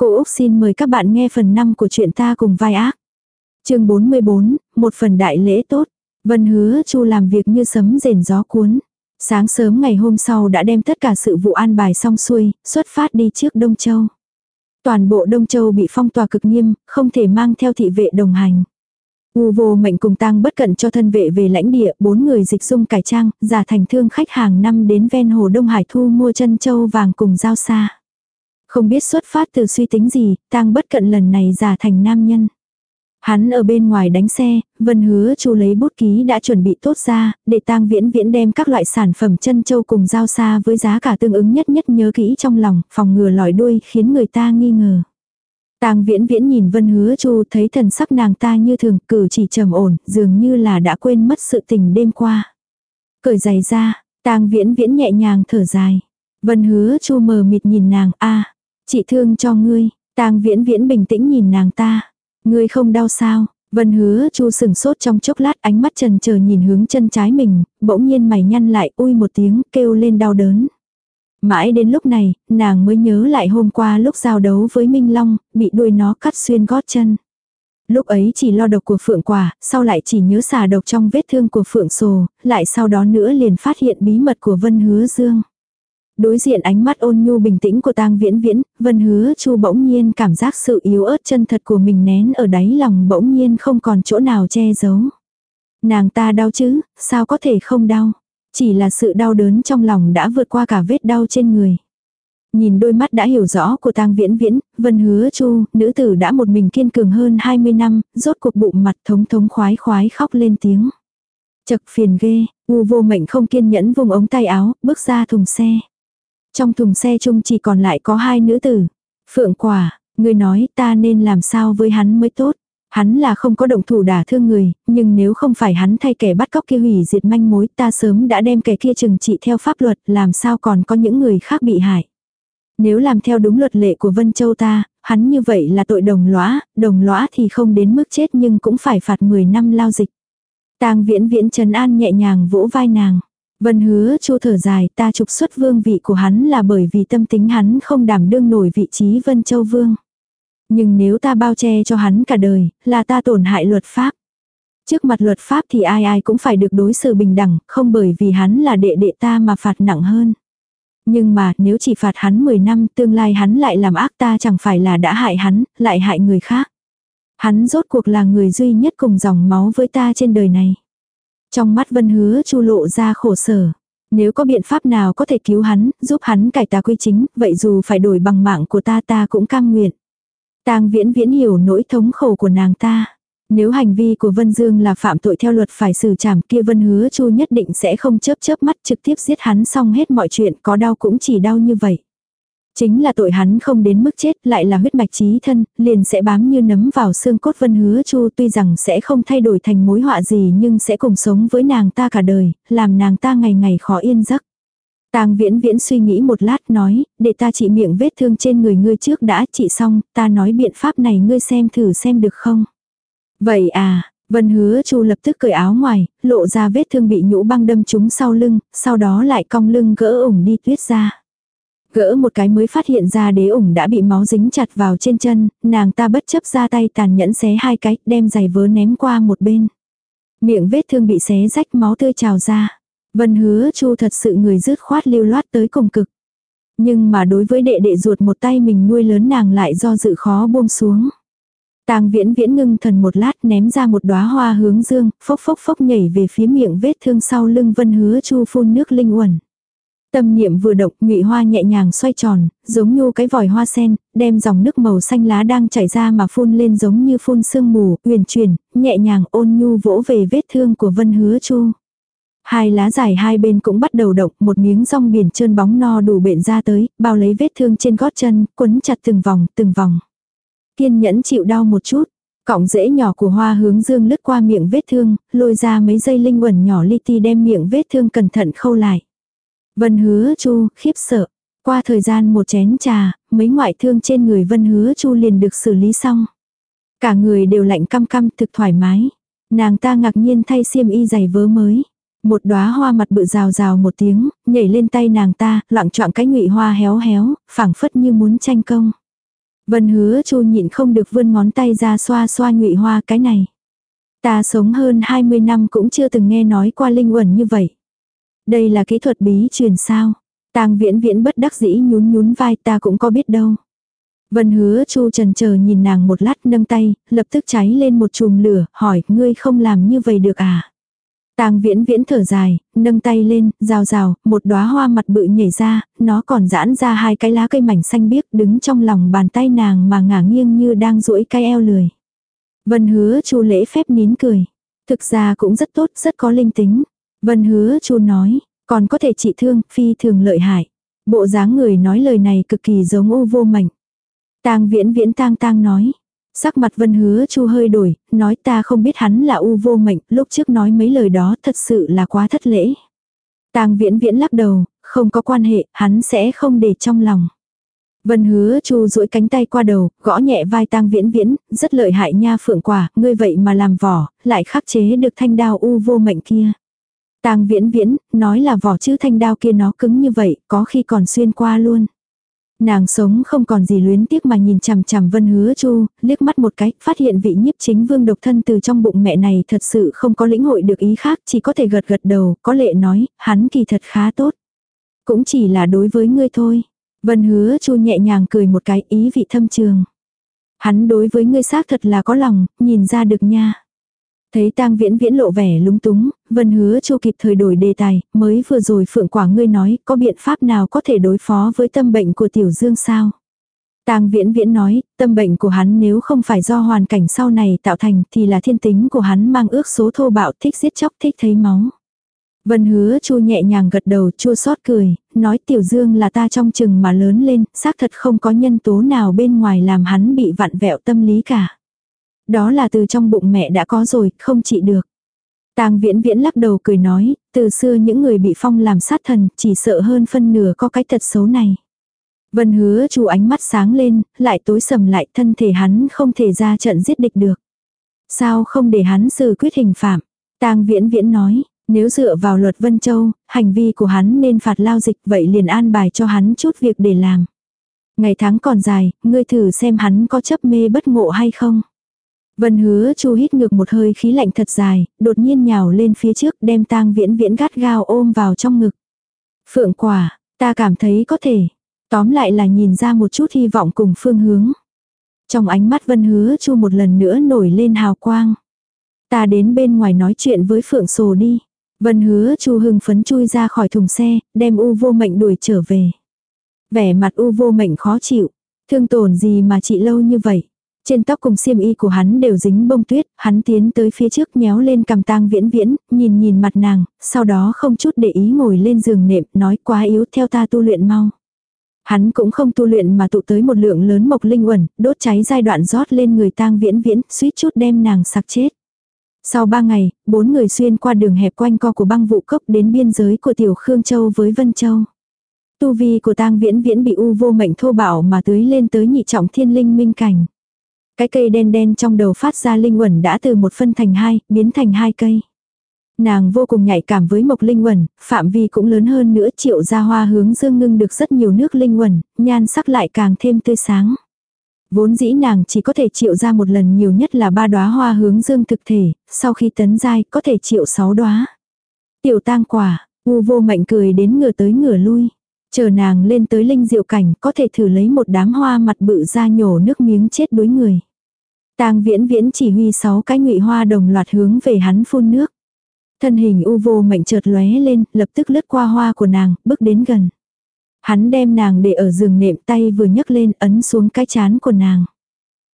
Cô Úc xin mời các bạn nghe phần 5 của chuyện ta cùng vai ác. chương 44, một phần đại lễ tốt. Vân hứa chu làm việc như sấm rền gió cuốn. Sáng sớm ngày hôm sau đã đem tất cả sự vụ an bài xong xuôi, xuất phát đi trước Đông Châu. Toàn bộ Đông Châu bị phong tỏa cực nghiêm, không thể mang theo thị vệ đồng hành. U vô mệnh cùng tang bất cận cho thân vệ về lãnh địa, bốn người dịch dung cải trang, giả thành thương khách hàng năm đến ven hồ Đông Hải thu mua chân châu vàng cùng giao xa. Không biết xuất phát từ suy tính gì, tang bất cận lần này giả thành nam nhân. Hắn ở bên ngoài đánh xe, Vân hứa chu lấy bút ký đã chuẩn bị tốt ra, để tang viễn viễn đem các loại sản phẩm chân châu cùng giao xa với giá cả tương ứng nhất nhất nhớ kỹ trong lòng, phòng ngừa lòi đuôi khiến người ta nghi ngờ. Tang Viễn Viễn nhìn Vân Hứa Chu thấy thần sắc nàng ta như thường, cử chỉ trầm ổn, dường như là đã quên mất sự tình đêm qua. Cởi giày ra, Tang Viễn Viễn nhẹ nhàng thở dài. Vân Hứa Chu mờ mịt nhìn nàng, "A, chị thương cho ngươi." Tang Viễn Viễn bình tĩnh nhìn nàng ta, "Ngươi không đau sao?" Vân Hứa Chu sừng sốt trong chốc lát, ánh mắt trần chờ nhìn hướng chân trái mình, bỗng nhiên mày nhăn lại, ui một tiếng, kêu lên đau đớn. Mãi đến lúc này, nàng mới nhớ lại hôm qua lúc giao đấu với Minh Long, bị đuôi nó cắt xuyên gót chân. Lúc ấy chỉ lo độc của phượng quả, sau lại chỉ nhớ xả độc trong vết thương của phượng sồ, lại sau đó nữa liền phát hiện bí mật của Vân Hứa Dương. Đối diện ánh mắt ôn nhu bình tĩnh của tang viễn viễn, Vân Hứa Chu bỗng nhiên cảm giác sự yếu ớt chân thật của mình nén ở đáy lòng bỗng nhiên không còn chỗ nào che giấu. Nàng ta đau chứ, sao có thể không đau. Chỉ là sự đau đớn trong lòng đã vượt qua cả vết đau trên người. Nhìn đôi mắt đã hiểu rõ của tang viễn viễn, vân hứa chu, nữ tử đã một mình kiên cường hơn 20 năm, rốt cuộc bụng mặt thống thống khoái khoái khóc lên tiếng. Chật phiền ghê, u vô mệnh không kiên nhẫn vùng ống tay áo, bước ra thùng xe. Trong thùng xe chung chỉ còn lại có hai nữ tử. Phượng quả, người nói ta nên làm sao với hắn mới tốt. Hắn là không có động thủ đả thương người, nhưng nếu không phải hắn thay kẻ bắt cóc kia hủy diệt manh mối ta sớm đã đem kẻ kia trừng trị theo pháp luật làm sao còn có những người khác bị hại. Nếu làm theo đúng luật lệ của Vân Châu ta, hắn như vậy là tội đồng lõa, đồng lõa thì không đến mức chết nhưng cũng phải phạt 10 năm lao dịch. tang viễn viễn trấn an nhẹ nhàng vỗ vai nàng. Vân hứa chu thở dài ta trục xuất vương vị của hắn là bởi vì tâm tính hắn không đảm đương nổi vị trí Vân Châu Vương. Nhưng nếu ta bao che cho hắn cả đời, là ta tổn hại luật pháp. Trước mặt luật pháp thì ai ai cũng phải được đối xử bình đẳng, không bởi vì hắn là đệ đệ ta mà phạt nặng hơn. Nhưng mà nếu chỉ phạt hắn 10 năm tương lai hắn lại làm ác ta chẳng phải là đã hại hắn, lại hại người khác. Hắn rốt cuộc là người duy nhất cùng dòng máu với ta trên đời này. Trong mắt vân hứa chu lộ ra khổ sở. Nếu có biện pháp nào có thể cứu hắn, giúp hắn cải tà quy chính, vậy dù phải đổi bằng mạng của ta ta cũng cam nguyện. Tang viễn viễn hiểu nỗi thống khổ của nàng ta. Nếu hành vi của Vân Dương là phạm tội theo luật phải xử trảm kia Vân hứa chu nhất định sẽ không chớp chớp mắt trực tiếp giết hắn xong hết mọi chuyện có đau cũng chỉ đau như vậy. Chính là tội hắn không đến mức chết lại là huyết mạch trí thân, liền sẽ bám như nấm vào xương cốt Vân hứa chu tuy rằng sẽ không thay đổi thành mối họa gì nhưng sẽ cùng sống với nàng ta cả đời, làm nàng ta ngày ngày khó yên giấc. Tang viễn viễn suy nghĩ một lát nói, để ta trị miệng vết thương trên người ngươi trước đã trị xong, ta nói biện pháp này ngươi xem thử xem được không. Vậy à, Vân hứa chu lập tức cởi áo ngoài, lộ ra vết thương bị nhũ băng đâm trúng sau lưng, sau đó lại cong lưng gỡ ủng đi tuyết ra. Gỡ một cái mới phát hiện ra đế ủng đã bị máu dính chặt vào trên chân, nàng ta bất chấp ra tay tàn nhẫn xé hai cái, đem giày vớ ném qua một bên. Miệng vết thương bị xé rách máu tươi trào ra. Vân hứa chu thật sự người dứt khoát lưu loát tới cùng cực. Nhưng mà đối với đệ đệ ruột một tay mình nuôi lớn nàng lại do dự khó buông xuống. Tang viễn viễn ngưng thần một lát ném ra một đóa hoa hướng dương, phốc phốc phốc nhảy về phía miệng vết thương sau lưng vân hứa chu phun nước linh uẩn. Tâm niệm vừa động, ngụy hoa nhẹ nhàng xoay tròn, giống như cái vòi hoa sen, đem dòng nước màu xanh lá đang chảy ra mà phun lên giống như phun sương mù, uyển chuyển, nhẹ nhàng ôn nhu vỗ về vết thương của Vân Hứa Chu. Hai lá dài hai bên cũng bắt đầu động, một miếng rong biển trơn bóng no đủ bện ra tới, bao lấy vết thương trên gót chân, quấn chặt từng vòng, từng vòng. Kiên nhẫn chịu đau một chút. Cọng rễ nhỏ của hoa hướng dương lướt qua miệng vết thương, lôi ra mấy dây linh quẩn nhỏ li ti đem miệng vết thương cẩn thận khâu lại. Vân hứa chu, khiếp sợ. Qua thời gian một chén trà, mấy ngoại thương trên người vân hứa chu liền được xử lý xong. Cả người đều lạnh căm căm thực thoải mái. Nàng ta ngạc nhiên thay xiêm y giày vớ mới. Một đóa hoa mặt bự rào rào một tiếng, nhảy lên tay nàng ta, loạn trọng cái ngụy hoa héo héo, phảng phất như muốn tranh công. Vân hứa chu nhịn không được vươn ngón tay ra xoa xoa nhụy hoa cái này. Ta sống hơn 20 năm cũng chưa từng nghe nói qua linh uẩn như vậy. Đây là kỹ thuật bí truyền sao. Tang viễn viễn bất đắc dĩ nhún nhún vai ta cũng có biết đâu. Vân hứa chu trần chờ nhìn nàng một lát nâng tay, lập tức cháy lên một chùm lửa, hỏi ngươi không làm như vậy được à. Tang viễn viễn thở dài, nâng tay lên, rào rào, một đóa hoa mặt bự nhảy ra, nó còn giãn ra hai cái lá cây mảnh xanh biếc đứng trong lòng bàn tay nàng mà ngả nghiêng như đang duỗi cái eo lười. Vân hứa chu lễ phép nín cười. Thực ra cũng rất tốt, rất có linh tính. Vân hứa chu nói, còn có thể trị thương, phi thường lợi hại. Bộ dáng người nói lời này cực kỳ giống ô vô mệnh. Tang viễn viễn tang tang nói. Sắc mặt vân hứa chu hơi đổi, nói ta không biết hắn là u vô mệnh, lúc trước nói mấy lời đó thật sự là quá thất lễ. Tang viễn viễn lắc đầu, không có quan hệ, hắn sẽ không để trong lòng. Vân hứa chu duỗi cánh tay qua đầu, gõ nhẹ vai tang viễn viễn, rất lợi hại nha phượng quả, ngươi vậy mà làm vỏ, lại khắc chế được thanh đao u vô mệnh kia. Tang viễn viễn, nói là vỏ chữ thanh đao kia nó cứng như vậy, có khi còn xuyên qua luôn. Nàng sống không còn gì luyến tiếc mà nhìn chằm chằm vân hứa chu, liếc mắt một cái, phát hiện vị nhiếp chính vương độc thân từ trong bụng mẹ này thật sự không có lĩnh hội được ý khác, chỉ có thể gật gật đầu, có lệ nói, hắn kỳ thật khá tốt. Cũng chỉ là đối với ngươi thôi. Vân hứa chu nhẹ nhàng cười một cái ý vị thâm trường. Hắn đối với ngươi xác thật là có lòng, nhìn ra được nha. Thấy tang viễn viễn lộ vẻ lúng túng, vân hứa chu kịp thời đổi đề tài, mới vừa rồi phượng quả ngươi nói có biện pháp nào có thể đối phó với tâm bệnh của tiểu dương sao. Tang viễn viễn nói, tâm bệnh của hắn nếu không phải do hoàn cảnh sau này tạo thành thì là thiên tính của hắn mang ước số thô bạo thích giết chóc thích thấy máu. Vân hứa chu nhẹ nhàng gật đầu chua xót cười, nói tiểu dương là ta trong chừng mà lớn lên, xác thật không có nhân tố nào bên ngoài làm hắn bị vặn vẹo tâm lý cả. Đó là từ trong bụng mẹ đã có rồi, không trị được. Tang viễn viễn lắc đầu cười nói, từ xưa những người bị phong làm sát thần chỉ sợ hơn phân nửa có cái tật xấu này. Vân hứa chu ánh mắt sáng lên, lại tối sầm lại thân thể hắn không thể ra trận giết địch được. Sao không để hắn xử quyết hình phạm? Tang viễn viễn nói, nếu dựa vào luật Vân Châu, hành vi của hắn nên phạt lao dịch vậy liền an bài cho hắn chút việc để làm. Ngày tháng còn dài, ngươi thử xem hắn có chấp mê bất ngộ hay không. Vân hứa chu hít ngược một hơi khí lạnh thật dài, đột nhiên nhào lên phía trước đem tang viễn viễn gắt gao ôm vào trong ngực. Phượng quả, ta cảm thấy có thể. Tóm lại là nhìn ra một chút hy vọng cùng phương hướng. Trong ánh mắt vân hứa chu một lần nữa nổi lên hào quang. Ta đến bên ngoài nói chuyện với Phượng Sồ đi. Vân hứa chu hưng phấn chui ra khỏi thùng xe, đem u vô mệnh đuổi trở về. Vẻ mặt u vô mệnh khó chịu. Thương tổn gì mà chị lâu như vậy. Trên tóc cùng xiêm y của hắn đều dính bông tuyết, hắn tiến tới phía trước nhéo lên cầm tang viễn viễn, nhìn nhìn mặt nàng, sau đó không chút để ý ngồi lên giường nệm, nói quá yếu theo ta tu luyện mau. Hắn cũng không tu luyện mà tụ tới một lượng lớn mộc linh uẩn, đốt cháy giai đoạn rót lên người tang viễn viễn, suýt chút đem nàng sặc chết. Sau ba ngày, bốn người xuyên qua đường hẹp quanh co của băng vụ cốc đến biên giới của Tiểu Khương Châu với Vân Châu. Tu vi của tang viễn viễn bị u vô mệnh thô bạo mà tưới lên tới nhị trọng thiên linh minh cảnh. Cái cây đen đen trong đầu phát ra linh quẩn đã từ một phân thành hai, biến thành hai cây. Nàng vô cùng nhạy cảm với mộc linh quẩn, phạm vi cũng lớn hơn nữa triệu ra hoa hướng dương ngưng được rất nhiều nước linh quẩn, nhan sắc lại càng thêm tươi sáng. Vốn dĩ nàng chỉ có thể triệu ra một lần nhiều nhất là ba đóa hoa hướng dương thực thể, sau khi tấn giai có thể triệu sáu đóa. Tiểu tang quả, u vô mệnh cười đến ngửa tới ngửa lui. Chờ nàng lên tới linh diệu cảnh có thể thử lấy một đám hoa mặt bự ra nhổ nước miếng chết đuối người. Tang viễn viễn chỉ huy sáu cái ngụy hoa đồng loạt hướng về hắn phun nước. Thân hình u vô mệnh chợt lóe lên, lập tức lướt qua hoa của nàng, bước đến gần. Hắn đem nàng để ở giường nệm tay vừa nhấc lên ấn xuống cái chán của nàng.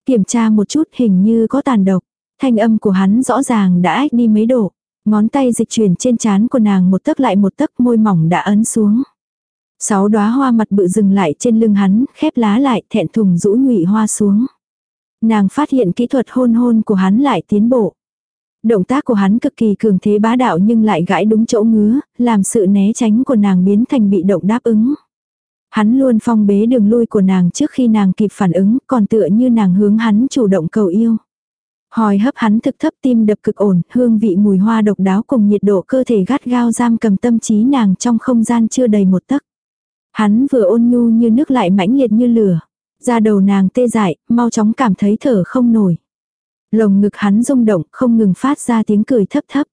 Kiểm tra một chút hình như có tàn độc. Thanh âm của hắn rõ ràng đã ách đi mấy độ. Ngón tay dịch chuyển trên chán của nàng một tấc lại một tấc môi mỏng đã ấn xuống. Sáu đóa hoa mặt bự dừng lại trên lưng hắn, khép lá lại, thẹn thùng rũ nhụy hoa xuống. Nàng phát hiện kỹ thuật hôn hôn của hắn lại tiến bộ. Động tác của hắn cực kỳ cường thế bá đạo nhưng lại gãi đúng chỗ ngứa, làm sự né tránh của nàng biến thành bị động đáp ứng. Hắn luôn phong bế đường lui của nàng trước khi nàng kịp phản ứng, còn tựa như nàng hướng hắn chủ động cầu yêu. Hòi hấp hắn thực thấp tim đập cực ổn, hương vị mùi hoa độc đáo cùng nhiệt độ cơ thể gắt gao giam cầm tâm trí nàng trong không gian chưa đầy một tấc. Hắn vừa ôn nhu như nước lại mãnh liệt như lửa. Ra đầu nàng tê dại, mau chóng cảm thấy thở không nổi. Lồng ngực hắn rung động, không ngừng phát ra tiếng cười thấp thấp.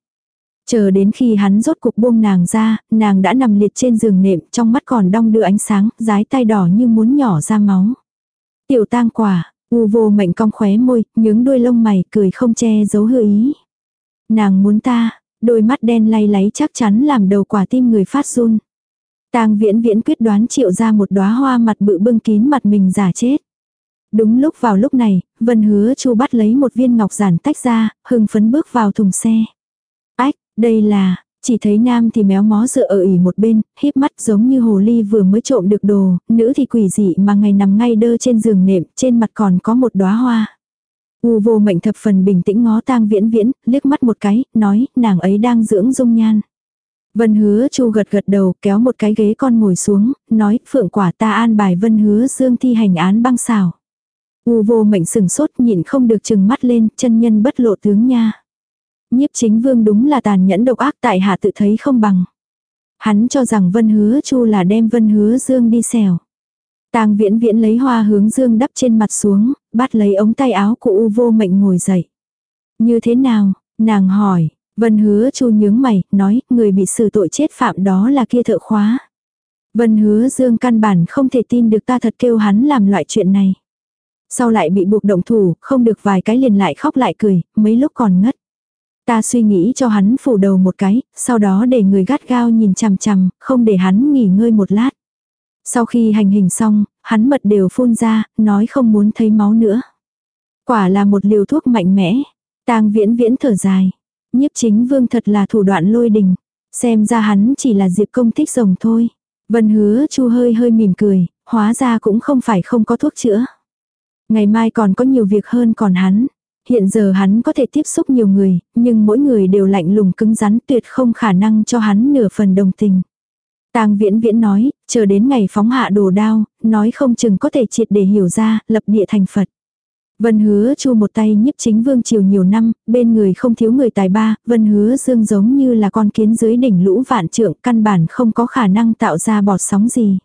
Chờ đến khi hắn rốt cục buông nàng ra, nàng đã nằm liệt trên giường nệm, trong mắt còn đong đưa ánh sáng, dái tay đỏ như muốn nhỏ ra máu. Tiểu tang quả, u vô mệnh cong khóe môi, nhướng đuôi lông mày, cười không che giấu hư ý. Nàng muốn ta, đôi mắt đen lay láy chắc chắn làm đầu quả tim người phát run. Tang viễn viễn quyết đoán triệu ra một đóa hoa mặt bự bưng kín mặt mình giả chết. Đúng lúc vào lúc này, Vân hứa chu bắt lấy một viên ngọc giản tách ra, hưng phấn bước vào thùng xe. Ách, đây là, chỉ thấy nam thì méo mó dựa ở ỉ một bên, híp mắt giống như hồ ly vừa mới trộm được đồ, nữ thì quỷ dị mà ngày nằm ngay đơ trên giường nệm, trên mặt còn có một đóa hoa. U vô mệnh thập phần bình tĩnh ngó tang viễn viễn, liếc mắt một cái, nói, nàng ấy đang dưỡng dung nhan. Vân hứa chu gật gật đầu, kéo một cái ghế con ngồi xuống, nói, phượng quả ta an bài vân hứa dương thi hành án băng xào. U vô mệnh sừng sốt nhịn không được chừng mắt lên, chân nhân bất lộ tướng nha. Nhiếp chính vương đúng là tàn nhẫn độc ác tại hạ tự thấy không bằng. Hắn cho rằng vân hứa chu là đem vân hứa dương đi xèo. Tang viễn viễn lấy hoa hướng dương đắp trên mặt xuống, bắt lấy ống tay áo của u vô mệnh ngồi dậy. Như thế nào, nàng hỏi, vân hứa chu nhướng mày, nói, người bị xử tội chết phạm đó là kia thợ khóa. Vân hứa dương căn bản không thể tin được ta thật kêu hắn làm loại chuyện này. Sau lại bị buộc động thủ, không được vài cái liền lại khóc lại cười, mấy lúc còn ngất. Ta suy nghĩ cho hắn phủ đầu một cái, sau đó để người gắt gao nhìn chằm chằm, không để hắn nghỉ ngơi một lát. Sau khi hành hình xong, hắn mật đều phun ra, nói không muốn thấy máu nữa. Quả là một liều thuốc mạnh mẽ. tang viễn viễn thở dài. Nhiếp chính vương thật là thủ đoạn lôi đình. Xem ra hắn chỉ là diệp công thích rồng thôi. Vân hứa chu hơi hơi mỉm cười, hóa ra cũng không phải không có thuốc chữa. Ngày mai còn có nhiều việc hơn còn hắn. Hiện giờ hắn có thể tiếp xúc nhiều người, nhưng mỗi người đều lạnh lùng cứng rắn tuyệt không khả năng cho hắn nửa phần đồng tình. Tang viễn viễn nói, chờ đến ngày phóng hạ đồ đao, nói không chừng có thể triệt để hiểu ra, lập địa thành Phật. Vân hứa chu một tay nhiếp chính vương triều nhiều năm, bên người không thiếu người tài ba, vân hứa dương giống như là con kiến dưới đỉnh lũ vạn trượng, căn bản không có khả năng tạo ra bọt sóng gì.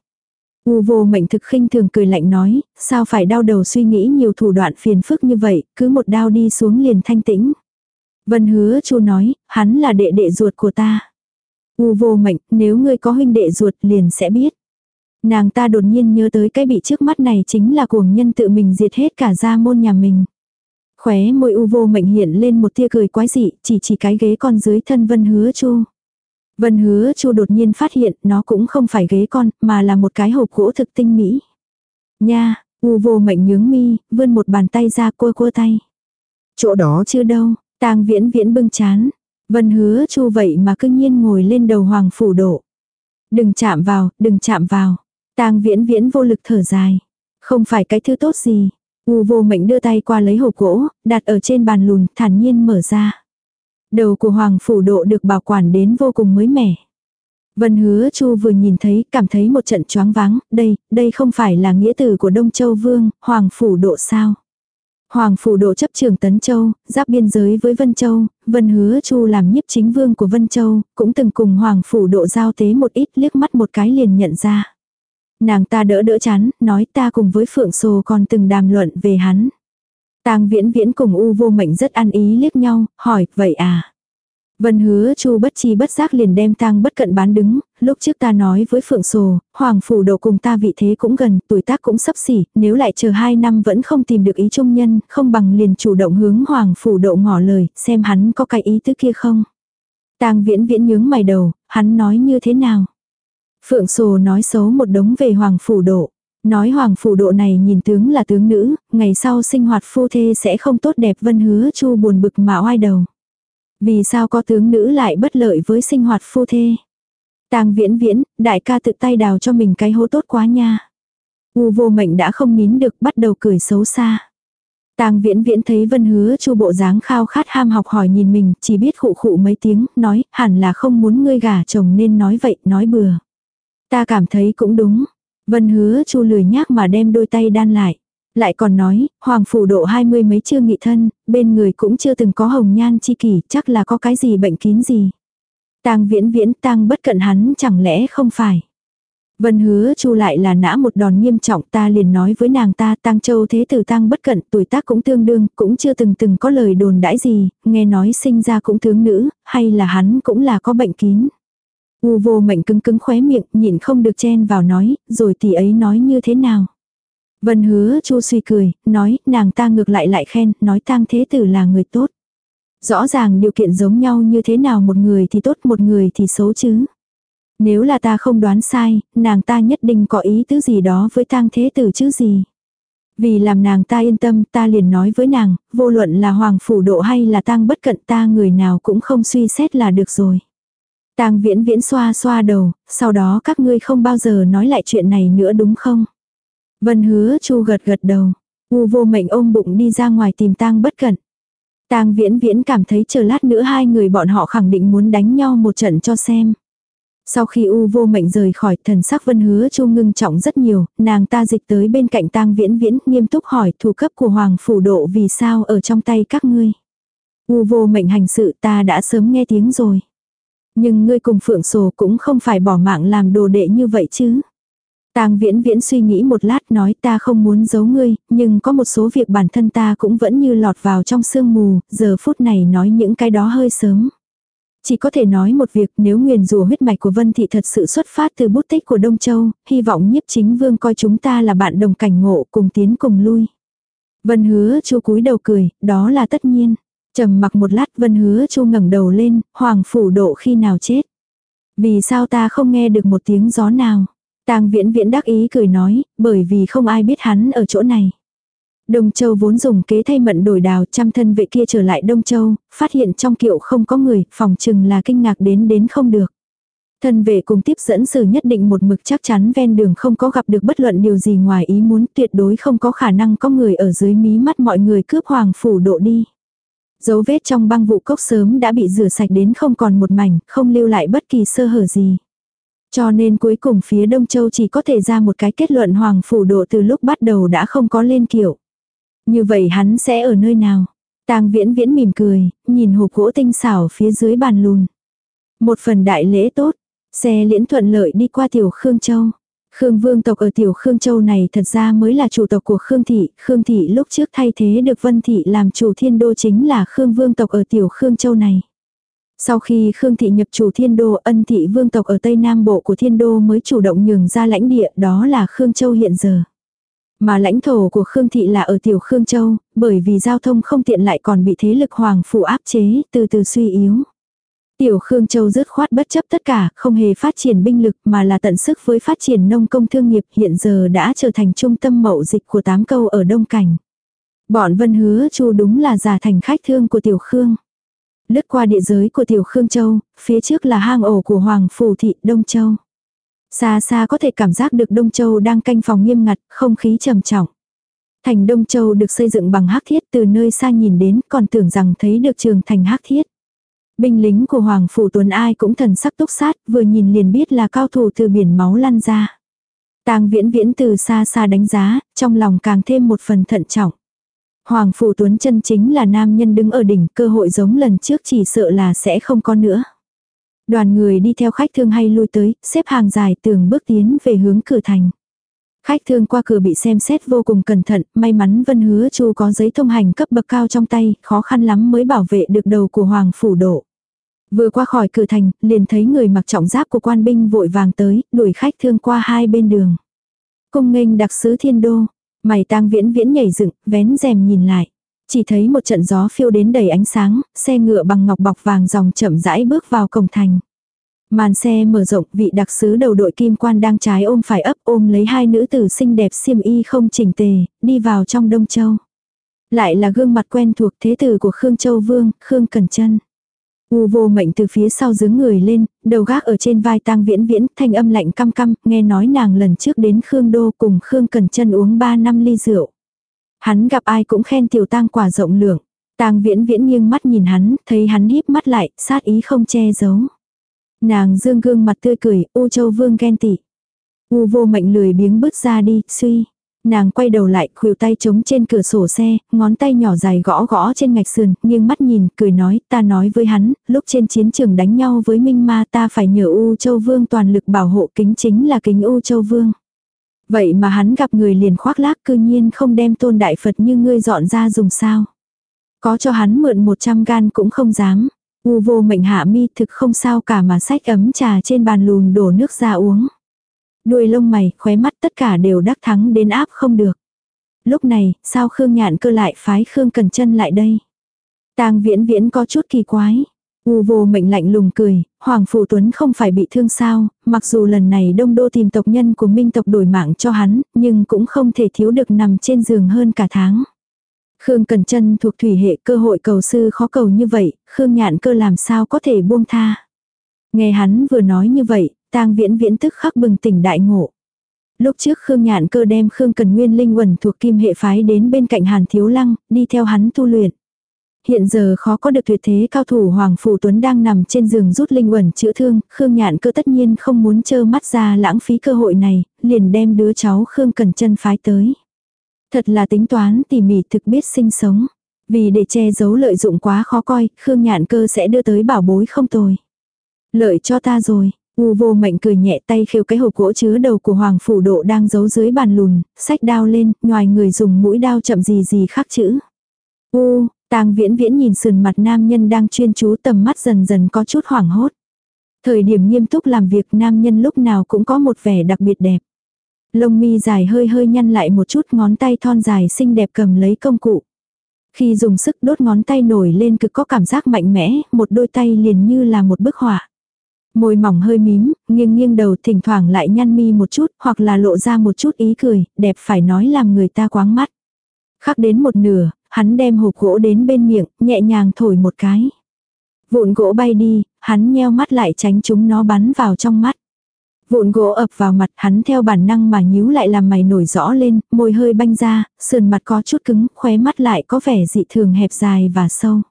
U vô mệnh thực khinh thường cười lạnh nói, sao phải đau đầu suy nghĩ nhiều thủ đoạn phiền phức như vậy, cứ một đao đi xuống liền thanh tĩnh. Vân hứa chu nói, hắn là đệ đệ ruột của ta. U vô mệnh, nếu ngươi có huynh đệ ruột liền sẽ biết. Nàng ta đột nhiên nhớ tới cái bị trước mắt này chính là cuồng nhân tự mình diệt hết cả gia môn nhà mình. Khóe môi u vô mệnh hiện lên một tia cười quái dị, chỉ chỉ cái ghế con dưới thân vân hứa chu. Vân hứa chu đột nhiên phát hiện nó cũng không phải ghế con, mà là một cái hộp gỗ thực tinh mỹ. Nha, u vô mệnh nhướng mi, vươn một bàn tay ra cua cua tay. Chỗ đó chưa đâu, tang viễn viễn bưng chán. Vân hứa chu vậy mà cưng nhiên ngồi lên đầu hoàng phủ độ. Đừng chạm vào, đừng chạm vào tang viễn viễn vô lực thở dài. Không phải cái thứ tốt gì. U vô mệnh đưa tay qua lấy hộp gỗ, đặt ở trên bàn lùn, thản nhiên mở ra. Đầu của Hoàng Phủ Độ được bảo quản đến vô cùng mới mẻ. Vân Hứa Chu vừa nhìn thấy, cảm thấy một trận choáng váng, đây, đây không phải là nghĩa tử của Đông Châu Vương, Hoàng Phủ Độ sao? Hoàng Phủ Độ chấp trường Tấn Châu, giáp biên giới với Vân Châu, Vân Hứa Chu làm nhiếp chính vương của Vân Châu, cũng từng cùng Hoàng Phủ Độ giao tế một ít liếc mắt một cái liền nhận ra. Nàng ta đỡ đỡ chán, nói ta cùng với Phượng Sồ còn từng đàm luận về hắn. Tang viễn viễn cùng u vô mệnh rất ăn ý liếc nhau, hỏi, vậy à? Vân hứa chu bất chi bất giác liền đem tang bất cận bán đứng, lúc trước ta nói với Phượng Sồ, Hoàng Phủ độ cùng ta vị thế cũng gần, tuổi tác cũng sắp xỉ, nếu lại chờ hai năm vẫn không tìm được ý trung nhân, không bằng liền chủ động hướng Hoàng Phủ độ ngỏ lời, xem hắn có cái ý tứ kia không. tang viễn viễn nhướng mày đầu, hắn nói như thế nào? Phượng Sồ nói xấu một đống về Hoàng Phủ độ. Nói hoàng phủ độ này nhìn tướng là tướng nữ, ngày sau sinh hoạt phu thê sẽ không tốt đẹp vân hứa chu buồn bực mà oai đầu. Vì sao có tướng nữ lại bất lợi với sinh hoạt phu thê? Tang viễn viễn, đại ca tự tay đào cho mình cái hố tốt quá nha. U vô mệnh đã không nín được bắt đầu cười xấu xa. Tang viễn viễn thấy vân hứa chu bộ dáng khao khát ham học hỏi nhìn mình, chỉ biết khụ khụ mấy tiếng, nói, hẳn là không muốn ngươi gả chồng nên nói vậy, nói bừa. Ta cảm thấy cũng đúng, Vân hứa chu lười nhác mà đem đôi tay đan lại. Lại còn nói, hoàng phủ độ hai mươi mấy chưa nghị thân, bên người cũng chưa từng có hồng nhan chi kỷ, chắc là có cái gì bệnh kín gì. Tang viễn viễn tang bất cận hắn chẳng lẽ không phải. Vân hứa chu lại là nã một đòn nghiêm trọng ta liền nói với nàng ta tang châu thế tử tang bất cận tuổi tác cũng tương đương cũng chưa từng từng có lời đồn đãi gì, nghe nói sinh ra cũng tướng nữ, hay là hắn cũng là có bệnh kín. U vô mệnh cứng cứng khóe miệng nhịn không được chen vào nói, rồi tỷ ấy nói như thế nào. Vân hứa chu suy cười, nói nàng ta ngược lại lại khen, nói tang thế tử là người tốt. Rõ ràng điều kiện giống nhau như thế nào một người thì tốt một người thì xấu chứ. Nếu là ta không đoán sai, nàng ta nhất định có ý tứ gì đó với tang thế tử chứ gì. Vì làm nàng ta yên tâm ta liền nói với nàng, vô luận là hoàng phủ độ hay là tang bất cận ta người nào cũng không suy xét là được rồi. Tang viễn viễn xoa xoa đầu, sau đó các ngươi không bao giờ nói lại chuyện này nữa đúng không? Vân hứa chu gật gật đầu. U vô mệnh ôm bụng đi ra ngoài tìm tang bất cẩn Tang viễn viễn cảm thấy chờ lát nữa hai người bọn họ khẳng định muốn đánh nhau một trận cho xem. Sau khi U vô mệnh rời khỏi thần sắc vân hứa chu ngưng trọng rất nhiều, nàng ta dịch tới bên cạnh tang viễn viễn nghiêm túc hỏi thủ cấp của hoàng phủ độ vì sao ở trong tay các ngươi. U vô mệnh hành sự ta đã sớm nghe tiếng rồi. Nhưng ngươi cùng phượng sổ cũng không phải bỏ mạng làm đồ đệ như vậy chứ. Tang viễn viễn suy nghĩ một lát nói ta không muốn giấu ngươi, nhưng có một số việc bản thân ta cũng vẫn như lọt vào trong sương mù, giờ phút này nói những cái đó hơi sớm. Chỉ có thể nói một việc nếu nguyền rùa huyết mạch của Vân Thị thật sự xuất phát từ bút tích của Đông Châu, hy vọng nhiếp chính vương coi chúng ta là bạn đồng cảnh ngộ cùng tiến cùng lui. Vân hứa chu cúi đầu cười, đó là tất nhiên trầm mặc một lát Vân hứa chu ngẩng đầu lên, hoàng phủ độ khi nào chết. Vì sao ta không nghe được một tiếng gió nào. Tang viễn viễn đắc ý cười nói, bởi vì không ai biết hắn ở chỗ này. Đông Châu vốn dùng kế thay mận đổi đào trăm thân vệ kia trở lại Đông Châu, phát hiện trong kiệu không có người, phòng chừng là kinh ngạc đến đến không được. Thân vệ cùng tiếp dẫn sử nhất định một mực chắc chắn ven đường không có gặp được bất luận điều gì ngoài ý muốn tuyệt đối không có khả năng có người ở dưới mí mắt mọi người cướp hoàng phủ độ đi. Dấu vết trong băng vụ cốc sớm đã bị rửa sạch đến không còn một mảnh, không lưu lại bất kỳ sơ hở gì. Cho nên cuối cùng phía Đông Châu chỉ có thể ra một cái kết luận Hoàng Phủ Độ từ lúc bắt đầu đã không có lên kiểu. Như vậy hắn sẽ ở nơi nào? tang viễn viễn mỉm cười, nhìn hộp gỗ tinh xảo phía dưới bàn lùn. Một phần đại lễ tốt, xe liễn thuận lợi đi qua tiểu Khương Châu. Khương vương tộc ở tiểu Khương Châu này thật ra mới là chủ tộc của Khương Thị. Khương Thị lúc trước thay thế được Vân Thị làm chủ thiên đô chính là Khương vương tộc ở tiểu Khương Châu này. Sau khi Khương Thị nhập chủ thiên đô ân thị vương tộc ở Tây Nam Bộ của thiên đô mới chủ động nhường ra lãnh địa đó là Khương Châu hiện giờ. Mà lãnh thổ của Khương Thị là ở Tiểu Khương Châu, bởi vì giao thông không tiện lại còn bị thế lực hoàng phủ áp chế, từ từ suy yếu. Tiểu Khương Châu dứt khoát bất chấp tất cả, không hề phát triển binh lực mà là tận sức với phát triển nông công thương nghiệp hiện giờ đã trở thành trung tâm mậu dịch của tám câu ở Đông Cảnh. Bọn Vân Hứa Chu đúng là giả thành khách thương của Tiểu Khương. Lướt qua địa giới của Tiểu Khương Châu, phía trước là hang ổ của Hoàng Phủ Thị Đông Châu. Xa xa có thể cảm giác được Đông Châu đang canh phòng nghiêm ngặt, không khí trầm trọng. Thành Đông Châu được xây dựng bằng hắc thiết từ nơi xa nhìn đến còn tưởng rằng thấy được trường thành hắc thiết. Binh lính của Hoàng Phủ Tuấn ai cũng thần sắc túc sát, vừa nhìn liền biết là cao thủ từ biển máu lăn ra. Tang viễn viễn từ xa xa đánh giá, trong lòng càng thêm một phần thận trọng. Hoàng Phủ Tuấn chân chính là nam nhân đứng ở đỉnh, cơ hội giống lần trước chỉ sợ là sẽ không có nữa. Đoàn người đi theo khách thương hay lui tới, xếp hàng dài tường bước tiến về hướng cửa thành. Khách thương qua cửa bị xem xét vô cùng cẩn thận, may mắn Vân Hứa Chu có giấy thông hành cấp bậc cao trong tay, khó khăn lắm mới bảo vệ được đầu của Hoàng Phủ Độ. Vừa qua khỏi cửa thành, liền thấy người mặc trọng giáp của quan binh vội vàng tới, đuổi khách thương qua hai bên đường. Cung nghênh đặc sứ thiên đô, mày tang viễn viễn nhảy dựng, vén rèm nhìn lại. Chỉ thấy một trận gió phiêu đến đầy ánh sáng, xe ngựa bằng ngọc bọc vàng dòng chậm rãi bước vào cổng thành. Màn xe mở rộng, vị đặc sứ đầu đội kim quan đang trái ôm phải ấp ôm lấy hai nữ tử xinh đẹp xiêm y không chỉnh tề, đi vào trong Đông Châu. Lại là gương mặt quen thuộc thế tử của Khương Châu Vương, Khương Cẩn chân U vô mệnh từ phía sau dướng người lên, đầu gác ở trên vai tang viễn viễn, thanh âm lạnh căm căm, nghe nói nàng lần trước đến Khương Đô cùng Khương cần chân uống 3 năm ly rượu. Hắn gặp ai cũng khen tiểu tang quả rộng lượng. Tang viễn viễn nghiêng mắt nhìn hắn, thấy hắn híp mắt lại, sát ý không che giấu. Nàng dương gương mặt tươi cười, U Châu Vương ghen tị. U vô mệnh lười biếng bước ra đi, suy. Nàng quay đầu lại, khuỷu tay chống trên cửa sổ xe, ngón tay nhỏ dài gõ gõ trên ngạch sườn, nghiêng mắt nhìn, cười nói, ta nói với hắn, lúc trên chiến trường đánh nhau với Minh Ma ta phải nhờ U Châu Vương toàn lực bảo hộ kính chính là kính U Châu Vương. Vậy mà hắn gặp người liền khoác lác cư nhiên không đem tôn đại Phật như ngươi dọn ra dùng sao. Có cho hắn mượn 100 gan cũng không dám. U vô mệnh hạ mi thực không sao cả mà sách ấm trà trên bàn lùn đổ nước ra uống. Đuôi lông mày, khóe mắt tất cả đều đắc thắng đến áp không được. Lúc này, sao Khương Nhạn cơ lại phái Khương Cần chân lại đây? Tang viễn viễn có chút kỳ quái. U vô mệnh lạnh lùng cười, Hoàng Phủ Tuấn không phải bị thương sao, mặc dù lần này đông đô tìm tộc nhân của minh tộc đổi mạng cho hắn, nhưng cũng không thể thiếu được nằm trên giường hơn cả tháng. Khương Cần chân thuộc thủy hệ cơ hội cầu sư khó cầu như vậy, Khương nhạn cơ làm sao có thể buông tha. Nghe hắn vừa nói như vậy, tang viễn viễn tức khắc bừng tỉnh đại ngộ. Lúc trước Khương nhạn cơ đem Khương Cần Nguyên linh quần thuộc kim hệ phái đến bên cạnh Hàn Thiếu Lăng, đi theo hắn tu luyện. Hiện giờ khó có được tuyệt thế cao thủ Hoàng Phủ Tuấn đang nằm trên giường rút linh quần chữa thương, Khương nhạn cơ tất nhiên không muốn trơ mắt ra lãng phí cơ hội này, liền đem đứa cháu Khương Cần chân phái tới. Thật là tính toán tỉ mỉ thực biết sinh sống. Vì để che giấu lợi dụng quá khó coi, Khương Nhạn Cơ sẽ đưa tới bảo bối không tồi. Lợi cho ta rồi. U vô mệnh cười nhẹ tay khiêu cái hộp gỗ chứa đầu của Hoàng Phủ Độ đang giấu dưới bàn lùn, sách đao lên, ngoài người dùng mũi đao chậm gì gì khắc chữ. U, tang viễn viễn nhìn sườn mặt nam nhân đang chuyên chú tầm mắt dần dần có chút hoảng hốt. Thời điểm nghiêm túc làm việc nam nhân lúc nào cũng có một vẻ đặc biệt đẹp. Lông mi dài hơi hơi nhăn lại một chút ngón tay thon dài xinh đẹp cầm lấy công cụ. Khi dùng sức đốt ngón tay nổi lên cực có cảm giác mạnh mẽ, một đôi tay liền như là một bức họa. Môi mỏng hơi mím, nghiêng nghiêng đầu thỉnh thoảng lại nhăn mi một chút, hoặc là lộ ra một chút ý cười, đẹp phải nói làm người ta quáng mắt. Khắc đến một nửa, hắn đem hộp gỗ đến bên miệng, nhẹ nhàng thổi một cái. Vụn gỗ bay đi, hắn nheo mắt lại tránh chúng nó bắn vào trong mắt. Vụn gỗ ập vào mặt hắn theo bản năng mà nhíu lại làm mày nổi rõ lên, môi hơi banh ra, sườn mặt có chút cứng, khóe mắt lại có vẻ dị thường hẹp dài và sâu.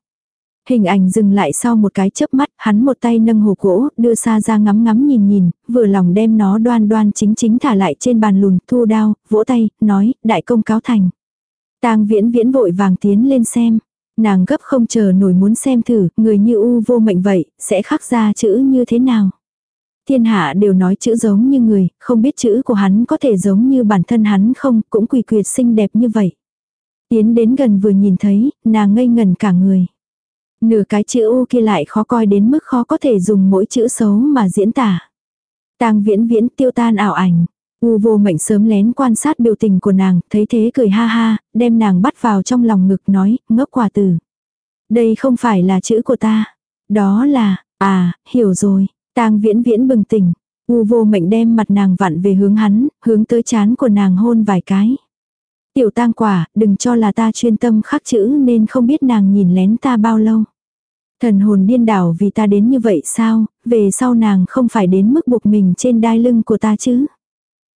Hình ảnh dừng lại sau một cái chớp mắt, hắn một tay nâng hộp gỗ, đưa xa ra ngắm ngắm nhìn nhìn, vừa lòng đem nó đoan đoan chính chính thả lại trên bàn lùn, thu đao, vỗ tay, nói, đại công cáo thành. tang viễn viễn vội vàng tiến lên xem. Nàng gấp không chờ nổi muốn xem thử, người như u vô mệnh vậy, sẽ khắc ra chữ như thế nào. Thiên hạ đều nói chữ giống như người, không biết chữ của hắn có thể giống như bản thân hắn không, cũng quỳ quyệt xinh đẹp như vậy. Tiến đến gần vừa nhìn thấy, nàng ngây ngần cả người. Nửa cái chữ U kia lại khó coi đến mức khó có thể dùng mỗi chữ xấu mà diễn tả. tang viễn viễn tiêu tan ảo ảnh. U vô mệnh sớm lén quan sát biểu tình của nàng, thấy thế cười ha ha, đem nàng bắt vào trong lòng ngực nói, ngốc quả tử. Đây không phải là chữ của ta. Đó là, à, hiểu rồi. Tang viễn viễn bừng tỉnh. U vô mệnh đem mặt nàng vặn về hướng hắn, hướng tới chán của nàng hôn vài cái. Tiểu tang quả, đừng cho là ta chuyên tâm khắc chữ nên không biết nàng nhìn lén ta bao lâu. Thần hồn điên đảo vì ta đến như vậy sao, về sau nàng không phải đến mức buộc mình trên đai lưng của ta chứ.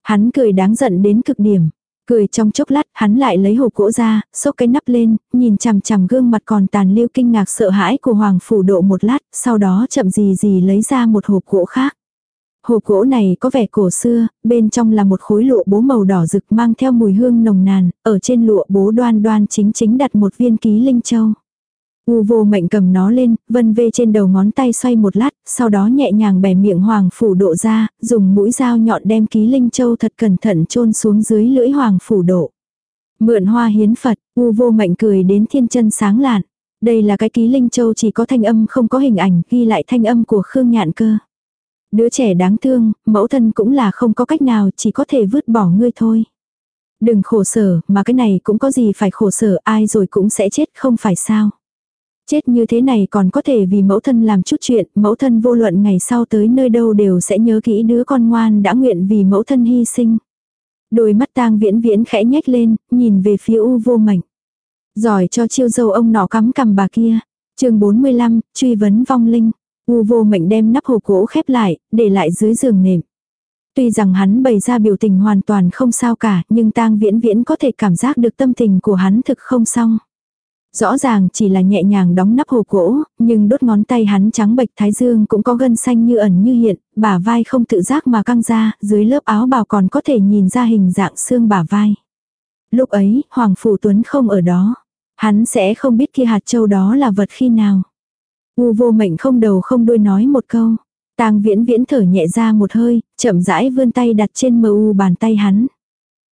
Hắn cười đáng giận đến cực điểm. Cười trong chốc lát, hắn lại lấy hộp gỗ ra, xốc cái nắp lên, nhìn chằm chằm gương mặt còn tàn lưu kinh ngạc sợ hãi của Hoàng Phủ Độ một lát, sau đó chậm gì gì lấy ra một hộp gỗ khác. Hộp gỗ này có vẻ cổ xưa, bên trong là một khối lụa bố màu đỏ rực mang theo mùi hương nồng nàn, ở trên lụa bố đoan đoan chính chính đặt một viên ký linh châu. U vô mệnh cầm nó lên, vân vê trên đầu ngón tay xoay một lát, sau đó nhẹ nhàng bẻ miệng hoàng phủ độ ra, dùng mũi dao nhọn đem ký linh châu thật cẩn thận chôn xuống dưới lưỡi hoàng phủ độ. Mượn hoa hiến Phật, u vô mệnh cười đến thiên chân sáng lạn. Đây là cái ký linh châu chỉ có thanh âm không có hình ảnh, ghi lại thanh âm của Khương Nhạn cơ. Đứa trẻ đáng thương, mẫu thân cũng là không có cách nào, chỉ có thể vứt bỏ ngươi thôi. Đừng khổ sở, mà cái này cũng có gì phải khổ sở, ai rồi cũng sẽ chết không phải sao. Chết như thế này còn có thể vì mẫu thân làm chút chuyện, mẫu thân vô luận ngày sau tới nơi đâu đều sẽ nhớ kỹ đứa con ngoan đã nguyện vì mẫu thân hy sinh. Đôi mắt tang viễn viễn khẽ nhếch lên, nhìn về phía u vô mảnh. Giỏi cho chiêu dâu ông nọ cắm cầm bà kia. chương 45, truy vấn vong linh. U vô mệnh đem nắp hộp gỗ khép lại, để lại dưới giường nệm. Tuy rằng hắn bày ra biểu tình hoàn toàn không sao cả, nhưng tang viễn viễn có thể cảm giác được tâm tình của hắn thực không xong. Rõ ràng chỉ là nhẹ nhàng đóng nắp hồ gỗ, nhưng đốt ngón tay hắn trắng bệch thái dương cũng có gân xanh như ẩn như hiện, bả vai không tự giác mà căng ra, dưới lớp áo bào còn có thể nhìn ra hình dạng xương bả vai. Lúc ấy, Hoàng Phủ Tuấn không ở đó. Hắn sẽ không biết kia hạt châu đó là vật khi nào. U vô mệnh không đầu không đuôi nói một câu. Tang viễn viễn thở nhẹ ra một hơi, chậm rãi vươn tay đặt trên mờ u bàn tay hắn.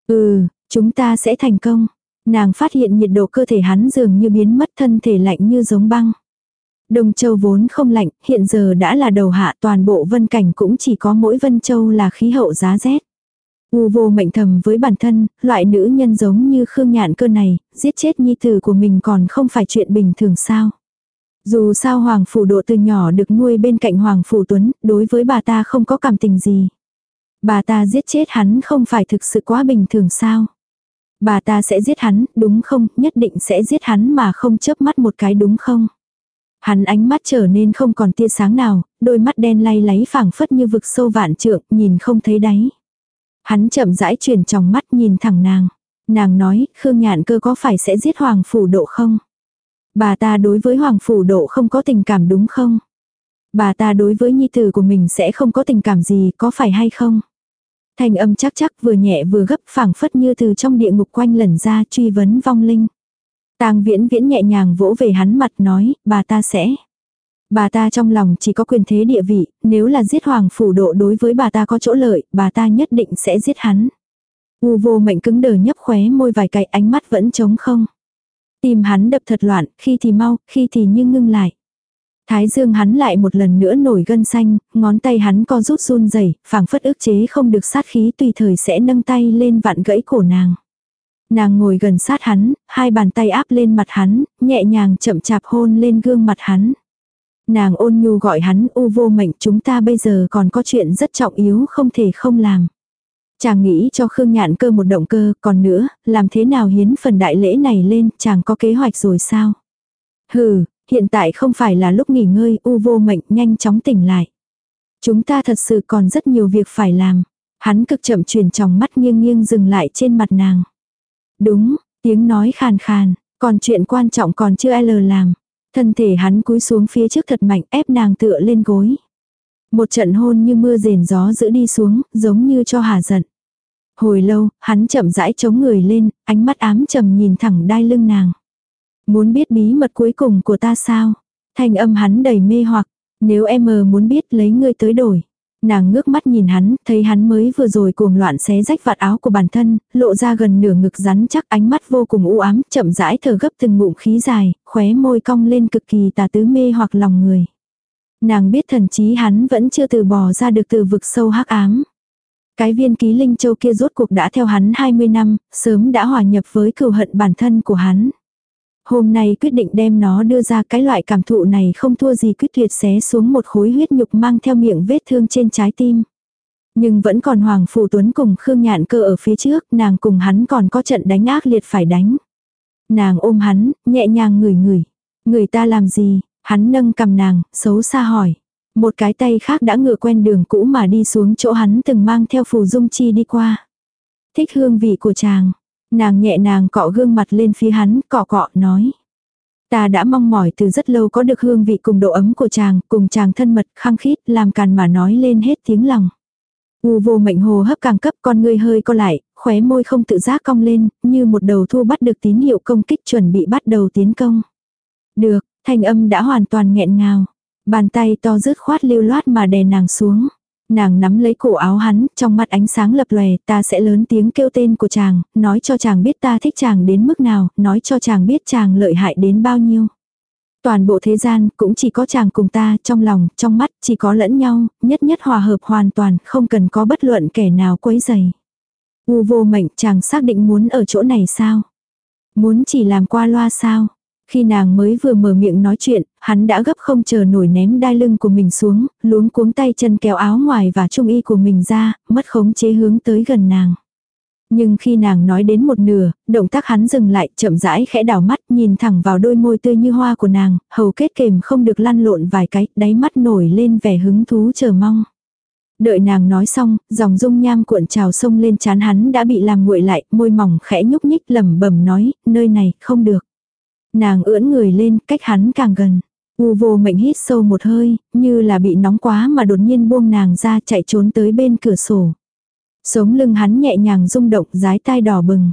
Ừ, chúng ta sẽ thành công. Nàng phát hiện nhiệt độ cơ thể hắn dường như biến mất thân thể lạnh như giống băng. Đông Châu vốn không lạnh, hiện giờ đã là đầu hạ toàn bộ vân cảnh cũng chỉ có mỗi vân châu là khí hậu giá rét. U vô mệnh thầm với bản thân, loại nữ nhân giống như Khương Nhạn cơ này, giết chết nhi tử của mình còn không phải chuyện bình thường sao. Dù sao Hoàng Phủ Độ từ nhỏ được nuôi bên cạnh Hoàng Phủ Tuấn, đối với bà ta không có cảm tình gì. Bà ta giết chết hắn không phải thực sự quá bình thường sao. Bà ta sẽ giết hắn, đúng không, nhất định sẽ giết hắn mà không chớp mắt một cái đúng không. Hắn ánh mắt trở nên không còn tia sáng nào, đôi mắt đen lay láy phảng phất như vực sâu vạn trượng, nhìn không thấy đáy. Hắn chậm rãi chuyển tròng mắt nhìn thẳng nàng. Nàng nói, Khương Nhạn cơ có phải sẽ giết Hoàng Phủ Độ không? Bà ta đối với Hoàng Phủ Độ không có tình cảm đúng không? Bà ta đối với nhi tử của mình sẽ không có tình cảm gì có phải hay không? Thanh âm chắc chắc vừa nhẹ vừa gấp phảng phất như từ trong địa ngục quanh lẩn ra truy vấn vong linh. Tang viễn viễn nhẹ nhàng vỗ về hắn mặt nói, bà ta sẽ. Bà ta trong lòng chỉ có quyền thế địa vị, nếu là giết hoàng phủ độ đối với bà ta có chỗ lợi, bà ta nhất định sẽ giết hắn. U vô mệnh cứng đờ nhấp khóe môi vài cái ánh mắt vẫn trống không. Tìm hắn đập thật loạn, khi thì mau, khi thì như ngưng lại. Thái dương hắn lại một lần nữa nổi gân xanh, ngón tay hắn co rút run rẩy, phảng phất ức chế không được sát khí tùy thời sẽ nâng tay lên vặn gãy cổ nàng. Nàng ngồi gần sát hắn, hai bàn tay áp lên mặt hắn, nhẹ nhàng chậm chạp hôn lên gương mặt hắn. Nàng ôn nhu gọi hắn u vô mệnh chúng ta bây giờ còn có chuyện rất trọng yếu không thể không làm. Chàng nghĩ cho Khương Nhạn cơ một động cơ, còn nữa, làm thế nào hiến phần đại lễ này lên, chàng có kế hoạch rồi sao? Hừ, hiện tại không phải là lúc nghỉ ngơi, u vô mệnh nhanh chóng tỉnh lại. Chúng ta thật sự còn rất nhiều việc phải làm. Hắn cực chậm chuyển trong mắt nghiêng nghiêng dừng lại trên mặt nàng. Đúng, tiếng nói khàn khàn, còn chuyện quan trọng còn chưa L làm. Thân thể hắn cúi xuống phía trước thật mạnh ép nàng tựa lên gối. Một trận hôn như mưa rền gió giữ đi xuống, giống như cho hà giận. Hồi lâu, hắn chậm rãi chống người lên, ánh mắt ám trầm nhìn thẳng đai lưng nàng. Muốn biết bí mật cuối cùng của ta sao? Thanh âm hắn đầy mê hoặc, nếu em mờ muốn biết lấy ngươi tới đổi. Nàng ngước mắt nhìn hắn, thấy hắn mới vừa rồi cuồng loạn xé rách vạt áo của bản thân, lộ ra gần nửa ngực rắn chắc ánh mắt vô cùng u ám, chậm rãi thở gấp từng ngụm khí dài, khóe môi cong lên cực kỳ tà tứ mê hoặc lòng người. Nàng biết thần chí hắn vẫn chưa từ bỏ ra được từ vực sâu hắc ám. Cái viên ký linh châu kia rốt cuộc đã theo hắn 20 năm, sớm đã hòa nhập với cừu hận bản thân của hắn. Hôm nay quyết định đem nó đưa ra cái loại cảm thụ này không thua gì quyết tuyệt xé xuống một khối huyết nhục mang theo miệng vết thương trên trái tim. Nhưng vẫn còn Hoàng Phủ Tuấn cùng Khương Nhạn cơ ở phía trước, nàng cùng hắn còn có trận đánh ác liệt phải đánh. Nàng ôm hắn, nhẹ nhàng ngửi ngửi. Người ta làm gì? Hắn nâng cầm nàng, xấu xa hỏi. Một cái tay khác đã ngựa quen đường cũ mà đi xuống chỗ hắn từng mang theo phù dung chi đi qua. Thích hương vị của chàng. Nàng nhẹ nàng cọ gương mặt lên phía hắn, cọ cọ, nói. Ta đã mong mỏi từ rất lâu có được hương vị cùng độ ấm của chàng, cùng chàng thân mật, khăng khít, làm càn mà nói lên hết tiếng lòng. U vô mệnh hồ hấp càng cấp con ngươi hơi co lại, khóe môi không tự giác cong lên, như một đầu thu bắt được tín hiệu công kích chuẩn bị bắt đầu tiến công. Được, thanh âm đã hoàn toàn nghẹn ngào. Bàn tay to rứt khoát lưu loát mà đè nàng xuống. Nàng nắm lấy cổ áo hắn, trong mắt ánh sáng lập lòe, ta sẽ lớn tiếng kêu tên của chàng, nói cho chàng biết ta thích chàng đến mức nào, nói cho chàng biết chàng lợi hại đến bao nhiêu. Toàn bộ thế gian cũng chỉ có chàng cùng ta, trong lòng, trong mắt, chỉ có lẫn nhau, nhất nhất hòa hợp hoàn toàn, không cần có bất luận kẻ nào quấy dày. U vô mệnh chàng xác định muốn ở chỗ này sao? Muốn chỉ làm qua loa sao? Khi nàng mới vừa mở miệng nói chuyện, hắn đã gấp không chờ nổi ném đai lưng của mình xuống, luống cuống tay chân kéo áo ngoài và trung y của mình ra, mất khống chế hướng tới gần nàng. Nhưng khi nàng nói đến một nửa, động tác hắn dừng lại, chậm rãi khẽ đảo mắt, nhìn thẳng vào đôi môi tươi như hoa của nàng, hầu kết kềm không được lăn lộn vài cái, đáy mắt nổi lên vẻ hứng thú chờ mong. Đợi nàng nói xong, dòng dung nham cuộn trào sông lên chán hắn đã bị làm nguội lại, môi mỏng khẽ nhúc nhích lẩm bẩm nói, nơi này, không được. Nàng ưỡn người lên, cách hắn càng gần. U vô mệnh hít sâu một hơi, như là bị nóng quá mà đột nhiên buông nàng ra chạy trốn tới bên cửa sổ. Sống lưng hắn nhẹ nhàng rung động, dái tai đỏ bừng.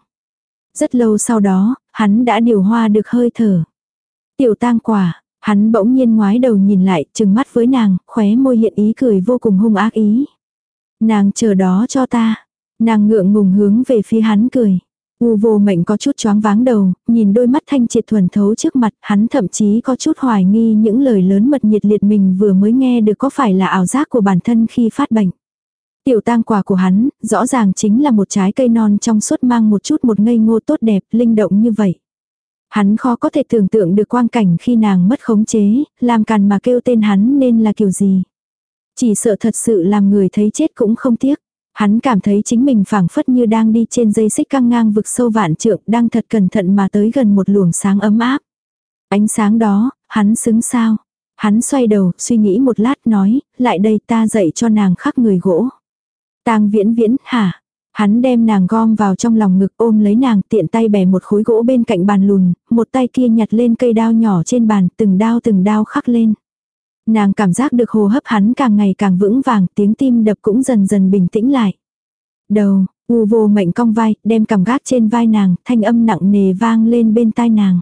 Rất lâu sau đó, hắn đã điều hoa được hơi thở. Tiểu tang quả, hắn bỗng nhiên ngoái đầu nhìn lại, trừng mắt với nàng, khóe môi hiện ý cười vô cùng hung ác ý. Nàng chờ đó cho ta. Nàng ngượng ngùng hướng về phía hắn cười. U vô mệnh có chút choáng váng đầu, nhìn đôi mắt thanh triệt thuần thấu trước mặt, hắn thậm chí có chút hoài nghi những lời lớn mật nhiệt liệt mình vừa mới nghe được có phải là ảo giác của bản thân khi phát bệnh. Tiểu tang quả của hắn, rõ ràng chính là một trái cây non trong suốt mang một chút một ngây ngô tốt đẹp, linh động như vậy. Hắn khó có thể tưởng tượng được quang cảnh khi nàng mất khống chế, làm càn mà kêu tên hắn nên là kiểu gì. Chỉ sợ thật sự làm người thấy chết cũng không tiếc. Hắn cảm thấy chính mình phảng phất như đang đi trên dây xích căng ngang vực sâu vạn trượng, đang thật cẩn thận mà tới gần một luồng sáng ấm áp. Ánh sáng đó, hắn xứng sao. Hắn xoay đầu, suy nghĩ một lát nói, lại đây ta dạy cho nàng khắc người gỗ. tang viễn viễn, hả? Hắn đem nàng gom vào trong lòng ngực ôm lấy nàng tiện tay bẻ một khối gỗ bên cạnh bàn lùn, một tay kia nhặt lên cây đao nhỏ trên bàn, từng đao từng đao khắc lên. Nàng cảm giác được hồ hấp hắn càng ngày càng vững vàng, tiếng tim đập cũng dần dần bình tĩnh lại. Đầu, u vô mệnh cong vai, đem cảm gác trên vai nàng, thanh âm nặng nề vang lên bên tai nàng.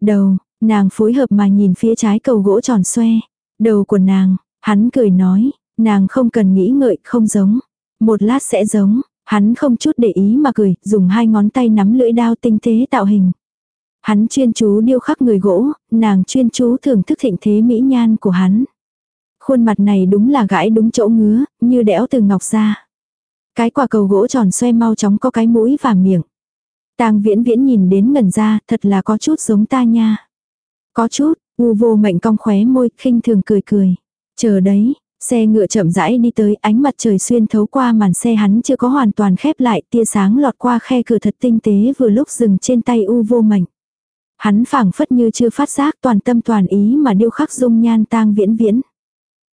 Đầu, nàng phối hợp mà nhìn phía trái cầu gỗ tròn xoe. Đầu của nàng, hắn cười nói, nàng không cần nghĩ ngợi, không giống. Một lát sẽ giống, hắn không chút để ý mà cười, dùng hai ngón tay nắm lưỡi đao tinh tế tạo hình. Hắn chuyên chú điêu khắc người gỗ, nàng chuyên chú thưởng thức thịnh thế mỹ nhan của hắn. Khuôn mặt này đúng là gãi đúng chỗ ngứa, như đẽo từ ngọc ra. Cái quả cầu gỗ tròn xoay mau chóng có cái mũi và miệng. Tang viễn viễn nhìn đến ngẩn ra, thật là có chút giống ta nha. Có chút, u vô mệnh cong khóe môi, khinh thường cười cười. Chờ đấy, xe ngựa chậm rãi đi tới ánh mặt trời xuyên thấu qua màn xe hắn chưa có hoàn toàn khép lại tia sáng lọt qua khe cửa thật tinh tế vừa lúc dừng trên tay u vô mệnh. Hắn phảng phất như chưa phát giác toàn tâm toàn ý mà điêu khắc dung nhan tang viễn viễn.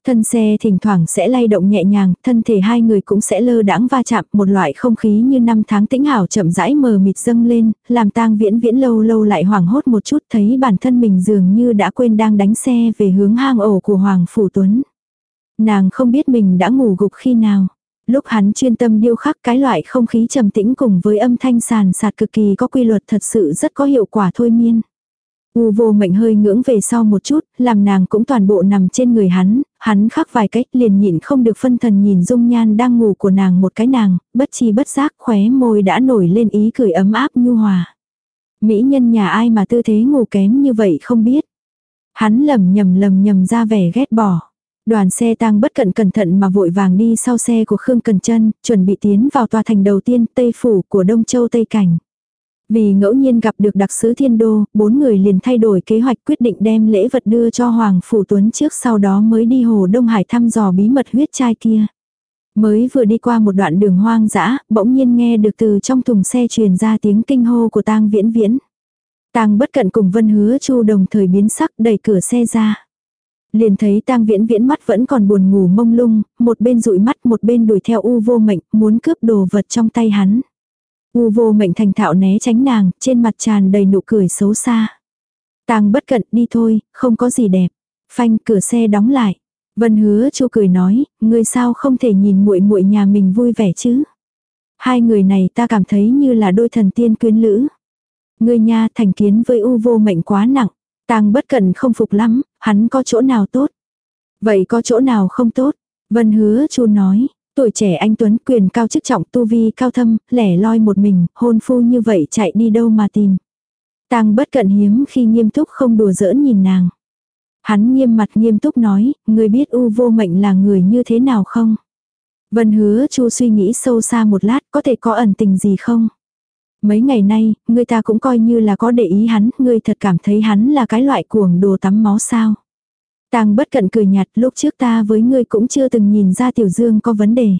Thân xe thỉnh thoảng sẽ lay động nhẹ nhàng, thân thể hai người cũng sẽ lơ đãng va chạm, một loại không khí như năm tháng tĩnh hảo chậm rãi mờ mịt dâng lên, làm tang viễn viễn lâu lâu lại hoảng hốt một chút thấy bản thân mình dường như đã quên đang đánh xe về hướng hang ổ của Hoàng Phủ Tuấn. Nàng không biết mình đã ngủ gục khi nào. Lúc hắn chuyên tâm điêu khắc cái loại không khí trầm tĩnh cùng với âm thanh sàn sạt cực kỳ có quy luật thật sự rất có hiệu quả thôi miên. U vô mệnh hơi ngưỡng về sau một chút, làm nàng cũng toàn bộ nằm trên người hắn, hắn khắc vài cách liền nhịn không được phân thần nhìn dung nhan đang ngủ của nàng một cái nàng, bất chi bất giác khóe môi đã nổi lên ý cười ấm áp nhu hòa. Mỹ nhân nhà ai mà tư thế ngủ kém như vậy không biết. Hắn lầm nhầm lầm nhầm ra vẻ ghét bỏ. Đoàn xe tang bất cẩn cẩn thận mà vội vàng đi sau xe của Khương Cần Trân, chuẩn bị tiến vào tòa thành đầu tiên Tây Phủ của Đông Châu Tây Cảnh. Vì ngẫu nhiên gặp được đặc sứ thiên đô, bốn người liền thay đổi kế hoạch quyết định đem lễ vật đưa cho Hoàng Phủ Tuấn trước sau đó mới đi Hồ Đông Hải thăm dò bí mật huyết trai kia. Mới vừa đi qua một đoạn đường hoang dã, bỗng nhiên nghe được từ trong thùng xe truyền ra tiếng kinh hô của tang viễn viễn. Tang bất cận cùng vân hứa chu đồng thời biến sắc đẩy cửa xe ra. Liền thấy tang viễn viễn mắt vẫn còn buồn ngủ mông lung, một bên dụi mắt một bên đuổi theo u vô mệnh, muốn cướp đồ vật trong tay hắn. U vô mệnh thành thạo né tránh nàng, trên mặt tràn đầy nụ cười xấu xa. Tang bất cận đi thôi, không có gì đẹp. Phanh cửa xe đóng lại. Vân hứa chu cười nói, ngươi sao không thể nhìn muội muội nhà mình vui vẻ chứ. Hai người này ta cảm thấy như là đôi thần tiên quyến lữ. Ngươi nha thành kiến với u vô mệnh quá nặng. Tang bất cần không phục lắm, hắn có chỗ nào tốt. Vậy có chỗ nào không tốt? Vân hứa chu nói, tuổi trẻ anh Tuấn quyền cao chức trọng tu vi cao thâm, lẻ loi một mình, hôn phu như vậy chạy đi đâu mà tìm. Tang bất cận hiếm khi nghiêm túc không đùa giỡn nhìn nàng. Hắn nghiêm mặt nghiêm túc nói, người biết u vô mệnh là người như thế nào không? Vân hứa chu suy nghĩ sâu xa một lát có thể có ẩn tình gì không? Mấy ngày nay, người ta cũng coi như là có để ý hắn, người thật cảm thấy hắn là cái loại cuồng đồ tắm máu sao. Tàng bất cận cười nhạt lúc trước ta với ngươi cũng chưa từng nhìn ra tiểu dương có vấn đề.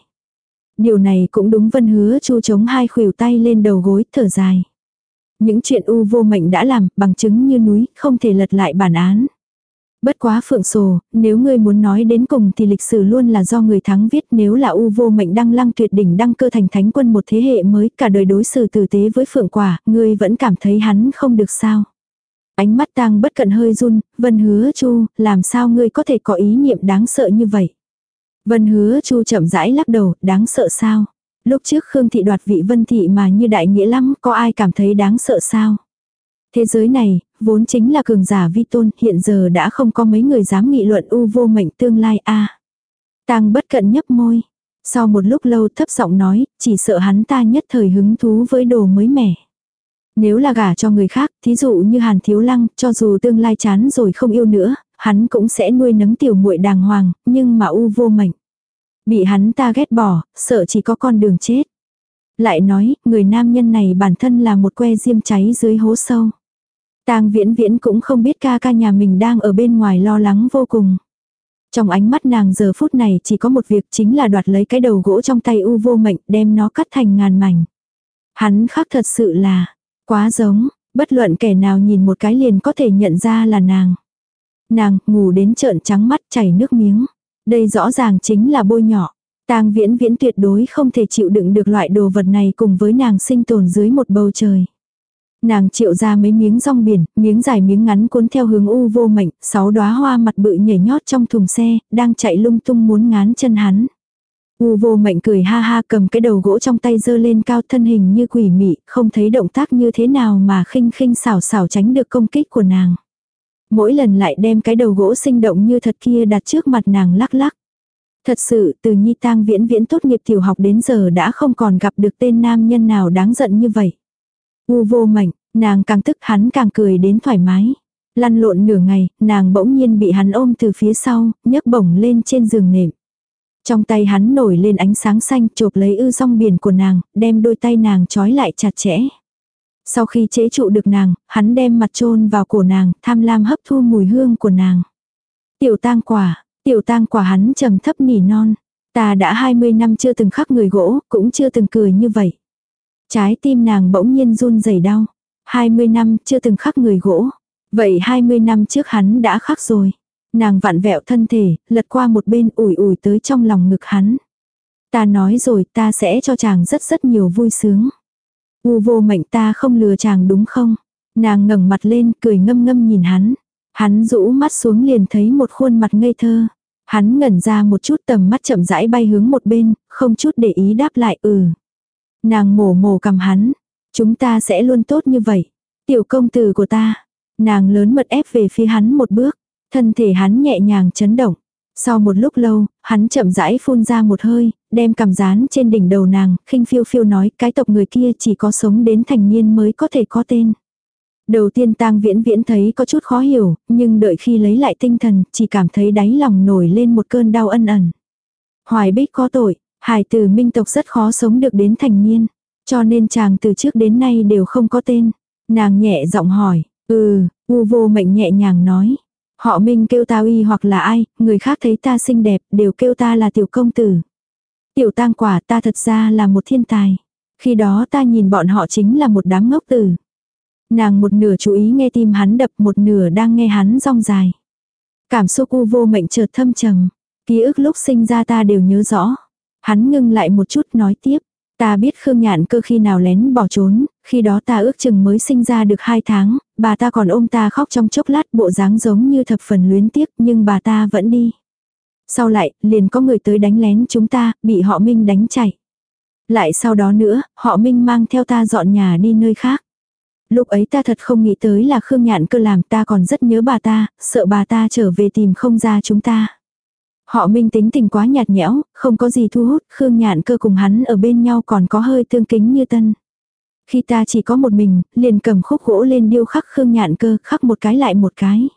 Điều này cũng đúng vân hứa chu chống hai khuỷu tay lên đầu gối thở dài. Những chuyện u vô mệnh đã làm bằng chứng như núi không thể lật lại bản án. Bất quá phượng sồ, nếu ngươi muốn nói đến cùng thì lịch sử luôn là do người thắng viết nếu là u vô mệnh đăng lăng tuyệt đỉnh đăng cơ thành thánh quân một thế hệ mới cả đời đối xử tử tế với phượng quả, ngươi vẫn cảm thấy hắn không được sao. Ánh mắt tang bất cận hơi run, vân hứa chu, làm sao ngươi có thể có ý niệm đáng sợ như vậy. Vân hứa chu chậm rãi lắc đầu, đáng sợ sao. Lúc trước Khương Thị đoạt vị Vân Thị mà như đại nghĩa lắm, có ai cảm thấy đáng sợ sao? Thế giới này, vốn chính là cường giả vi tôn, hiện giờ đã không có mấy người dám nghị luận u vô mệnh tương lai a. Tang bất cận nhấp môi. Sau một lúc lâu thấp giọng nói, chỉ sợ hắn ta nhất thời hứng thú với đồ mới mẻ. Nếu là gả cho người khác, thí dụ như Hàn Thiếu Lăng, cho dù tương lai chán rồi không yêu nữa, hắn cũng sẽ nuôi nấng tiểu muội đàng hoàng, nhưng mà u vô mệnh. Bị hắn ta ghét bỏ, sợ chỉ có con đường chết. Lại nói, người nam nhân này bản thân là một que diêm cháy dưới hố sâu. Tang viễn viễn cũng không biết ca ca nhà mình đang ở bên ngoài lo lắng vô cùng. Trong ánh mắt nàng giờ phút này chỉ có một việc chính là đoạt lấy cái đầu gỗ trong tay u vô mệnh đem nó cắt thành ngàn mảnh. Hắn khác thật sự là quá giống, bất luận kẻ nào nhìn một cái liền có thể nhận ra là nàng. Nàng ngủ đến trợn trắng mắt chảy nước miếng. Đây rõ ràng chính là bôi nhỏ. Tang viễn viễn tuyệt đối không thể chịu đựng được loại đồ vật này cùng với nàng sinh tồn dưới một bầu trời. Nàng triệu ra mấy miếng rong biển, miếng dài miếng ngắn cuốn theo hướng u vô mệnh, sáu đóa hoa mặt bự nhảy nhót trong thùng xe, đang chạy lung tung muốn ngán chân hắn. U vô mệnh cười ha ha cầm cái đầu gỗ trong tay dơ lên cao thân hình như quỷ mị, không thấy động tác như thế nào mà khinh khinh xảo xảo tránh được công kích của nàng. Mỗi lần lại đem cái đầu gỗ sinh động như thật kia đặt trước mặt nàng lắc lắc. Thật sự, từ nhi tang viễn viễn tốt nghiệp tiểu học đến giờ đã không còn gặp được tên nam nhân nào đáng giận như vậy. U vô mạnh, nàng càng tức hắn càng cười đến thoải mái. Lăn lộn nửa ngày, nàng bỗng nhiên bị hắn ôm từ phía sau, nhấc bổng lên trên giường nệm. Trong tay hắn nổi lên ánh sáng xanh chộp lấy ư song biển của nàng, đem đôi tay nàng trói lại chặt chẽ. Sau khi chế trụ được nàng, hắn đem mặt chôn vào cổ nàng, tham lam hấp thu mùi hương của nàng. Tiểu tang quả, tiểu tang quả hắn trầm thấp nỉ non. Ta đã 20 năm chưa từng khắc người gỗ, cũng chưa từng cười như vậy. Trái tim nàng bỗng nhiên run rẩy đau. 20 năm chưa từng khắc người gỗ. Vậy 20 năm trước hắn đã khắc rồi. Nàng vặn vẹo thân thể, lật qua một bên ủi ủi tới trong lòng ngực hắn. Ta nói rồi ta sẽ cho chàng rất rất nhiều vui sướng. U vô mệnh ta không lừa chàng đúng không? Nàng ngẩng mặt lên cười ngâm ngâm nhìn hắn. Hắn rũ mắt xuống liền thấy một khuôn mặt ngây thơ. Hắn ngẩn ra một chút tầm mắt chậm rãi bay hướng một bên, không chút để ý đáp lại ừ. Nàng mổ mổ cầm hắn. Chúng ta sẽ luôn tốt như vậy. Tiểu công tử của ta. Nàng lớn mật ép về phía hắn một bước. Thân thể hắn nhẹ nhàng chấn động. Sau một lúc lâu, hắn chậm rãi phun ra một hơi, đem cằm rán trên đỉnh đầu nàng, khinh phiêu phiêu nói cái tộc người kia chỉ có sống đến thành niên mới có thể có tên. Đầu tiên tang viễn viễn thấy có chút khó hiểu, nhưng đợi khi lấy lại tinh thần, chỉ cảm thấy đáy lòng nổi lên một cơn đau ân ẩn. Hoài bích có tội, hải tử minh tộc rất khó sống được đến thành niên, cho nên chàng từ trước đến nay đều không có tên. Nàng nhẹ giọng hỏi, ừ, u vô mệnh nhẹ nhàng nói, Họ Minh kêu ta uy hoặc là ai, người khác thấy ta xinh đẹp, đều kêu ta là tiểu công tử. Tiểu tang quả ta thật ra là một thiên tài. Khi đó ta nhìn bọn họ chính là một đám ngốc tử. Nàng một nửa chú ý nghe tim hắn đập, một nửa đang nghe hắn rong dài. Cảm xúc u vô mệnh chợt thâm trầm. Ký ức lúc sinh ra ta đều nhớ rõ. Hắn ngưng lại một chút nói tiếp. Ta biết Khương Nhạn cơ khi nào lén bỏ trốn, khi đó ta ước chừng mới sinh ra được hai tháng, bà ta còn ôm ta khóc trong chốc lát bộ dáng giống như thập phần luyến tiếc nhưng bà ta vẫn đi. Sau lại, liền có người tới đánh lén chúng ta, bị họ Minh đánh chạy. Lại sau đó nữa, họ Minh mang theo ta dọn nhà đi nơi khác. Lúc ấy ta thật không nghĩ tới là Khương Nhạn cơ làm ta còn rất nhớ bà ta, sợ bà ta trở về tìm không ra chúng ta. Họ minh tính tình quá nhạt nhẽo, không có gì thu hút, Khương Nhạn cơ cùng hắn ở bên nhau còn có hơi tương kính như tân. Khi ta chỉ có một mình, liền cầm khúc gỗ lên điêu khắc Khương Nhạn cơ, khắc một cái lại một cái.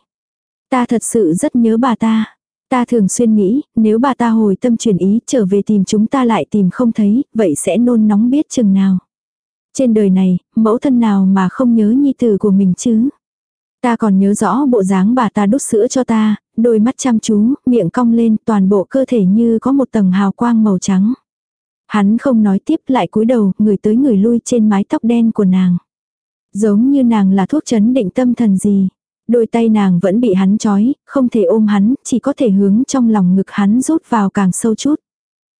Ta thật sự rất nhớ bà ta. Ta thường xuyên nghĩ, nếu bà ta hồi tâm chuyển ý trở về tìm chúng ta lại tìm không thấy, vậy sẽ nôn nóng biết chừng nào. Trên đời này, mẫu thân nào mà không nhớ nhi tử của mình chứ? Ta còn nhớ rõ bộ dáng bà ta đút sữa cho ta, đôi mắt chăm chú, miệng cong lên, toàn bộ cơ thể như có một tầng hào quang màu trắng. Hắn không nói tiếp lại cúi đầu, người tới người lui trên mái tóc đen của nàng. Giống như nàng là thuốc chấn định tâm thần gì. Đôi tay nàng vẫn bị hắn trói, không thể ôm hắn, chỉ có thể hướng trong lòng ngực hắn rút vào càng sâu chút.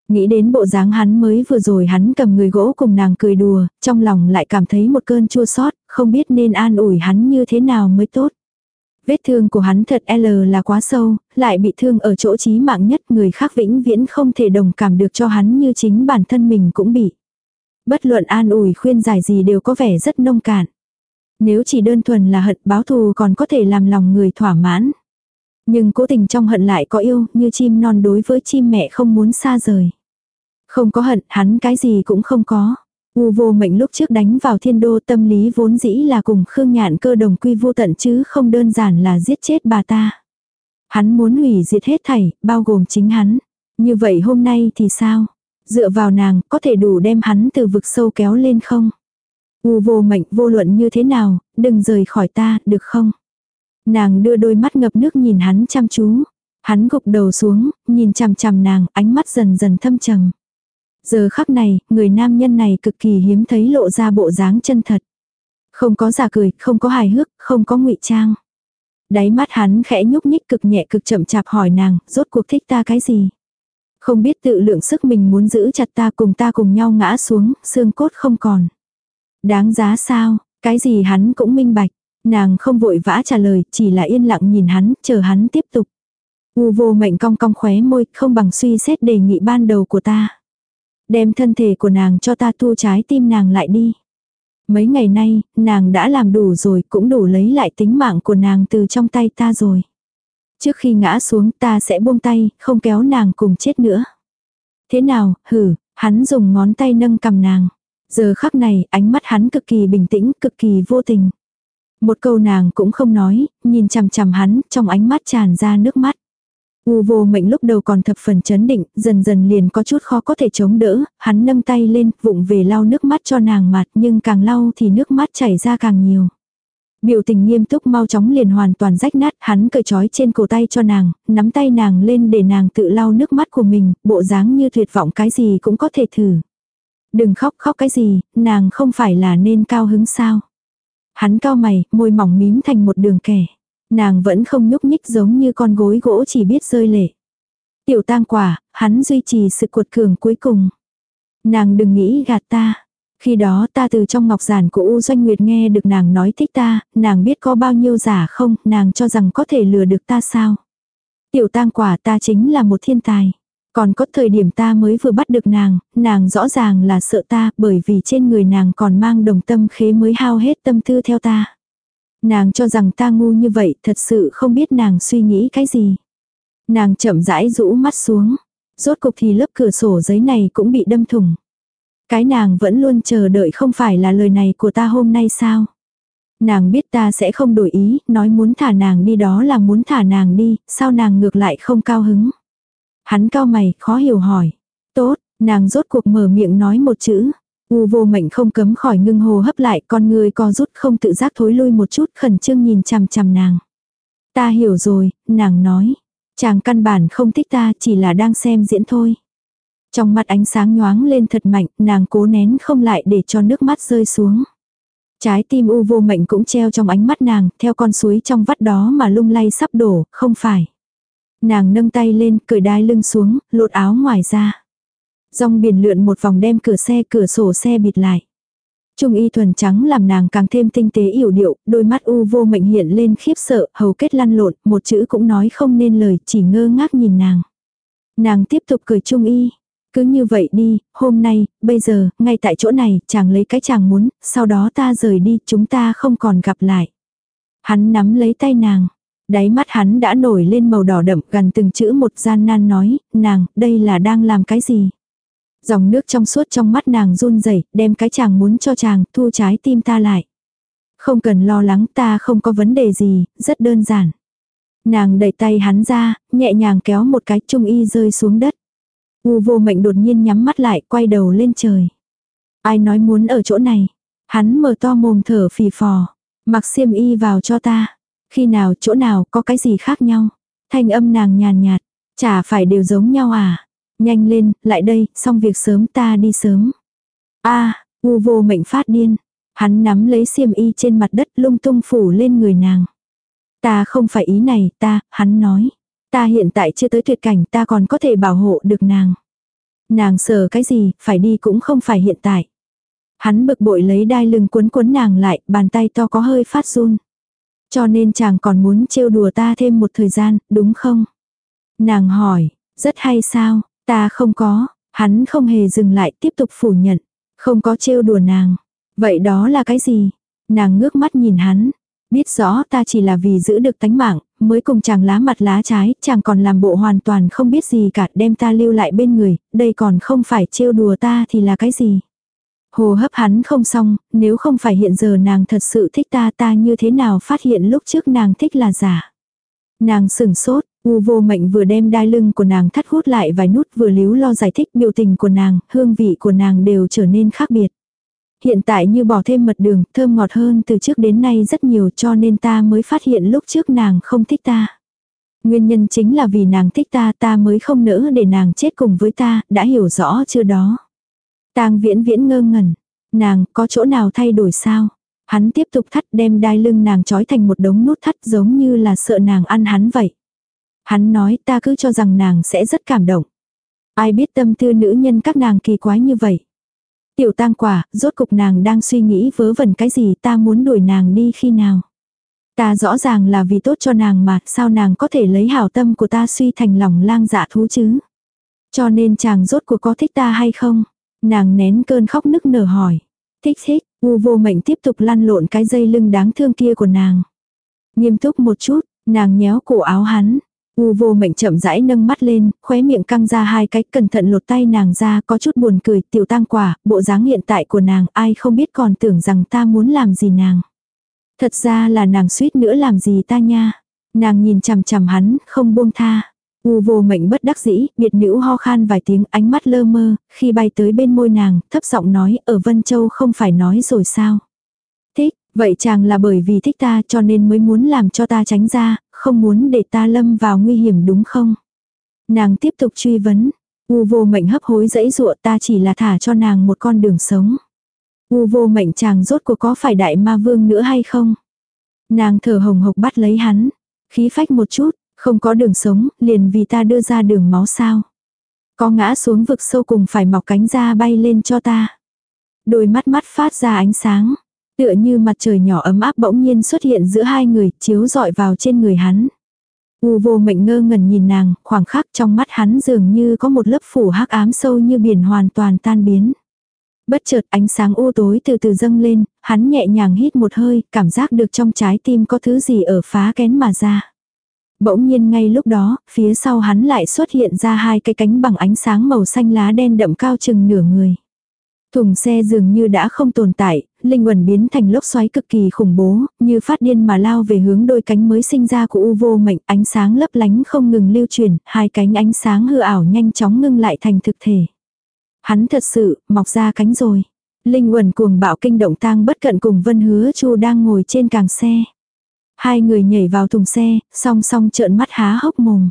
Nghĩ đến bộ dáng hắn mới vừa rồi hắn cầm người gỗ cùng nàng cười đùa, trong lòng lại cảm thấy một cơn chua xót, không biết nên an ủi hắn như thế nào mới tốt. Vết thương của hắn thật L là quá sâu, lại bị thương ở chỗ chí mạng nhất người khác vĩnh viễn không thể đồng cảm được cho hắn như chính bản thân mình cũng bị. Bất luận an ủi khuyên giải gì đều có vẻ rất nông cạn. Nếu chỉ đơn thuần là hận báo thù còn có thể làm lòng người thỏa mãn. Nhưng cố tình trong hận lại có yêu như chim non đối với chim mẹ không muốn xa rời. Không có hận hắn cái gì cũng không có. U vô mệnh lúc trước đánh vào thiên đô tâm lý vốn dĩ là cùng Khương Nhạn cơ đồng quy vô tận chứ không đơn giản là giết chết bà ta. Hắn muốn hủy diệt hết thảy, bao gồm chính hắn. Như vậy hôm nay thì sao? Dựa vào nàng có thể đủ đem hắn từ vực sâu kéo lên không? U vô mệnh vô luận như thế nào, đừng rời khỏi ta, được không? Nàng đưa đôi mắt ngập nước nhìn hắn chăm chú. Hắn gục đầu xuống, nhìn chằm chằm nàng, ánh mắt dần dần thâm trầm. Giờ khắc này, người nam nhân này cực kỳ hiếm thấy lộ ra bộ dáng chân thật. Không có giả cười, không có hài hước, không có ngụy trang. Đáy mắt hắn khẽ nhúc nhích cực nhẹ cực chậm chạp hỏi nàng, rốt cuộc thích ta cái gì? Không biết tự lượng sức mình muốn giữ chặt ta cùng ta cùng nhau ngã xuống, xương cốt không còn. Đáng giá sao, cái gì hắn cũng minh bạch. Nàng không vội vã trả lời, chỉ là yên lặng nhìn hắn, chờ hắn tiếp tục. U vô mệnh cong cong khóe môi, không bằng suy xét đề nghị ban đầu của ta. Đem thân thể của nàng cho ta thu trái tim nàng lại đi. Mấy ngày nay, nàng đã làm đủ rồi, cũng đủ lấy lại tính mạng của nàng từ trong tay ta rồi. Trước khi ngã xuống ta sẽ buông tay, không kéo nàng cùng chết nữa. Thế nào, hử, hắn dùng ngón tay nâng cầm nàng. Giờ khắc này, ánh mắt hắn cực kỳ bình tĩnh, cực kỳ vô tình. Một câu nàng cũng không nói, nhìn chằm chằm hắn, trong ánh mắt tràn ra nước mắt. U vô mệnh lúc đầu còn thập phần chấn định, dần dần liền có chút khó có thể chống đỡ, hắn nâng tay lên, vụng về lau nước mắt cho nàng mặt, nhưng càng lau thì nước mắt chảy ra càng nhiều. Biểu tình nghiêm túc mau chóng liền hoàn toàn rách nát, hắn cởi trói trên cổ tay cho nàng, nắm tay nàng lên để nàng tự lau nước mắt của mình, bộ dáng như tuyệt vọng cái gì cũng có thể thử. Đừng khóc khóc cái gì, nàng không phải là nên cao hứng sao. Hắn cao mày, môi mỏng mím thành một đường kẻ. Nàng vẫn không nhúc nhích giống như con gối gỗ chỉ biết rơi lệ. Tiểu tang quả, hắn duy trì sự cuột cường cuối cùng. Nàng đừng nghĩ gạt ta. Khi đó ta từ trong ngọc giản của U Doanh Nguyệt nghe được nàng nói thích ta, nàng biết có bao nhiêu giả không, nàng cho rằng có thể lừa được ta sao. Tiểu tang quả ta chính là một thiên tài. Còn có thời điểm ta mới vừa bắt được nàng, nàng rõ ràng là sợ ta bởi vì trên người nàng còn mang đồng tâm khế mới hao hết tâm tư theo ta. Nàng cho rằng ta ngu như vậy thật sự không biết nàng suy nghĩ cái gì. Nàng chậm rãi rũ mắt xuống. Rốt cục thì lớp cửa sổ giấy này cũng bị đâm thủng. Cái nàng vẫn luôn chờ đợi không phải là lời này của ta hôm nay sao. Nàng biết ta sẽ không đổi ý, nói muốn thả nàng đi đó là muốn thả nàng đi, sao nàng ngược lại không cao hứng. Hắn cao mày, khó hiểu hỏi. Tốt, nàng rốt cuộc mở miệng nói một chữ. U vô mệnh không cấm khỏi ngưng hồ hấp lại, con người co rút không tự giác thối lui một chút khẩn trương nhìn chằm chằm nàng. Ta hiểu rồi, nàng nói. Chàng căn bản không thích ta chỉ là đang xem diễn thôi. Trong mắt ánh sáng nhoáng lên thật mạnh, nàng cố nén không lại để cho nước mắt rơi xuống. Trái tim u vô mệnh cũng treo trong ánh mắt nàng, theo con suối trong vắt đó mà lung lay sắp đổ, không phải. Nàng nâng tay lên, cởi đai lưng xuống, lột áo ngoài ra. Dòng biển lượn một vòng đem cửa xe cửa sổ xe bịt lại. Trung y thuần trắng làm nàng càng thêm tinh tế yểu điệu, đôi mắt u vô mệnh hiện lên khiếp sợ, hầu kết lăn lộn, một chữ cũng nói không nên lời, chỉ ngơ ngác nhìn nàng. Nàng tiếp tục cười trung y. Cứ như vậy đi, hôm nay, bây giờ, ngay tại chỗ này, chàng lấy cái chàng muốn, sau đó ta rời đi, chúng ta không còn gặp lại. Hắn nắm lấy tay nàng. Đáy mắt hắn đã nổi lên màu đỏ đậm gần từng chữ một gian nan nói, nàng, đây là đang làm cái gì? Dòng nước trong suốt trong mắt nàng run rẩy đem cái chàng muốn cho chàng thu trái tim ta lại. Không cần lo lắng ta không có vấn đề gì, rất đơn giản. Nàng đẩy tay hắn ra, nhẹ nhàng kéo một cái trung y rơi xuống đất. U vô mệnh đột nhiên nhắm mắt lại, quay đầu lên trời. Ai nói muốn ở chỗ này? Hắn mở to mồm thở phì phò. Mặc xiêm y vào cho ta. Khi nào chỗ nào có cái gì khác nhau? Thanh âm nàng nhàn nhạt. Chả phải đều giống nhau à? Nhanh lên, lại đây, xong việc sớm ta đi sớm. a u vô mệnh phát điên. Hắn nắm lấy xiêm y trên mặt đất lung tung phủ lên người nàng. Ta không phải ý này, ta, hắn nói. Ta hiện tại chưa tới tuyệt cảnh ta còn có thể bảo hộ được nàng. Nàng sợ cái gì, phải đi cũng không phải hiện tại. Hắn bực bội lấy đai lưng cuốn cuốn nàng lại, bàn tay to có hơi phát run. Cho nên chàng còn muốn trêu đùa ta thêm một thời gian, đúng không? Nàng hỏi, rất hay sao, ta không có, hắn không hề dừng lại tiếp tục phủ nhận, không có trêu đùa nàng. Vậy đó là cái gì? Nàng ngước mắt nhìn hắn, biết rõ ta chỉ là vì giữ được tánh mạng, mới cùng chàng lá mặt lá trái, chàng còn làm bộ hoàn toàn không biết gì cả, đem ta lưu lại bên người, đây còn không phải trêu đùa ta thì là cái gì. Hồ hấp hắn không xong, nếu không phải hiện giờ nàng thật sự thích ta ta như thế nào phát hiện lúc trước nàng thích là giả. Nàng sừng sốt, u vô mệnh vừa đem đai lưng của nàng thắt hút lại vài nút vừa líu lo giải thích biểu tình của nàng, hương vị của nàng đều trở nên khác biệt. Hiện tại như bỏ thêm mật đường, thơm ngọt hơn từ trước đến nay rất nhiều cho nên ta mới phát hiện lúc trước nàng không thích ta. Nguyên nhân chính là vì nàng thích ta ta mới không nỡ để nàng chết cùng với ta, đã hiểu rõ chưa đó tang viễn viễn ngơ ngẩn. Nàng có chỗ nào thay đổi sao? Hắn tiếp tục thắt đem đai lưng nàng trói thành một đống nút thắt giống như là sợ nàng ăn hắn vậy. Hắn nói ta cứ cho rằng nàng sẽ rất cảm động. Ai biết tâm tư nữ nhân các nàng kỳ quái như vậy. Tiểu tang quả, rốt cục nàng đang suy nghĩ vớ vẩn cái gì ta muốn đuổi nàng đi khi nào. Ta rõ ràng là vì tốt cho nàng mà, sao nàng có thể lấy hảo tâm của ta suy thành lòng lang dạ thú chứ. Cho nên chàng rốt cuộc có thích ta hay không? Nàng nén cơn khóc nức nở hỏi. Thích thích, u vô mệnh tiếp tục lăn lộn cái dây lưng đáng thương kia của nàng. Nghiêm túc một chút, nàng nhéo cổ áo hắn. U vô mệnh chậm rãi nâng mắt lên, khóe miệng căng ra hai cái cẩn thận lột tay nàng ra có chút buồn cười tiểu tang quả, bộ dáng hiện tại của nàng ai không biết còn tưởng rằng ta muốn làm gì nàng. Thật ra là nàng suýt nữa làm gì ta nha. Nàng nhìn chằm chằm hắn, không buông tha. U vô mệnh bất đắc dĩ, biệt nữ ho khan vài tiếng ánh mắt lơ mơ, khi bay tới bên môi nàng, thấp giọng nói ở Vân Châu không phải nói rồi sao. Thích, vậy chàng là bởi vì thích ta cho nên mới muốn làm cho ta tránh ra, không muốn để ta lâm vào nguy hiểm đúng không? Nàng tiếp tục truy vấn. U vô mệnh hấp hối dãy dụa ta chỉ là thả cho nàng một con đường sống. U vô mệnh chàng rốt cuộc có phải đại ma vương nữa hay không? Nàng thở hồng hộc bắt lấy hắn. Khí phách một chút, không có đường sống, liền vì ta đưa ra đường máu sao. Có ngã xuống vực sâu cùng phải mọc cánh ra bay lên cho ta. Đôi mắt mắt phát ra ánh sáng. Tựa như mặt trời nhỏ ấm áp bỗng nhiên xuất hiện giữa hai người, chiếu dọi vào trên người hắn. U vô mệnh ngơ ngẩn nhìn nàng, khoảng khắc trong mắt hắn dường như có một lớp phủ hắc ám sâu như biển hoàn toàn tan biến. Bất chợt ánh sáng u tối từ từ dâng lên, hắn nhẹ nhàng hít một hơi, cảm giác được trong trái tim có thứ gì ở phá kén mà ra. Bỗng nhiên ngay lúc đó, phía sau hắn lại xuất hiện ra hai cái cánh bằng ánh sáng màu xanh lá đen đậm cao chừng nửa người. Thùng xe dường như đã không tồn tại, linh quần biến thành lốc xoáy cực kỳ khủng bố, như phát điên mà lao về hướng đôi cánh mới sinh ra của u vô mệnh, ánh sáng lấp lánh không ngừng lưu truyền, hai cánh ánh sáng hư ảo nhanh chóng ngưng lại thành thực thể. Hắn thật sự, mọc ra cánh rồi. Linh quần cuồng bạo kinh động tang bất cận cùng vân hứa chu đang ngồi trên càng xe. Hai người nhảy vào thùng xe, song song trợn mắt há hốc mồm.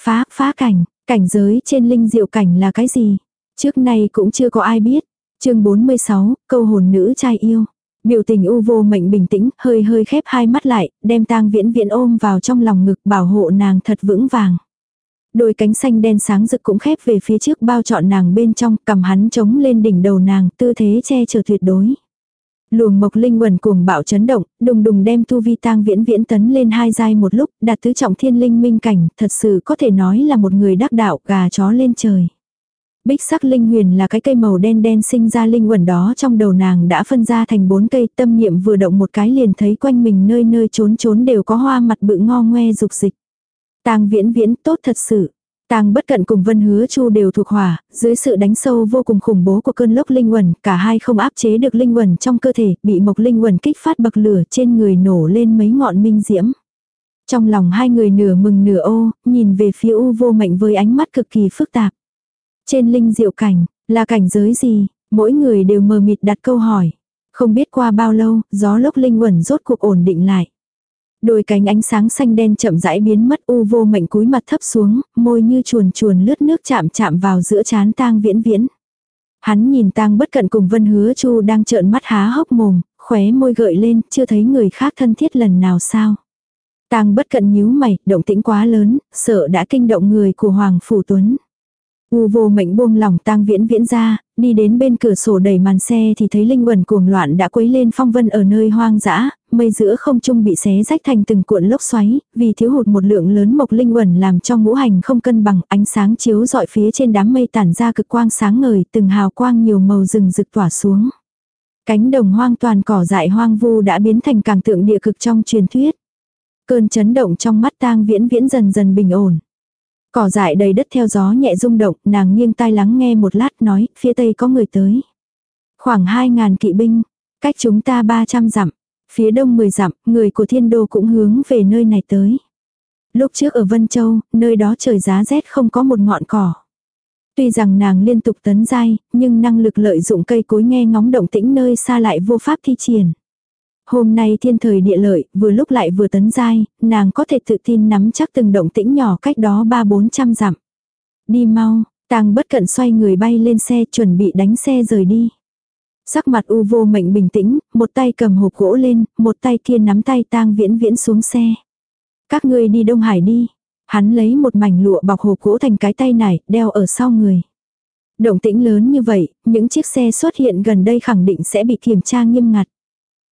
Phá, phá cảnh, cảnh giới trên linh diệu cảnh là cái gì? Trước nay cũng chưa có ai biết chương 46, câu hồn nữ trai yêu. Biểu tình u vô mệnh bình tĩnh, hơi hơi khép hai mắt lại, đem tang viễn viễn ôm vào trong lòng ngực bảo hộ nàng thật vững vàng. Đôi cánh xanh đen sáng rực cũng khép về phía trước bao trọn nàng bên trong, cầm hắn chống lên đỉnh đầu nàng, tư thế che chở tuyệt đối. Luồng mộc linh quẩn cuồng bạo chấn động, đùng đùng đem tu vi tang viễn viễn tấn lên hai giai một lúc, đạt tứ trọng thiên linh minh cảnh, thật sự có thể nói là một người đắc đạo gà chó lên trời. Bích sắc linh huyền là cái cây màu đen đen sinh ra linh quẩn đó trong đầu nàng đã phân ra thành bốn cây tâm niệm vừa động một cái liền thấy quanh mình nơi nơi trốn trốn đều có hoa mặt bự ngo ngoe dục dịch. Tang viễn viễn tốt thật sự. Tang bất cận cùng vân hứa chu đều thuộc hỏa, dưới sự đánh sâu vô cùng khủng bố của cơn lốc linh quẩn, cả hai không áp chế được linh quẩn trong cơ thể, bị mộc linh quẩn kích phát bậc lửa trên người nổ lên mấy ngọn minh diễm. Trong lòng hai người nửa mừng nửa ô, nhìn về phía u vô mệnh với ánh mắt cực kỳ phức tạp. Trên linh diệu cảnh, là cảnh giới gì? Mỗi người đều mờ mịt đặt câu hỏi. Không biết qua bao lâu, gió lốc linh quẩn rốt cuộc ổn định lại. Đôi cánh ánh sáng xanh đen chậm rãi biến mất u vô mệnh cúi mặt thấp xuống, môi như chuồn chuồn lướt nước chạm chạm vào giữa chán tang viễn viễn. Hắn nhìn tang bất cận cùng vân hứa chu đang trợn mắt há hốc mồm, khóe môi gợi lên, chưa thấy người khác thân thiết lần nào sao. Tang bất cận nhíu mày, động tĩnh quá lớn, sợ đã kinh động người của Hoàng Phủ Tuấn. U vô mệnh buông lòng tang viễn viễn ra, đi đến bên cửa sổ đẩy màn xe thì thấy linh quần cuồng loạn đã quấy lên phong vân ở nơi hoang dã, mây giữa không trung bị xé rách thành từng cuộn lốc xoáy, vì thiếu hụt một lượng lớn mộc linh uẩn làm cho ngũ hành không cân bằng, ánh sáng chiếu dọi phía trên đám mây tản ra cực quang sáng ngời, từng hào quang nhiều màu rừng rực tỏa xuống. Cánh đồng hoang toàn cỏ dại hoang vu đã biến thành càng tượng địa cực trong truyền thuyết. Cơn chấn động trong mắt tang viễn viễn dần dần bình ổn. Cỏ dại đầy đất theo gió nhẹ rung động, nàng nghiêng tai lắng nghe một lát nói, phía tây có người tới. Khoảng 2.000 kỵ binh, cách chúng ta 300 dặm. Phía đông 10 dặm, người của thiên đô cũng hướng về nơi này tới. Lúc trước ở Vân Châu, nơi đó trời giá rét không có một ngọn cỏ. Tuy rằng nàng liên tục tấn giai, nhưng năng lực lợi dụng cây cối nghe ngóng động tĩnh nơi xa lại vô pháp thi triển. Hôm nay thiên thời địa lợi, vừa lúc lại vừa tấn giai, nàng có thể tự tin nắm chắc từng động tĩnh nhỏ cách đó ba bốn trăm dặm. Đi mau, tàng bất cận xoay người bay lên xe chuẩn bị đánh xe rời đi. Sắc mặt u vô mệnh bình tĩnh, một tay cầm hộp gỗ lên, một tay kia nắm tay tang viễn viễn xuống xe. Các ngươi đi Đông Hải đi. Hắn lấy một mảnh lụa bọc hộp gỗ thành cái tay này, đeo ở sau người. Động tĩnh lớn như vậy, những chiếc xe xuất hiện gần đây khẳng định sẽ bị kiểm tra nghiêm ngặt.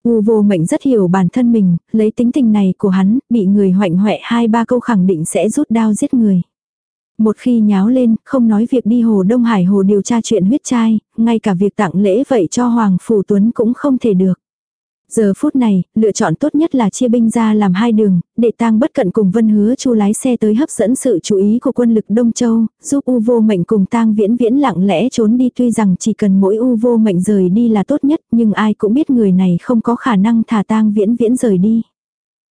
U vô mệnh rất hiểu bản thân mình, lấy tính tình này của hắn, bị người hoạnh hoẹ hai ba câu khẳng định sẽ rút đao giết người. Một khi nháo lên, không nói việc đi hồ Đông Hải hồ điều tra chuyện huyết trai, ngay cả việc tặng lễ vậy cho Hoàng Phủ Tuấn cũng không thể được. Giờ phút này, lựa chọn tốt nhất là chia binh ra làm hai đường, để tang bất cận cùng vân hứa chu lái xe tới hấp dẫn sự chú ý của quân lực Đông Châu, giúp U vô mệnh cùng tang viễn viễn lặng lẽ trốn đi tuy rằng chỉ cần mỗi U vô mệnh rời đi là tốt nhất nhưng ai cũng biết người này không có khả năng thả tang viễn viễn rời đi.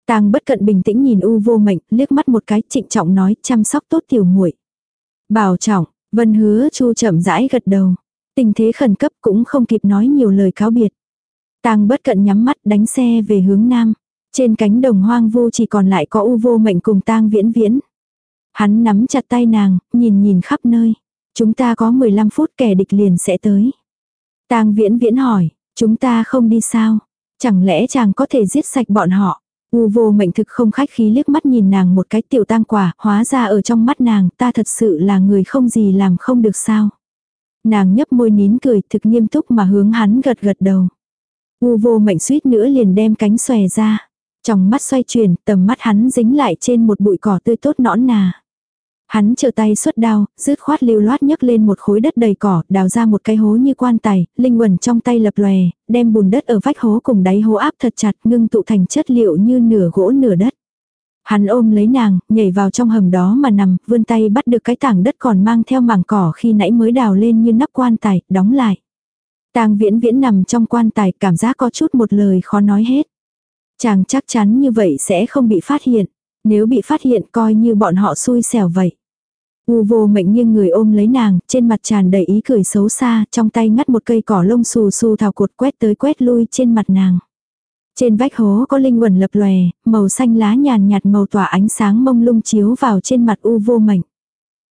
Tang bất cận bình tĩnh nhìn U vô mệnh, liếc mắt một cái trịnh trọng nói chăm sóc tốt tiểu muội Bảo trọng, vân hứa chu chậm rãi gật đầu. Tình thế khẩn cấp cũng không kịp nói nhiều lời cáo biệt. Tang bất cận nhắm mắt đánh xe về hướng nam. Trên cánh đồng hoang vu chỉ còn lại có u vô mệnh cùng tang viễn viễn. Hắn nắm chặt tay nàng, nhìn nhìn khắp nơi. Chúng ta có 15 phút kẻ địch liền sẽ tới. Tang viễn viễn hỏi, chúng ta không đi sao? Chẳng lẽ chàng có thể giết sạch bọn họ? U vô mệnh thực không khách khí liếc mắt nhìn nàng một cái tiểu tang quả, hóa ra ở trong mắt nàng ta thật sự là người không gì làm không được sao. Nàng nhấp môi nín cười thực nghiêm túc mà hướng hắn gật gật đầu. U vô mệnh suýt nữa liền đem cánh xòe ra. Trong mắt xoay chuyển, tầm mắt hắn dính lại trên một bụi cỏ tươi tốt nõn nà. Hắn chờ tay xuất đao, rứt khoát lưu loát nhấc lên một khối đất đầy cỏ, đào ra một cái hố như quan tài, linh quẩn trong tay lập lòe, đem bùn đất ở vách hố cùng đáy hố áp thật chặt ngưng tụ thành chất liệu như nửa gỗ nửa đất. Hắn ôm lấy nàng, nhảy vào trong hầm đó mà nằm, vươn tay bắt được cái tảng đất còn mang theo mảng cỏ khi nãy mới đào lên như nắp quan tài, đóng lại. Tang viễn viễn nằm trong quan tài cảm giác có chút một lời khó nói hết. Chàng chắc chắn như vậy sẽ không bị phát hiện. Nếu bị phát hiện coi như bọn họ xui xẻo vậy. U vô mệnh nghiêng người ôm lấy nàng, trên mặt tràn đầy ý cười xấu xa, trong tay ngắt một cây cỏ lông xù xù thảo cột quét tới quét lui trên mặt nàng. Trên vách hố có linh quẩn lập lòe, màu xanh lá nhàn nhạt màu tỏa ánh sáng mông lung chiếu vào trên mặt u vô mệnh.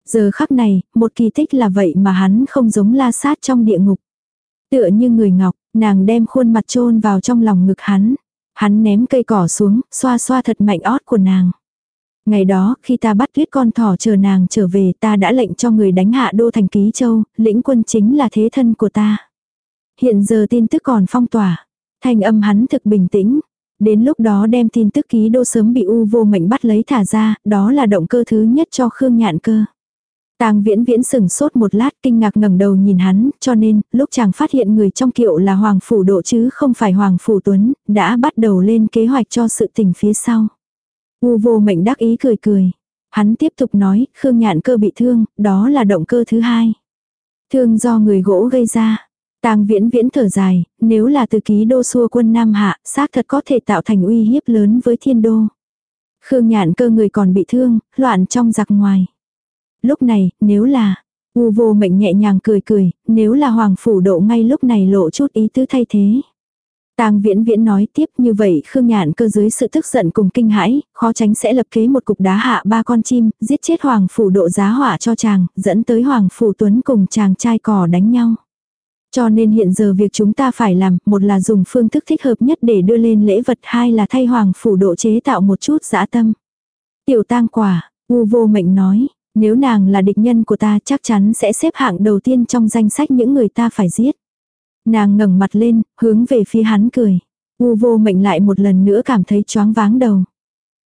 Giờ khắc này, một kỳ tích là vậy mà hắn không giống la sát trong địa ngục. Tựa như người ngọc, nàng đem khuôn mặt chôn vào trong lòng ngực hắn. Hắn ném cây cỏ xuống, xoa xoa thật mạnh ót của nàng. Ngày đó, khi ta bắt tuyết con thỏ chờ nàng trở về ta đã lệnh cho người đánh hạ đô thành ký châu, lĩnh quân chính là thế thân của ta. Hiện giờ tin tức còn phong tỏa. Thanh âm hắn thực bình tĩnh. Đến lúc đó đem tin tức ký đô sớm bị u vô mệnh bắt lấy thả ra, đó là động cơ thứ nhất cho Khương Nhạn cơ. Tang viễn viễn sừng sốt một lát kinh ngạc ngẩng đầu nhìn hắn, cho nên, lúc chàng phát hiện người trong kiệu là Hoàng Phủ Độ chứ không phải Hoàng Phủ Tuấn, đã bắt đầu lên kế hoạch cho sự tình phía sau. U vô mệnh đắc ý cười cười. Hắn tiếp tục nói, Khương Nhạn cơ bị thương, đó là động cơ thứ hai. Thương do người gỗ gây ra. Tang viễn viễn thở dài, nếu là từ ký đô xua quân Nam Hạ, xác thật có thể tạo thành uy hiếp lớn với thiên đô. Khương Nhạn cơ người còn bị thương, loạn trong giặc ngoài. Lúc này, nếu là, u vô mệnh nhẹ nhàng cười cười, nếu là hoàng phủ độ ngay lúc này lộ chút ý tứ thay thế. Tang Viễn Viễn nói tiếp như vậy Khương Nhạn cơ dưới sự tức giận cùng kinh hãi, khó tránh sẽ lập kế một cục đá hạ ba con chim, giết chết hoàng phủ độ giá hỏa cho chàng, dẫn tới hoàng phủ tuấn cùng chàng trai cỏ đánh nhau. Cho nên hiện giờ việc chúng ta phải làm, một là dùng phương thức thích hợp nhất để đưa lên lễ vật, hai là thay hoàng phủ độ chế tạo một chút dã tâm. Tiểu tang quả, u vô mệnh nói, nếu nàng là địch nhân của ta chắc chắn sẽ xếp hạng đầu tiên trong danh sách những người ta phải giết. Nàng ngẩng mặt lên, hướng về phía hắn cười. U vô mệnh lại một lần nữa cảm thấy choáng váng đầu.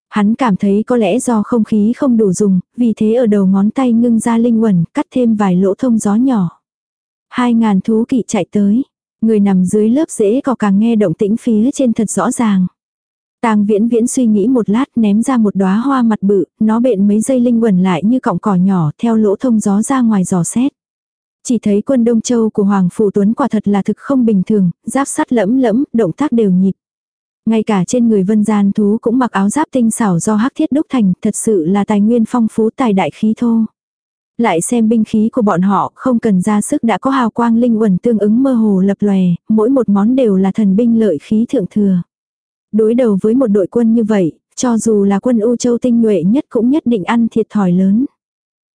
Hắn cảm thấy có lẽ do không khí không đủ dùng, vì thế ở đầu ngón tay ngưng ra linh quẩn, cắt thêm vài lỗ thông gió nhỏ. Hai ngàn thú kỵ chạy tới. Người nằm dưới lớp rễ có càng nghe động tĩnh phía trên thật rõ ràng. Tang viễn viễn suy nghĩ một lát ném ra một đóa hoa mặt bự, nó bện mấy dây linh quẩn lại như cọng cỏ nhỏ theo lỗ thông gió ra ngoài giò xét. Chỉ thấy quân Đông Châu của Hoàng Phủ Tuấn quả thật là thực không bình thường, giáp sắt lẫm lẫm, động tác đều nhịp. Ngay cả trên người vân gian thú cũng mặc áo giáp tinh xảo do hắc thiết đúc thành, thật sự là tài nguyên phong phú tài đại khí thô. Lại xem binh khí của bọn họ, không cần ra sức đã có hào quang linh uẩn tương ứng mơ hồ lập lòe, mỗi một món đều là thần binh lợi khí thượng thừa. Đối đầu với một đội quân như vậy, cho dù là quân U Châu tinh nhuệ nhất cũng nhất định ăn thiệt thòi lớn.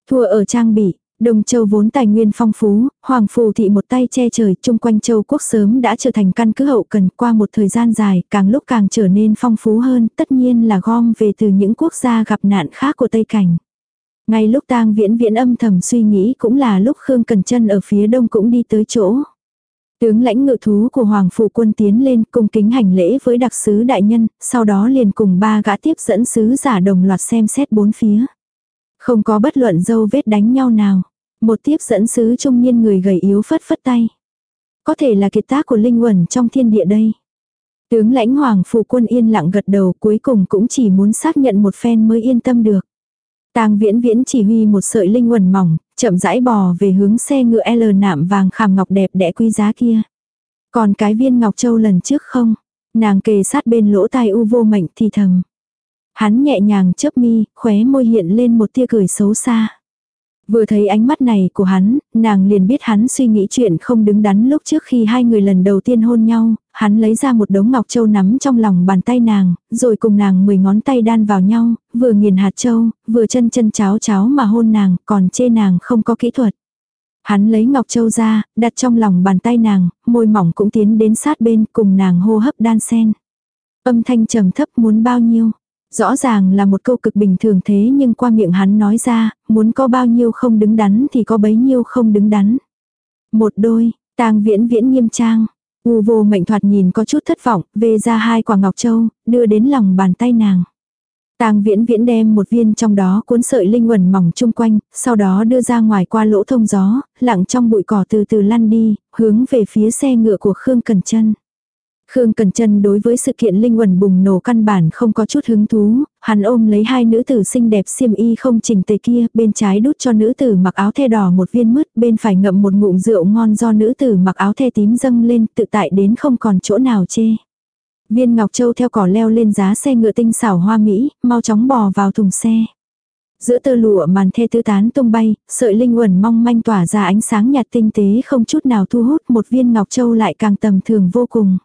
Thua ở trang bị, Đông Châu vốn tài nguyên phong phú, Hoàng Phù thị một tay che trời, chung quanh Châu quốc sớm đã trở thành căn cứ hậu cần qua một thời gian dài, càng lúc càng trở nên phong phú hơn, tất nhiên là gom về từ những quốc gia gặp nạn khác của Tây Cảnh. Ngay lúc tang viễn viễn âm thầm suy nghĩ cũng là lúc Khương Cần chân ở phía đông cũng đi tới chỗ. Tướng lãnh ngự thú của Hoàng phù quân tiến lên cung kính hành lễ với đặc sứ đại nhân, sau đó liền cùng ba gã tiếp dẫn sứ giả đồng loạt xem xét bốn phía. Không có bất luận dâu vết đánh nhau nào. Một tiếp dẫn sứ trung niên người gầy yếu phất phất tay. Có thể là kiệt tác của linh quẩn trong thiên địa đây. Tướng lãnh hoàng phù quân yên lặng gật đầu cuối cùng cũng chỉ muốn xác nhận một phen mới yên tâm được. Tang viễn viễn chỉ huy một sợi linh quần mỏng, chậm rãi bò về hướng xe ngựa L nạm vàng khảm ngọc đẹp đẽ quý giá kia. Còn cái viên ngọc châu lần trước không? Nàng kề sát bên lỗ tai u vô mệnh thì thầm. Hắn nhẹ nhàng chớp mi, khóe môi hiện lên một tia cười xấu xa. Vừa thấy ánh mắt này của hắn, nàng liền biết hắn suy nghĩ chuyện không đứng đắn lúc trước khi hai người lần đầu tiên hôn nhau, hắn lấy ra một đống ngọc châu nắm trong lòng bàn tay nàng, rồi cùng nàng mười ngón tay đan vào nhau, vừa nghiền hạt châu, vừa chân chân cháo cháo mà hôn nàng, còn chê nàng không có kỹ thuật. Hắn lấy ngọc châu ra, đặt trong lòng bàn tay nàng, môi mỏng cũng tiến đến sát bên cùng nàng hô hấp đan sen. Âm thanh trầm thấp muốn bao nhiêu. Rõ ràng là một câu cực bình thường thế nhưng qua miệng hắn nói ra, muốn có bao nhiêu không đứng đắn thì có bấy nhiêu không đứng đắn. Một đôi, tang viễn viễn nghiêm trang. U vô mệnh thoạt nhìn có chút thất vọng, về ra hai quả ngọc châu, đưa đến lòng bàn tay nàng. Tang viễn viễn đem một viên trong đó cuốn sợi linh quần mỏng chung quanh, sau đó đưa ra ngoài qua lỗ thông gió, lặng trong bụi cỏ từ từ lăn đi, hướng về phía xe ngựa của Khương Cần Chân. Khương Cần Chân đối với sự kiện linh quần bùng nổ căn bản không có chút hứng thú, hắn ôm lấy hai nữ tử xinh đẹp xiêm y không chỉnh tề kia, bên trái đút cho nữ tử mặc áo the đỏ một viên mứt, bên phải ngậm một ngụm rượu ngon do nữ tử mặc áo the tím dâng lên, tự tại đến không còn chỗ nào chê. Viên Ngọc Châu theo cỏ leo lên giá xe ngựa tinh xảo hoa mỹ, mau chóng bò vào thùng xe. Giữa tơ lụa màn thê tứ tán tung bay, sợi linh quần mong manh tỏa ra ánh sáng nhạt tinh tế không chút nào thu hút một viên Ngọc Châu lại càng tầm thường vô cùng.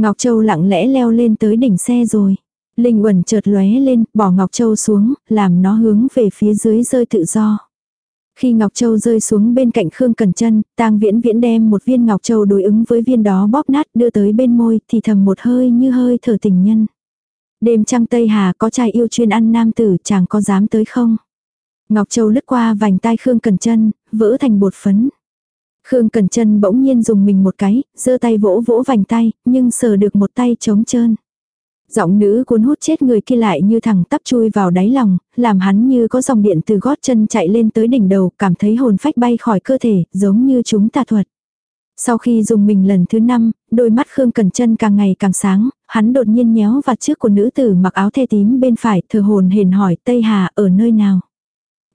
Ngọc Châu lặng lẽ leo lên tới đỉnh xe rồi. Linh quần chợt lóe lên, bỏ Ngọc Châu xuống, làm nó hướng về phía dưới rơi tự do. Khi Ngọc Châu rơi xuống bên cạnh Khương Cẩn Chân, Tang Viễn Viễn đem một viên Ngọc Châu đối ứng với viên đó bóp nát đưa tới bên môi, thì thầm một hơi như hơi thở tình nhân. Đêm trăng Tây Hà có trai yêu chuyên ăn nam tử, chàng có dám tới không? Ngọc Châu lướt qua vành tai Khương Cẩn Chân, vỡ thành bột phấn. Khương Cẩn Chân bỗng nhiên dùng mình một cái, giơ tay vỗ vỗ vành tay, nhưng sờ được một tay trống trơn. Giọng nữ cuốn hút chết người kia lại như thằng tắp chui vào đáy lòng, làm hắn như có dòng điện từ gót chân chạy lên tới đỉnh đầu, cảm thấy hồn phách bay khỏi cơ thể, giống như chúng ta thuật. Sau khi dùng mình lần thứ năm, đôi mắt Khương Cẩn Chân càng ngày càng sáng, hắn đột nhiên nhéo vạt trước của nữ tử mặc áo thê tím bên phải, thờ hồn hền hỏi Tây Hà ở nơi nào.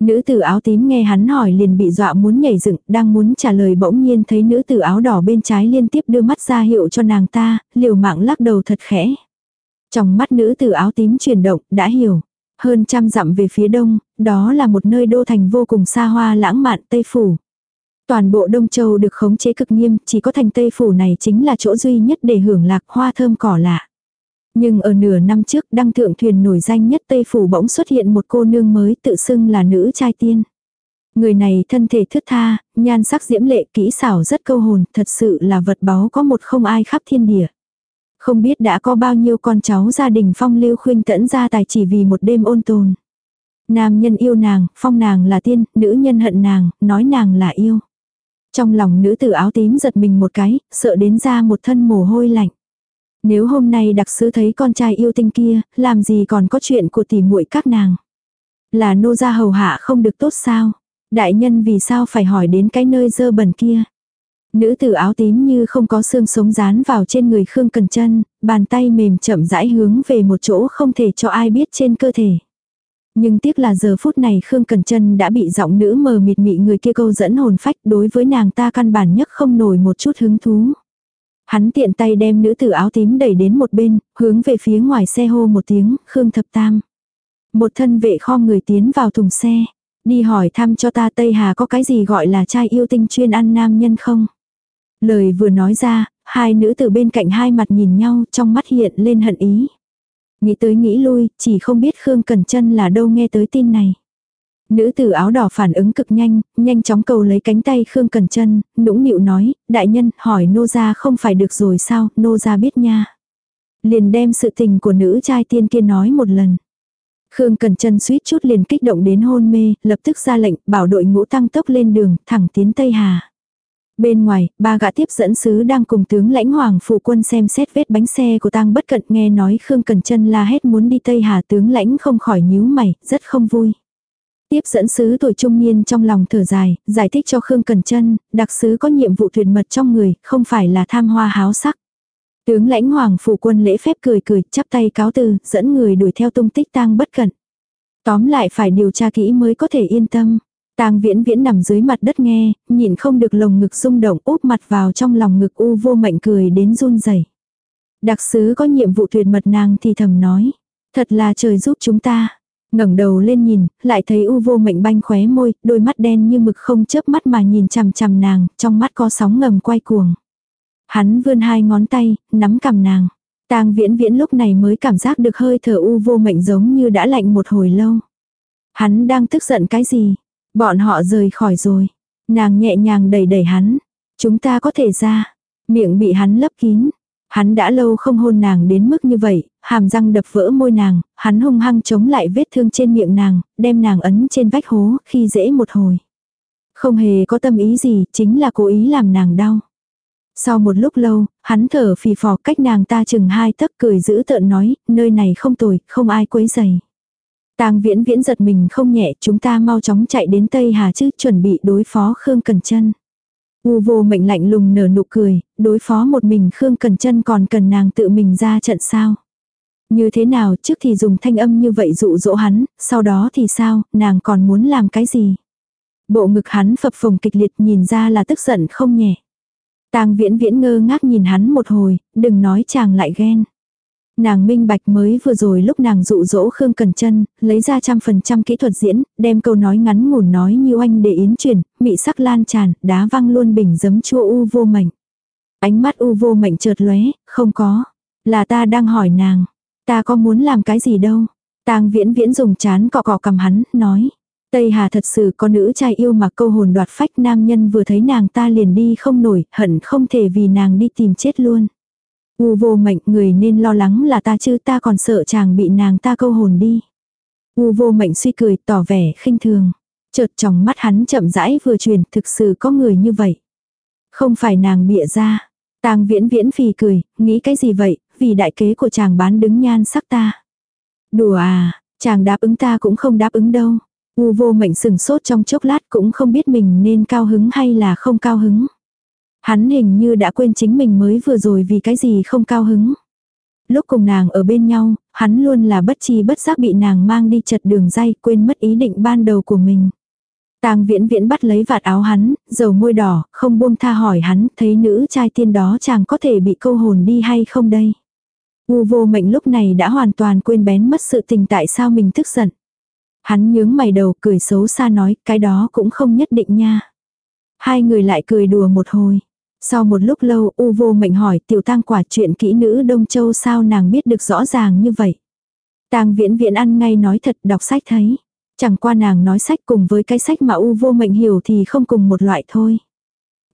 Nữ tử áo tím nghe hắn hỏi liền bị dọa muốn nhảy dựng, đang muốn trả lời bỗng nhiên thấy nữ tử áo đỏ bên trái liên tiếp đưa mắt ra hiệu cho nàng ta, liều mạng lắc đầu thật khẽ. Trong mắt nữ tử áo tím chuyển động, đã hiểu. Hơn trăm dặm về phía đông, đó là một nơi đô thành vô cùng xa hoa lãng mạn Tây Phủ. Toàn bộ Đông Châu được khống chế cực nghiêm, chỉ có thành Tây Phủ này chính là chỗ duy nhất để hưởng lạc hoa thơm cỏ lạ. Nhưng ở nửa năm trước đăng thượng thuyền nổi danh nhất Tây Phủ bỗng xuất hiện một cô nương mới tự xưng là nữ trai tiên. Người này thân thể thướt tha, nhan sắc diễm lệ kỹ xảo rất câu hồn, thật sự là vật báu có một không ai khắp thiên địa. Không biết đã có bao nhiêu con cháu gia đình phong lưu khuyên tẫn ra tài chỉ vì một đêm ôn tồn. Nam nhân yêu nàng, phong nàng là tiên, nữ nhân hận nàng, nói nàng là yêu. Trong lòng nữ tử áo tím giật mình một cái, sợ đến ra một thân mồ hôi lạnh. Nếu hôm nay đặc sứ thấy con trai yêu tinh kia, làm gì còn có chuyện của tỷ muội các nàng. Là nô gia hầu hạ không được tốt sao? Đại nhân vì sao phải hỏi đến cái nơi dơ bẩn kia? Nữ tử áo tím như không có xương sống dán vào trên người Khương Cần Chân, bàn tay mềm chậm rãi hướng về một chỗ không thể cho ai biết trên cơ thể. Nhưng tiếc là giờ phút này Khương Cần Chân đã bị giọng nữ mờ mịt mị người kia câu dẫn hồn phách đối với nàng ta căn bản nhất không nổi một chút hứng thú. Hắn tiện tay đem nữ tử áo tím đẩy đến một bên, hướng về phía ngoài xe hô một tiếng, Khương Thập Tam. Một thân vệ kho người tiến vào thùng xe. Đi hỏi thăm cho ta Tây Hà có cái gì gọi là trai yêu tinh chuyên ăn nam nhân không? Lời vừa nói ra, hai nữ từ bên cạnh hai mặt nhìn nhau trong mắt hiện lên hận ý. Nghĩ tới nghĩ lui, chỉ không biết Khương Cần Chân là đâu nghe tới tin này. Nữ tử áo đỏ phản ứng cực nhanh, nhanh chóng cầu lấy cánh tay Khương Cần Chân, nũng nịu nói, đại nhân, hỏi nô gia không phải được rồi sao, nô gia biết nha. Liền đem sự tình của nữ trai tiên kia nói một lần. Khương Cần Chân suýt chút liền kích động đến hôn mê, lập tức ra lệnh, bảo đội ngũ tăng tốc lên đường, thẳng tiến Tây Hà. Bên ngoài, ba gã tiếp dẫn sứ đang cùng tướng lãnh hoàng phụ quân xem xét vết bánh xe của tang bất cận nghe nói Khương Cần Chân la hét muốn đi Tây Hà tướng lãnh không khỏi nhíu mày, rất không vui. Tiếp dẫn sứ tuổi trung niên trong lòng thở dài, giải thích cho Khương Cần Chân, đặc sứ có nhiệm vụ tuyệt mật trong người, không phải là tham hoa háo sắc. Tướng lãnh hoàng phủ quân lễ phép cười cười, chắp tay cáo từ, dẫn người đuổi theo tung tích tang bất cẩn. Tóm lại phải điều tra kỹ mới có thể yên tâm. Tang viễn viễn nằm dưới mặt đất nghe, nhìn không được lồng ngực rung động úp mặt vào trong lòng ngực u vô mệnh cười đến run rẩy. Đặc sứ có nhiệm vụ tuyệt mật nàng thì thầm nói. Thật là trời giúp chúng ta ngẩng đầu lên nhìn, lại thấy u vô mệnh banh khóe môi, đôi mắt đen như mực không chớp mắt mà nhìn chằm chằm nàng, trong mắt có sóng ngầm quay cuồng. Hắn vươn hai ngón tay, nắm cầm nàng. Tang viễn viễn lúc này mới cảm giác được hơi thở u vô mệnh giống như đã lạnh một hồi lâu. Hắn đang tức giận cái gì? Bọn họ rời khỏi rồi. Nàng nhẹ nhàng đẩy đẩy hắn. Chúng ta có thể ra. Miệng bị hắn lấp kín. Hắn đã lâu không hôn nàng đến mức như vậy, hàm răng đập vỡ môi nàng, hắn hung hăng chống lại vết thương trên miệng nàng, đem nàng ấn trên vách hố, khi dễ một hồi. Không hề có tâm ý gì, chính là cố ý làm nàng đau. Sau một lúc lâu, hắn thở phì phò cách nàng ta chừng hai tấc cười giữ tợn nói, nơi này không tồi, không ai quấy dày. Tang viễn viễn giật mình không nhẹ, chúng ta mau chóng chạy đến Tây Hà chứ, chuẩn bị đối phó Khương Cần Chân. U vô mệnh lạnh lùng nở nụ cười, đối phó một mình Khương Cần Chân còn cần nàng tự mình ra trận sao. Như thế nào trước thì dùng thanh âm như vậy dụ dỗ hắn, sau đó thì sao, nàng còn muốn làm cái gì. Bộ ngực hắn phập phồng kịch liệt nhìn ra là tức giận không nhẹ. Tang viễn viễn ngơ ngác nhìn hắn một hồi, đừng nói chàng lại ghen. Nàng minh bạch mới vừa rồi lúc nàng dụ dỗ Khương Cần Chân, lấy ra trăm phần trăm kỹ thuật diễn, đem câu nói ngắn ngủn nói như oanh để yến truyền, mị sắc lan tràn, đá văng luôn bình giấm chua u vô mệnh. Ánh mắt u vô mệnh chợt lóe, không có. Là ta đang hỏi nàng. Ta có muốn làm cái gì đâu. Tang viễn viễn dùng chán cọ cọ cầm hắn, nói. Tây Hà thật sự có nữ trai yêu mà câu hồn đoạt phách nam nhân vừa thấy nàng ta liền đi không nổi, hận không thể vì nàng đi tìm chết luôn. U vô mệnh người nên lo lắng là ta chứ ta còn sợ chàng bị nàng ta câu hồn đi. U vô mệnh suy cười tỏ vẻ khinh thường. Chợt trong mắt hắn chậm rãi vừa truyền thực sự có người như vậy. Không phải nàng bịa ra. tang viễn viễn phì cười, nghĩ cái gì vậy, vì đại kế của chàng bán đứng nhan sắc ta. Đùa à, chàng đáp ứng ta cũng không đáp ứng đâu. U vô mệnh sừng sốt trong chốc lát cũng không biết mình nên cao hứng hay là không cao hứng. Hắn hình như đã quên chính mình mới vừa rồi vì cái gì không cao hứng. Lúc cùng nàng ở bên nhau, hắn luôn là bất chi bất giác bị nàng mang đi chật đường dây quên mất ý định ban đầu của mình. Tang viễn viễn bắt lấy vạt áo hắn, dầu môi đỏ, không buông tha hỏi hắn, thấy nữ trai tiên đó chàng có thể bị câu hồn đi hay không đây. U vô mệnh lúc này đã hoàn toàn quên bén mất sự tình tại sao mình tức giận. Hắn nhướng mày đầu cười xấu xa nói, cái đó cũng không nhất định nha. Hai người lại cười đùa một hồi. Sau một lúc lâu U vô mệnh hỏi tiểu tang quả chuyện kỹ nữ Đông Châu sao nàng biết được rõ ràng như vậy. Tang viễn viễn ăn ngay nói thật đọc sách thấy. Chẳng qua nàng nói sách cùng với cái sách mà U vô mệnh hiểu thì không cùng một loại thôi.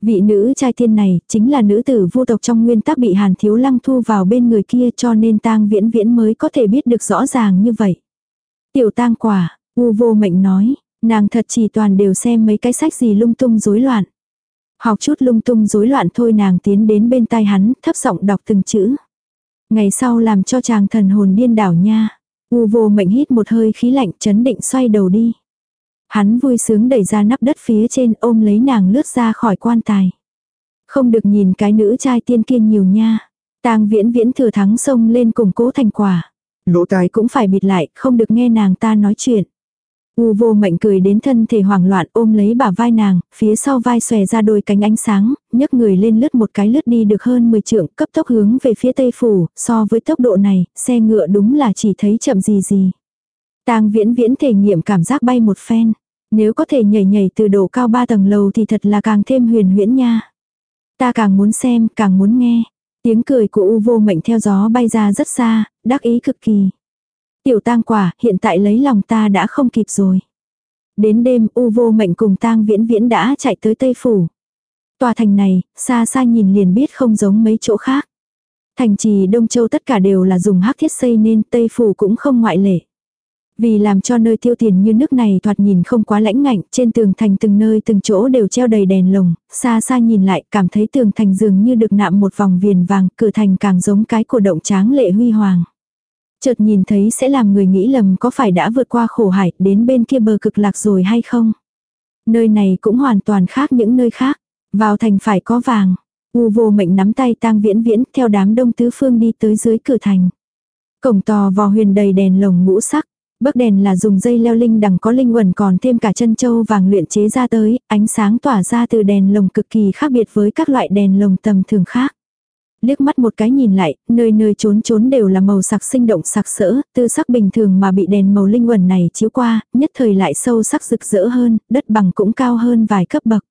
Vị nữ trai tiên này chính là nữ tử vô tộc trong nguyên tắc bị hàn thiếu lăng thu vào bên người kia cho nên tang viễn viễn mới có thể biết được rõ ràng như vậy. Tiểu tang quả, U vô mệnh nói, nàng thật chỉ toàn đều xem mấy cái sách gì lung tung rối loạn. Học chút lung tung rối loạn thôi nàng tiến đến bên tai hắn, thấp giọng đọc từng chữ. Ngày sau làm cho chàng thần hồn điên đảo nha. U vô mệnh hít một hơi khí lạnh chấn định xoay đầu đi. Hắn vui sướng đẩy ra nắp đất phía trên ôm lấy nàng lướt ra khỏi quan tài. Không được nhìn cái nữ trai tiên kia nhiều nha. tang viễn viễn thừa thắng sông lên củng cố thành quả. Lỗ tai cũng phải bịt lại, không được nghe nàng ta nói chuyện. U vô mệnh cười đến thân thể hoảng loạn ôm lấy bả vai nàng, phía sau vai xòe ra đôi cánh ánh sáng, nhấc người lên lướt một cái lướt đi được hơn 10 trượng, cấp tốc hướng về phía tây phủ, so với tốc độ này, xe ngựa đúng là chỉ thấy chậm gì gì. Tang viễn viễn thể nghiệm cảm giác bay một phen. Nếu có thể nhảy nhảy từ độ cao ba tầng lầu thì thật là càng thêm huyền huyễn nha. Ta càng muốn xem, càng muốn nghe. Tiếng cười của U vô mệnh theo gió bay ra rất xa, đắc ý cực kỳ. Tiểu tang quả, hiện tại lấy lòng ta đã không kịp rồi. Đến đêm U vô mệnh cùng tang viễn viễn đã chạy tới Tây Phủ. Tòa thành này, xa xa nhìn liền biết không giống mấy chỗ khác. Thành trì Đông Châu tất cả đều là dùng hắc thiết xây nên Tây Phủ cũng không ngoại lệ. Vì làm cho nơi tiêu tiền như nước này thoạt nhìn không quá lãnh ngạnh, trên tường thành từng nơi từng chỗ đều treo đầy đèn lồng, xa xa nhìn lại cảm thấy tường thành dường như được nạm một vòng viền vàng, cửa thành càng giống cái cổ động tráng lệ huy hoàng. Chợt nhìn thấy sẽ làm người nghĩ lầm có phải đã vượt qua khổ hải đến bên kia bờ cực lạc rồi hay không. Nơi này cũng hoàn toàn khác những nơi khác. Vào thành phải có vàng. U vô mệnh nắm tay tang viễn viễn theo đám đông tứ phương đi tới dưới cửa thành. Cổng tò vò huyền đầy đèn lồng ngũ sắc. Bức đèn là dùng dây leo linh đằng có linh quần còn thêm cả chân châu vàng luyện chế ra tới, ánh sáng tỏa ra từ đèn lồng cực kỳ khác biệt với các loại đèn lồng tầm thường khác. Liếc mắt một cái nhìn lại, nơi nơi trốn trốn đều là màu sặc sinh động sặc sỡ, tư sắc bình thường mà bị đèn màu linh quẩn này chiếu qua, nhất thời lại sâu sắc rực rỡ hơn, đất bằng cũng cao hơn vài cấp bậc.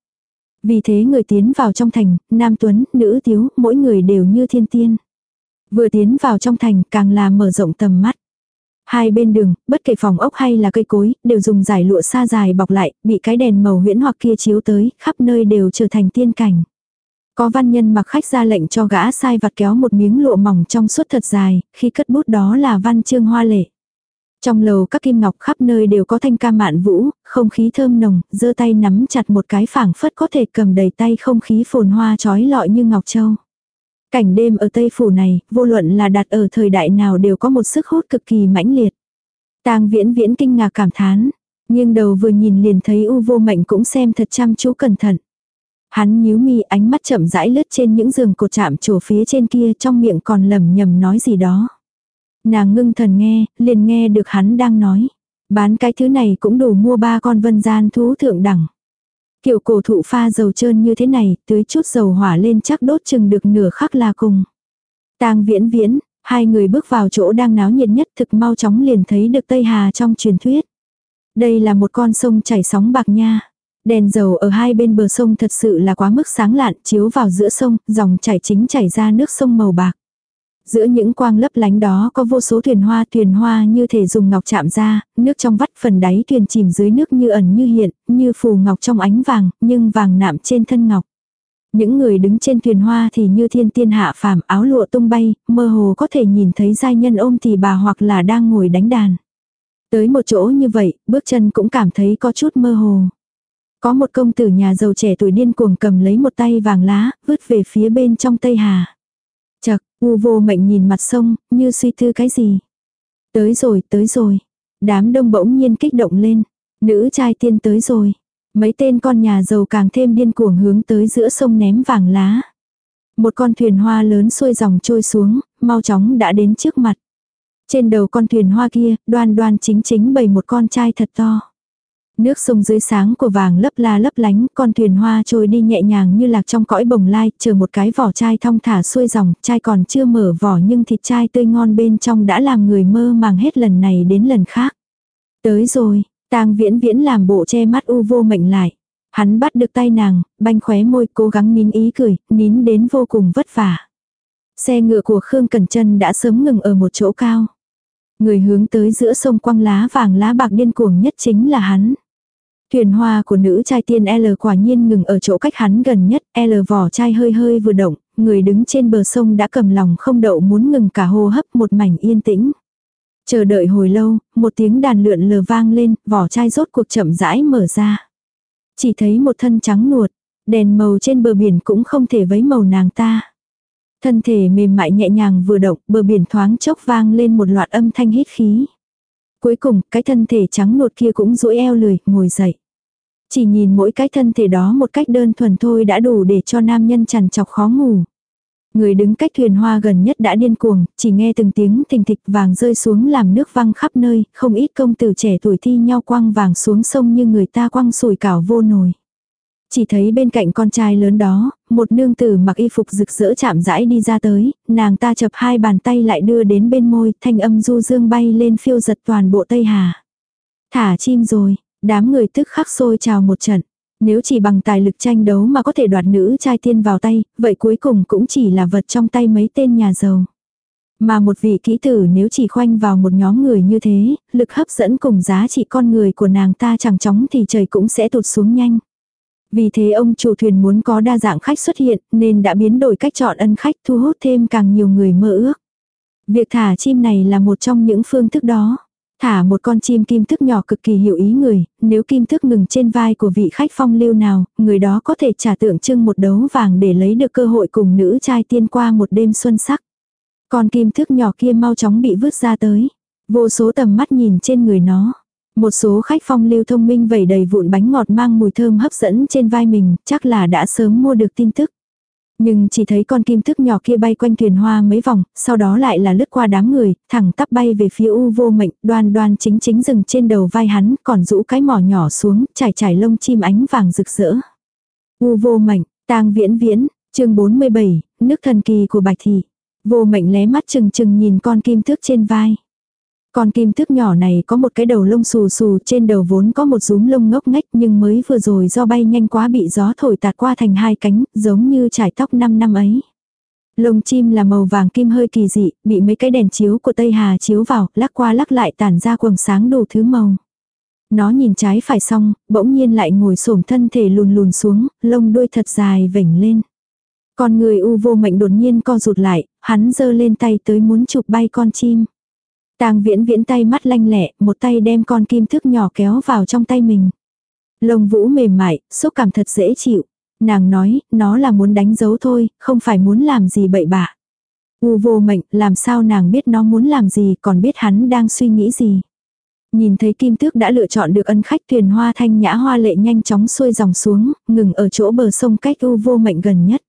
Vì thế người tiến vào trong thành, nam tuấn, nữ tiếu, mỗi người đều như thiên tiên. Vừa tiến vào trong thành càng là mở rộng tầm mắt. Hai bên đường, bất kể phòng ốc hay là cây cối, đều dùng giải lụa xa dài bọc lại, bị cái đèn màu huyễn hoặc kia chiếu tới, khắp nơi đều trở thành tiên cảnh. Có văn nhân mặc khách ra lệnh cho gã sai vặt kéo một miếng lụa mỏng trong suốt thật dài, khi cất bút đó là văn chương hoa lệ. Trong lầu các kim ngọc khắp nơi đều có thanh ca mạn vũ, không khí thơm nồng, giơ tay nắm chặt một cái phảng phất có thể cầm đầy tay không khí phồn hoa trói lọi như ngọc châu. Cảnh đêm ở Tây Phủ này, vô luận là đặt ở thời đại nào đều có một sức hút cực kỳ mãnh liệt. tang viễn viễn kinh ngạc cảm thán, nhưng đầu vừa nhìn liền thấy u vô mệnh cũng xem thật chăm chú cẩn thận. Hắn nhíu mi ánh mắt chậm rãi lướt trên những giường cột chạm trổ phía trên kia trong miệng còn lầm nhầm nói gì đó. Nàng ngưng thần nghe, liền nghe được hắn đang nói. Bán cái thứ này cũng đủ mua ba con vân gian thú thượng đẳng. Kiểu cổ thụ pha dầu trơn như thế này, tưới chút dầu hỏa lên chắc đốt chừng được nửa khắc là cùng. tang viễn viễn, hai người bước vào chỗ đang náo nhiệt nhất thực mau chóng liền thấy được Tây Hà trong truyền thuyết. Đây là một con sông chảy sóng bạc nha. Đèn dầu ở hai bên bờ sông thật sự là quá mức sáng lạn, chiếu vào giữa sông, dòng chảy chính chảy ra nước sông màu bạc. Giữa những quang lấp lánh đó có vô số thuyền hoa, thuyền hoa như thể dùng ngọc chạm ra, nước trong vắt phần đáy thuyền chìm dưới nước như ẩn như hiện, như phù ngọc trong ánh vàng, nhưng vàng nạm trên thân ngọc. Những người đứng trên thuyền hoa thì như thiên tiên hạ phàm áo lụa tung bay, mơ hồ có thể nhìn thấy giai nhân ôm thì bà hoặc là đang ngồi đánh đàn. Tới một chỗ như vậy, bước chân cũng cảm thấy có chút mơ hồ. Có một công tử nhà giàu trẻ tuổi điên cuồng cầm lấy một tay vàng lá, vứt về phía bên trong Tây Hà. Chật, u vô mệnh nhìn mặt sông, như suy tư cái gì. Tới rồi, tới rồi. Đám đông bỗng nhiên kích động lên. Nữ trai tiên tới rồi. Mấy tên con nhà giàu càng thêm điên cuồng hướng tới giữa sông ném vàng lá. Một con thuyền hoa lớn xuôi dòng trôi xuống, mau chóng đã đến trước mặt. Trên đầu con thuyền hoa kia, đoan đoan chính chính bày một con trai thật to. Nước sông dưới sáng của vàng lấp la lấp lánh, con thuyền hoa trôi đi nhẹ nhàng như lạc trong cõi bồng lai, chờ một cái vỏ chai thong thả xuôi dòng, chai còn chưa mở vỏ nhưng thịt chai tươi ngon bên trong đã làm người mơ màng hết lần này đến lần khác. Tới rồi, tang viễn viễn làm bộ che mắt u vô mệnh lại. Hắn bắt được tay nàng, banh khóe môi cố gắng nín ý cười, nín đến vô cùng vất vả. Xe ngựa của Khương Cẩn Trân đã sớm ngừng ở một chỗ cao. Người hướng tới giữa sông quăng lá vàng lá bạc điên cuồng nhất chính là hắn. Thuyền hoa của nữ trai tiên L quả nhiên ngừng ở chỗ cách hắn gần nhất, L vỏ chai hơi hơi vừa động, người đứng trên bờ sông đã cầm lòng không đậu muốn ngừng cả hô hấp một mảnh yên tĩnh. Chờ đợi hồi lâu, một tiếng đàn lượn lờ vang lên, vỏ chai rốt cuộc chậm rãi mở ra. Chỉ thấy một thân trắng nuột, đèn màu trên bờ biển cũng không thể vấy màu nàng ta. Thân thể mềm mại nhẹ nhàng vừa động, bờ biển thoáng chốc vang lên một loạt âm thanh hít khí. Cuối cùng, cái thân thể trắng nột kia cũng duỗi eo lười, ngồi dậy. Chỉ nhìn mỗi cái thân thể đó một cách đơn thuần thôi đã đủ để cho nam nhân chằn chọc khó ngủ. Người đứng cách thuyền hoa gần nhất đã điên cuồng, chỉ nghe từng tiếng thình thịch vàng rơi xuống làm nước văng khắp nơi, không ít công tử trẻ tuổi thi nhau quăng vàng xuống sông như người ta quăng sủi cảo vô nồi. Chỉ thấy bên cạnh con trai lớn đó, một nương tử mặc y phục rực rỡ chạm rãi đi ra tới, nàng ta chập hai bàn tay lại đưa đến bên môi, thanh âm du dương bay lên phiêu giật toàn bộ Tây Hà. Thả chim rồi, đám người tức khắc sôi trào một trận. Nếu chỉ bằng tài lực tranh đấu mà có thể đoạt nữ trai tiên vào tay, vậy cuối cùng cũng chỉ là vật trong tay mấy tên nhà giàu. Mà một vị kỹ tử nếu chỉ khoanh vào một nhóm người như thế, lực hấp dẫn cùng giá trị con người của nàng ta chẳng chóng thì trời cũng sẽ tụt xuống nhanh. Vì thế ông chủ thuyền muốn có đa dạng khách xuất hiện nên đã biến đổi cách chọn ân khách thu hút thêm càng nhiều người mơ ước. Việc thả chim này là một trong những phương thức đó. Thả một con chim kim thức nhỏ cực kỳ hiểu ý người, nếu kim thức ngừng trên vai của vị khách phong lưu nào, người đó có thể trả tượng trưng một đấu vàng để lấy được cơ hội cùng nữ trai tiên qua một đêm xuân sắc. Con kim thức nhỏ kia mau chóng bị vứt ra tới. Vô số tầm mắt nhìn trên người nó. Một số khách phong lưu thông minh vẩy đầy vụn bánh ngọt mang mùi thơm hấp dẫn trên vai mình, chắc là đã sớm mua được tin tức. Nhưng chỉ thấy con kim thức nhỏ kia bay quanh thuyền hoa mấy vòng, sau đó lại là lướt qua đám người, thẳng tắp bay về phía u vô mệnh, đoan đoan chính chính dừng trên đầu vai hắn, còn rũ cái mỏ nhỏ xuống, trải trải lông chim ánh vàng rực rỡ. U vô mệnh, tang viễn viễn, chương 47, nước thần kỳ của bạch thị. Vô mệnh lé mắt chừng chừng nhìn con kim thước trên vai. Con kim thước nhỏ này có một cái đầu lông xù xù trên đầu vốn có một rúm lông ngốc ngách nhưng mới vừa rồi do bay nhanh quá bị gió thổi tạt qua thành hai cánh giống như trải tóc 5 năm ấy. Lông chim là màu vàng kim hơi kỳ dị, bị mấy cái đèn chiếu của Tây Hà chiếu vào, lắc qua lắc lại tản ra quầng sáng đủ thứ màu. Nó nhìn trái phải xong, bỗng nhiên lại ngồi xổm thân thể lùn lùn xuống, lông đuôi thật dài vểnh lên. Con người u vô mệnh đột nhiên co rụt lại, hắn giơ lên tay tới muốn chụp bay con chim. Tang viễn viễn tay mắt lanh lẹ, một tay đem con kim thước nhỏ kéo vào trong tay mình. Lông vũ mềm mại, xúc cảm thật dễ chịu. Nàng nói, nó là muốn đánh dấu thôi, không phải muốn làm gì bậy bạ. U vô mệnh, làm sao nàng biết nó muốn làm gì, còn biết hắn đang suy nghĩ gì. Nhìn thấy kim tước đã lựa chọn được ân khách thuyền hoa thanh nhã hoa lệ nhanh chóng xuôi dòng xuống, ngừng ở chỗ bờ sông cách u vô mệnh gần nhất.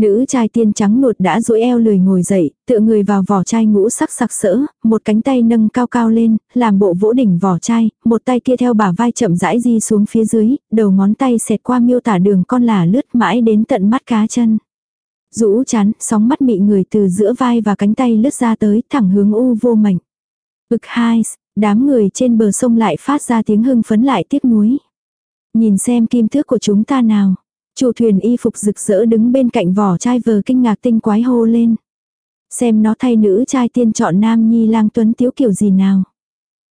Nữ trai tiên trắng nuột đã duỗi eo lười ngồi dậy, tựa người vào vỏ chai ngũ sắc sặc sỡ, một cánh tay nâng cao cao lên, làm bộ vỗ đỉnh vỏ chai, một tay kia theo bả vai chậm rãi di xuống phía dưới, đầu ngón tay xẹt qua miêu tả đường con là lướt mãi đến tận mắt cá chân. Rũ chán, sóng mắt mị người từ giữa vai và cánh tay lướt ra tới, thẳng hướng u vô mảnh. Bực hai, đám người trên bờ sông lại phát ra tiếng hưng phấn lại tiếc nuối. Nhìn xem kim thước của chúng ta nào. Chủ thuyền y phục rực rỡ đứng bên cạnh vỏ trai vờ kinh ngạc tinh quái hô lên. Xem nó thay nữ trai tiên chọn nam nhi lang tuấn tiếu kiểu gì nào.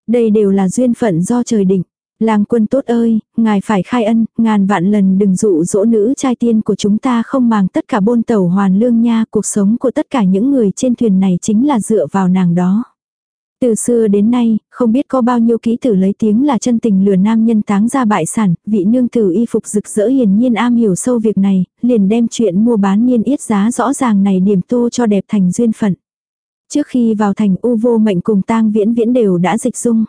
Đây đều là duyên phận do trời định. Lang quân tốt ơi, ngài phải khai ân, ngàn vạn lần đừng dụ dỗ nữ trai tiên của chúng ta không màng tất cả bôn tẩu hoàn lương nha. Cuộc sống của tất cả những người trên thuyền này chính là dựa vào nàng đó. Từ xưa đến nay, không biết có bao nhiêu ký tử lấy tiếng là chân tình lừa nam nhân táng ra bại sản, vị nương tử y phục rực rỡ hiển nhiên am hiểu sâu việc này, liền đem chuyện mua bán niên yết giá rõ ràng này điểm tô cho đẹp thành duyên phận. Trước khi vào thành u vô mệnh cùng tang viễn viễn đều đã dịch dung.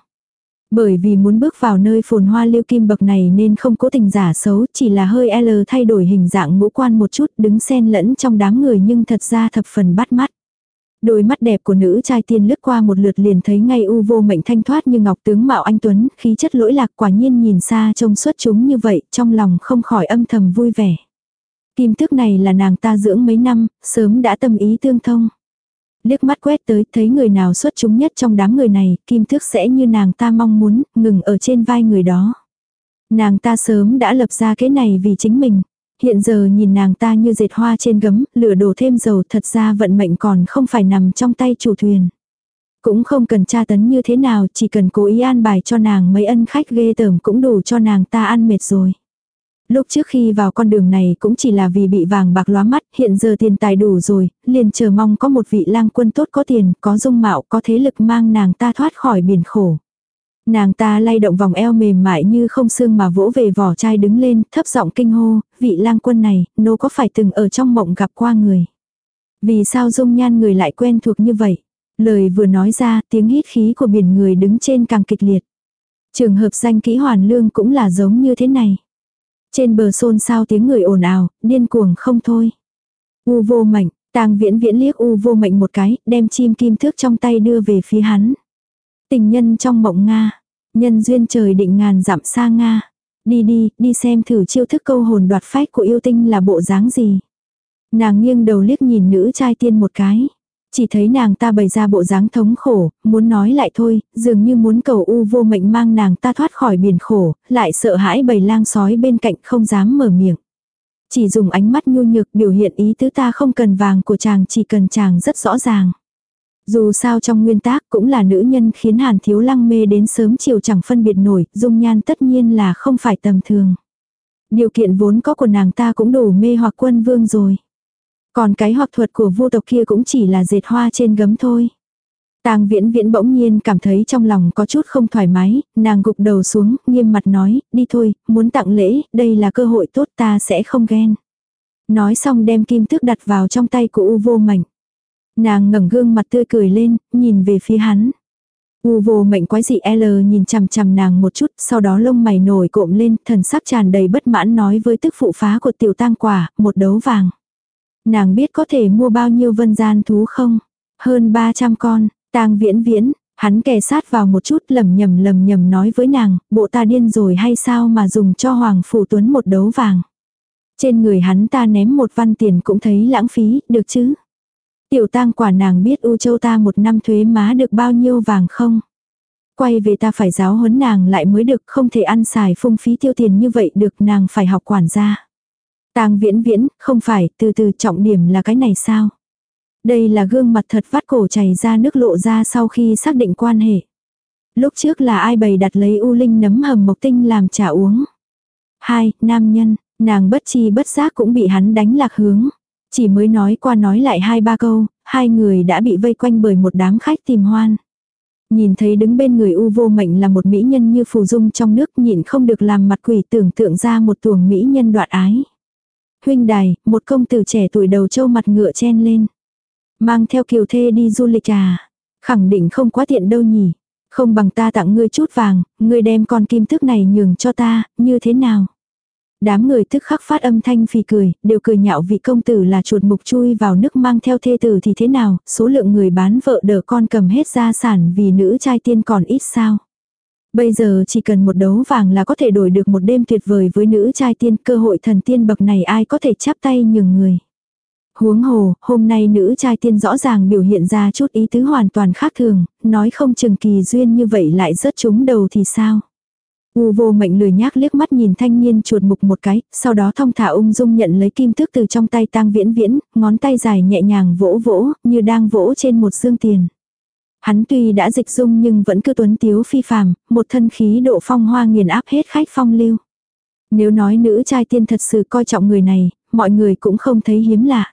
Bởi vì muốn bước vào nơi phồn hoa liêu kim bậc này nên không cố tình giả xấu, chỉ là hơi L thay đổi hình dạng ngũ quan một chút đứng xen lẫn trong đám người nhưng thật ra thập phần bắt mắt. Đôi mắt đẹp của nữ trai tiên lướt qua một lượt liền thấy ngay u vô mệnh thanh thoát như ngọc tướng mạo anh Tuấn, khí chất lỗi lạc quả nhiên nhìn xa trông xuất chúng như vậy, trong lòng không khỏi âm thầm vui vẻ. Kim tước này là nàng ta dưỡng mấy năm, sớm đã tâm ý tương thông. Liếc mắt quét tới, thấy người nào xuất chúng nhất trong đám người này, kim tước sẽ như nàng ta mong muốn, ngừng ở trên vai người đó. Nàng ta sớm đã lập ra cái này vì chính mình. Hiện giờ nhìn nàng ta như dệt hoa trên gấm, lửa đổ thêm dầu thật ra vận mệnh còn không phải nằm trong tay chủ thuyền. Cũng không cần tra tấn như thế nào, chỉ cần cố ý an bài cho nàng mấy ân khách ghê tởm cũng đủ cho nàng ta ăn mệt rồi. Lúc trước khi vào con đường này cũng chỉ là vì bị vàng bạc lóa mắt, hiện giờ tiền tài đủ rồi, liền chờ mong có một vị lang quân tốt có tiền, có dung mạo, có thế lực mang nàng ta thoát khỏi biển khổ. Nàng ta lay động vòng eo mềm mại như không xương mà vỗ về vỏ chai đứng lên, thấp giọng kinh hô, vị lang quân này, nô có phải từng ở trong mộng gặp qua người. Vì sao dung nhan người lại quen thuộc như vậy? Lời vừa nói ra, tiếng hít khí của biển người đứng trên càng kịch liệt. Trường hợp danh kỹ hoàn lương cũng là giống như thế này. Trên bờ xôn sao tiếng người ồn ào, điên cuồng không thôi. U vô mệnh, tang viễn viễn liếc u vô mệnh một cái, đem chim kim thước trong tay đưa về phía hắn. Tình nhân trong mộng Nga, nhân duyên trời định ngàn dặm xa Nga. Đi đi, đi xem thử chiêu thức câu hồn đoạt phách của yêu tinh là bộ dáng gì. Nàng nghiêng đầu liếc nhìn nữ trai tiên một cái. Chỉ thấy nàng ta bày ra bộ dáng thống khổ, muốn nói lại thôi, dường như muốn cầu u vô mệnh mang nàng ta thoát khỏi biển khổ, lại sợ hãi bầy lang sói bên cạnh không dám mở miệng. Chỉ dùng ánh mắt nhu nhược biểu hiện ý tứ ta không cần vàng của chàng chỉ cần chàng rất rõ ràng. Dù sao trong nguyên tác cũng là nữ nhân khiến hàn thiếu lăng mê đến sớm chiều chẳng phân biệt nổi, dung nhan tất nhiên là không phải tầm thường. Điều kiện vốn có của nàng ta cũng đủ mê hoặc quân vương rồi. Còn cái hoặc thuật của vô tộc kia cũng chỉ là dệt hoa trên gấm thôi. Tang viễn viễn bỗng nhiên cảm thấy trong lòng có chút không thoải mái, nàng gục đầu xuống, nghiêm mặt nói, đi thôi, muốn tặng lễ, đây là cơ hội tốt ta sẽ không ghen. Nói xong đem kim tước đặt vào trong tay của U vô mảnh. Nàng ngẩng gương mặt tươi cười lên, nhìn về phía hắn. U vô mệnh quái dị L nhìn chằm chằm nàng một chút, sau đó lông mày nổi cộm lên, thần sắc tràn đầy bất mãn nói với tức phụ phá của tiểu tang quả, một đấu vàng. Nàng biết có thể mua bao nhiêu vân gian thú không? Hơn 300 con, tang viễn viễn, hắn kề sát vào một chút lầm nhầm lầm nhầm nói với nàng, bộ ta điên rồi hay sao mà dùng cho Hoàng Phủ Tuấn một đấu vàng. Trên người hắn ta ném một văn tiền cũng thấy lãng phí, được chứ? Tiểu tang quả nàng biết U Châu ta một năm thuế má được bao nhiêu vàng không? Quay về ta phải giáo huấn nàng lại mới được, không thể ăn xài phung phí tiêu tiền như vậy được nàng phải học quản gia. Tang viễn viễn, không phải, từ từ trọng điểm là cái này sao? Đây là gương mặt thật vắt cổ chảy ra nước lộ ra sau khi xác định quan hệ. Lúc trước là ai bày đặt lấy u linh nấm hầm mộc tinh làm trà uống. Hai, nam nhân, nàng bất chi bất giác cũng bị hắn đánh lạc hướng. Chỉ mới nói qua nói lại hai ba câu, hai người đã bị vây quanh bởi một đám khách tìm hoan. Nhìn thấy đứng bên người u vô mệnh là một mỹ nhân như phù dung trong nước nhịn không được làm mặt quỷ tưởng tượng ra một tuồng mỹ nhân đoạn ái. Huynh đài, một công tử trẻ tuổi đầu trâu mặt ngựa chen lên. Mang theo kiều thê đi du lịch à. Khẳng định không quá tiện đâu nhỉ. Không bằng ta tặng ngươi chút vàng, ngươi đem con kim thức này nhường cho ta, như thế nào? Đám người tức khắc phát âm thanh phì cười, đều cười nhạo vị công tử là chuột mục chui vào nước mang theo thê tử thì thế nào, số lượng người bán vợ đỡ con cầm hết gia sản vì nữ trai tiên còn ít sao. Bây giờ chỉ cần một đấu vàng là có thể đổi được một đêm tuyệt vời với nữ trai tiên cơ hội thần tiên bậc này ai có thể chắp tay nhường người. Huống hồ, hôm nay nữ trai tiên rõ ràng biểu hiện ra chút ý tứ hoàn toàn khác thường, nói không chừng kỳ duyên như vậy lại rớt trúng đầu thì sao. U vô mệnh lười nhác liếc mắt nhìn thanh niên chuột mục một cái, sau đó thong thả ung dung nhận lấy kim tước từ trong tay tang viễn viễn, ngón tay dài nhẹ nhàng vỗ vỗ, như đang vỗ trên một dương tiền. Hắn tuy đã dịch dung nhưng vẫn cứ tuấn tiếu phi phàm, một thân khí độ phong hoa nghiền áp hết khách phong lưu. Nếu nói nữ trai tiên thật sự coi trọng người này, mọi người cũng không thấy hiếm lạ.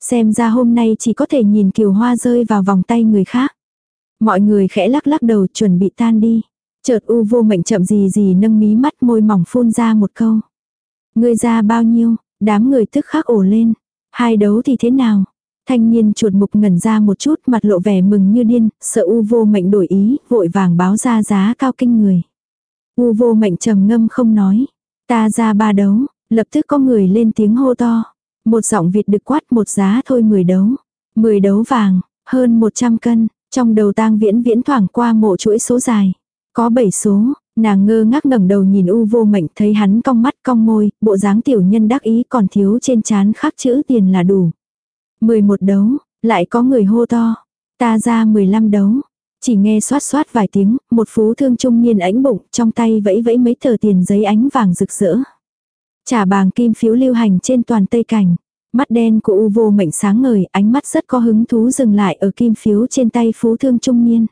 Xem ra hôm nay chỉ có thể nhìn kiều hoa rơi vào vòng tay người khác. Mọi người khẽ lắc lắc đầu chuẩn bị tan đi. Chợt u vô mệnh chậm gì gì nâng mí mắt môi mỏng phun ra một câu. Người ra bao nhiêu, đám người tức khắc ổ lên. Hai đấu thì thế nào? Thanh niên chuột mục ngẩn ra một chút mặt lộ vẻ mừng như điên, sợ u vô mệnh đổi ý, vội vàng báo ra giá cao kinh người. U vô mệnh trầm ngâm không nói. Ta ra ba đấu, lập tức có người lên tiếng hô to. Một giọng Việt được quát một giá thôi 10 đấu. 10 đấu vàng, hơn 100 cân, trong đầu tang viễn viễn thoảng qua mộ chuỗi số dài. Có 7 số, nàng ngơ ngác ngẩng đầu nhìn u vô mệnh thấy hắn cong mắt cong môi, bộ dáng tiểu nhân đắc ý còn thiếu trên chán khắc chữ tiền là đủ. 11 đấu, lại có người hô to. Ta ra 15 đấu. Chỉ nghe xoát xoát vài tiếng, một phú thương trung niên ánh bụng, trong tay vẫy vẫy mấy tờ tiền giấy ánh vàng rực rỡ. Trả bàng kim phiếu lưu hành trên toàn Tây Cảnh. Mắt đen của U vô mệnh sáng ngời, ánh mắt rất có hứng thú dừng lại ở kim phiếu trên tay phú thương trung niên.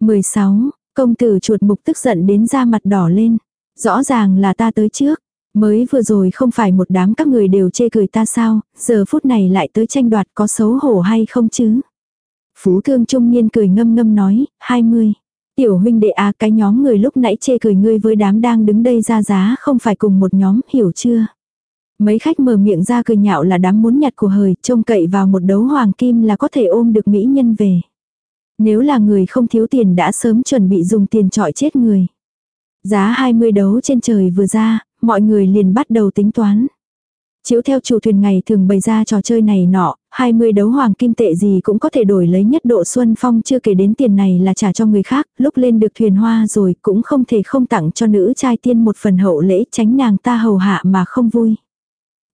16. Công tử chuột mục tức giận đến da mặt đỏ lên. Rõ ràng là ta tới trước. Mới vừa rồi không phải một đám các người đều chê cười ta sao, giờ phút này lại tới tranh đoạt có xấu hổ hay không chứ. Phú thương trung niên cười ngâm ngâm nói, 20. Tiểu huynh đệ à cái nhóm người lúc nãy chê cười ngươi với đám đang đứng đây ra giá không phải cùng một nhóm, hiểu chưa? Mấy khách mở miệng ra cười nhạo là đám muốn nhặt của hời, trông cậy vào một đấu hoàng kim là có thể ôm được mỹ nhân về. Nếu là người không thiếu tiền đã sớm chuẩn bị dùng tiền trọi chết người. Giá 20 đấu trên trời vừa ra, mọi người liền bắt đầu tính toán. Chiếu theo chủ thuyền ngày thường bày ra trò chơi này nọ, 20 đấu hoàng kim tệ gì cũng có thể đổi lấy nhất độ xuân phong chưa kể đến tiền này là trả cho người khác, lúc lên được thuyền hoa rồi cũng không thể không tặng cho nữ trai tiên một phần hậu lễ tránh nàng ta hầu hạ mà không vui.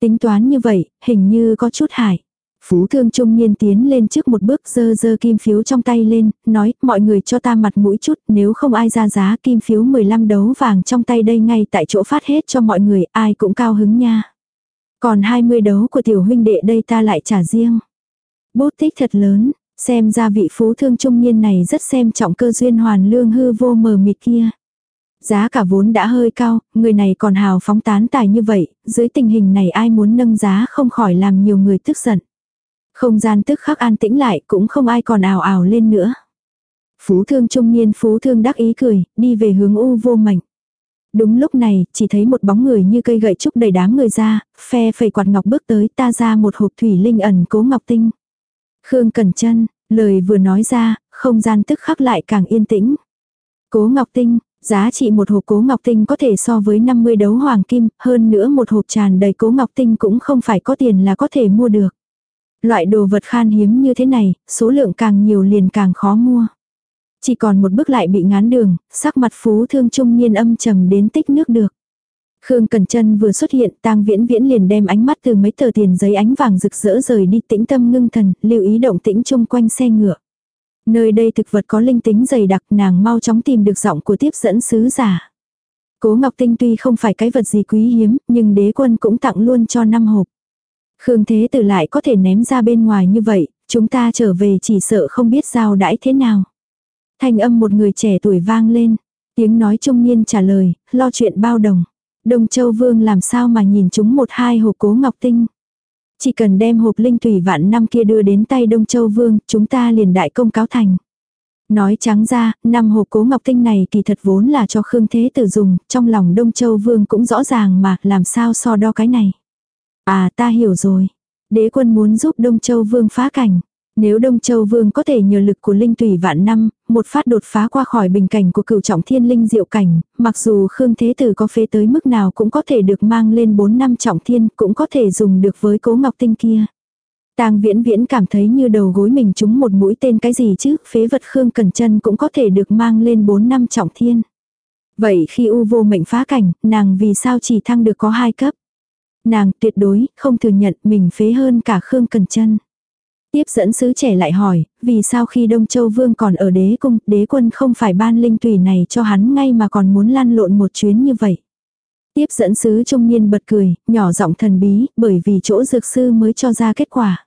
Tính toán như vậy, hình như có chút hại. Phú thương trung niên tiến lên trước một bước dơ dơ kim phiếu trong tay lên, nói, mọi người cho ta mặt mũi chút, nếu không ai ra giá kim phiếu 15 đấu vàng trong tay đây ngay tại chỗ phát hết cho mọi người, ai cũng cao hứng nha. Còn 20 đấu của tiểu huynh đệ đây ta lại trả riêng. Bút tích thật lớn, xem ra vị phú thương trung niên này rất xem trọng cơ duyên hoàn lương hư vô mờ mịt kia. Giá cả vốn đã hơi cao, người này còn hào phóng tán tài như vậy, dưới tình hình này ai muốn nâng giá không khỏi làm nhiều người tức giận. Không gian tức khắc an tĩnh lại cũng không ai còn ảo ảo lên nữa. Phú thương trung niên phú thương đắc ý cười, đi về hướng u vô mảnh. Đúng lúc này, chỉ thấy một bóng người như cây gậy trúc đầy đám người ra, phe phẩy quạt ngọc bước tới ta ra một hộp thủy linh ẩn cố ngọc tinh. Khương Cẩn chân lời vừa nói ra, không gian tức khắc lại càng yên tĩnh. Cố ngọc tinh, giá trị một hộp cố ngọc tinh có thể so với 50 đấu hoàng kim, hơn nữa một hộp tràn đầy cố ngọc tinh cũng không phải có tiền là có thể mua được. Loại đồ vật khan hiếm như thế này, số lượng càng nhiều liền càng khó mua. Chỉ còn một bước lại bị ngán đường, sắc mặt phú thương trung niên âm trầm đến tích nước được. Khương Cần Chân vừa xuất hiện, Tang Viễn Viễn liền đem ánh mắt từ mấy tờ tiền giấy ánh vàng rực rỡ rời đi, tĩnh tâm ngưng thần, lưu ý động tĩnh chung quanh xe ngựa. Nơi đây thực vật có linh tính dày đặc, nàng mau chóng tìm được giọng của tiếp dẫn sứ giả. Cố Ngọc Tinh tuy không phải cái vật gì quý hiếm, nhưng đế quân cũng tặng luôn cho năm hộp. Khương Thế Tử lại có thể ném ra bên ngoài như vậy, chúng ta trở về chỉ sợ không biết giao đãi thế nào. Thanh âm một người trẻ tuổi vang lên. Tiếng nói trung niên trả lời, lo chuyện bao đồng. Đông Châu Vương làm sao mà nhìn chúng một hai hộp cố ngọc tinh. Chỉ cần đem hộp linh thủy vạn năm kia đưa đến tay Đông Châu Vương, chúng ta liền đại công cáo thành. Nói trắng ra, năm hộp cố ngọc tinh này kỳ thật vốn là cho Khương Thế Tử dùng, trong lòng Đông Châu Vương cũng rõ ràng mà, làm sao so đo cái này. À ta hiểu rồi. Đế quân muốn giúp Đông Châu Vương phá cảnh. Nếu Đông Châu Vương có thể nhờ lực của linh tùy vạn năm, một phát đột phá qua khỏi bình cảnh của cửu trọng thiên linh diệu cảnh, mặc dù Khương Thế Tử có phế tới mức nào cũng có thể được mang lên 4 năm trọng thiên, cũng có thể dùng được với cố ngọc tinh kia. Tang viễn viễn cảm thấy như đầu gối mình trúng một mũi tên cái gì chứ, phế vật Khương cần chân cũng có thể được mang lên 4 năm trọng thiên. Vậy khi u vô mệnh phá cảnh, nàng vì sao chỉ thăng được có hai cấp? Nàng tuyệt đối không thừa nhận mình phế hơn cả Khương cần chân. Tiếp dẫn sứ trẻ lại hỏi, vì sao khi Đông Châu Vương còn ở đế cung, đế quân không phải ban linh tùy này cho hắn ngay mà còn muốn lan lộn một chuyến như vậy. Tiếp dẫn sứ trung niên bật cười, nhỏ giọng thần bí, bởi vì chỗ dược sư mới cho ra kết quả.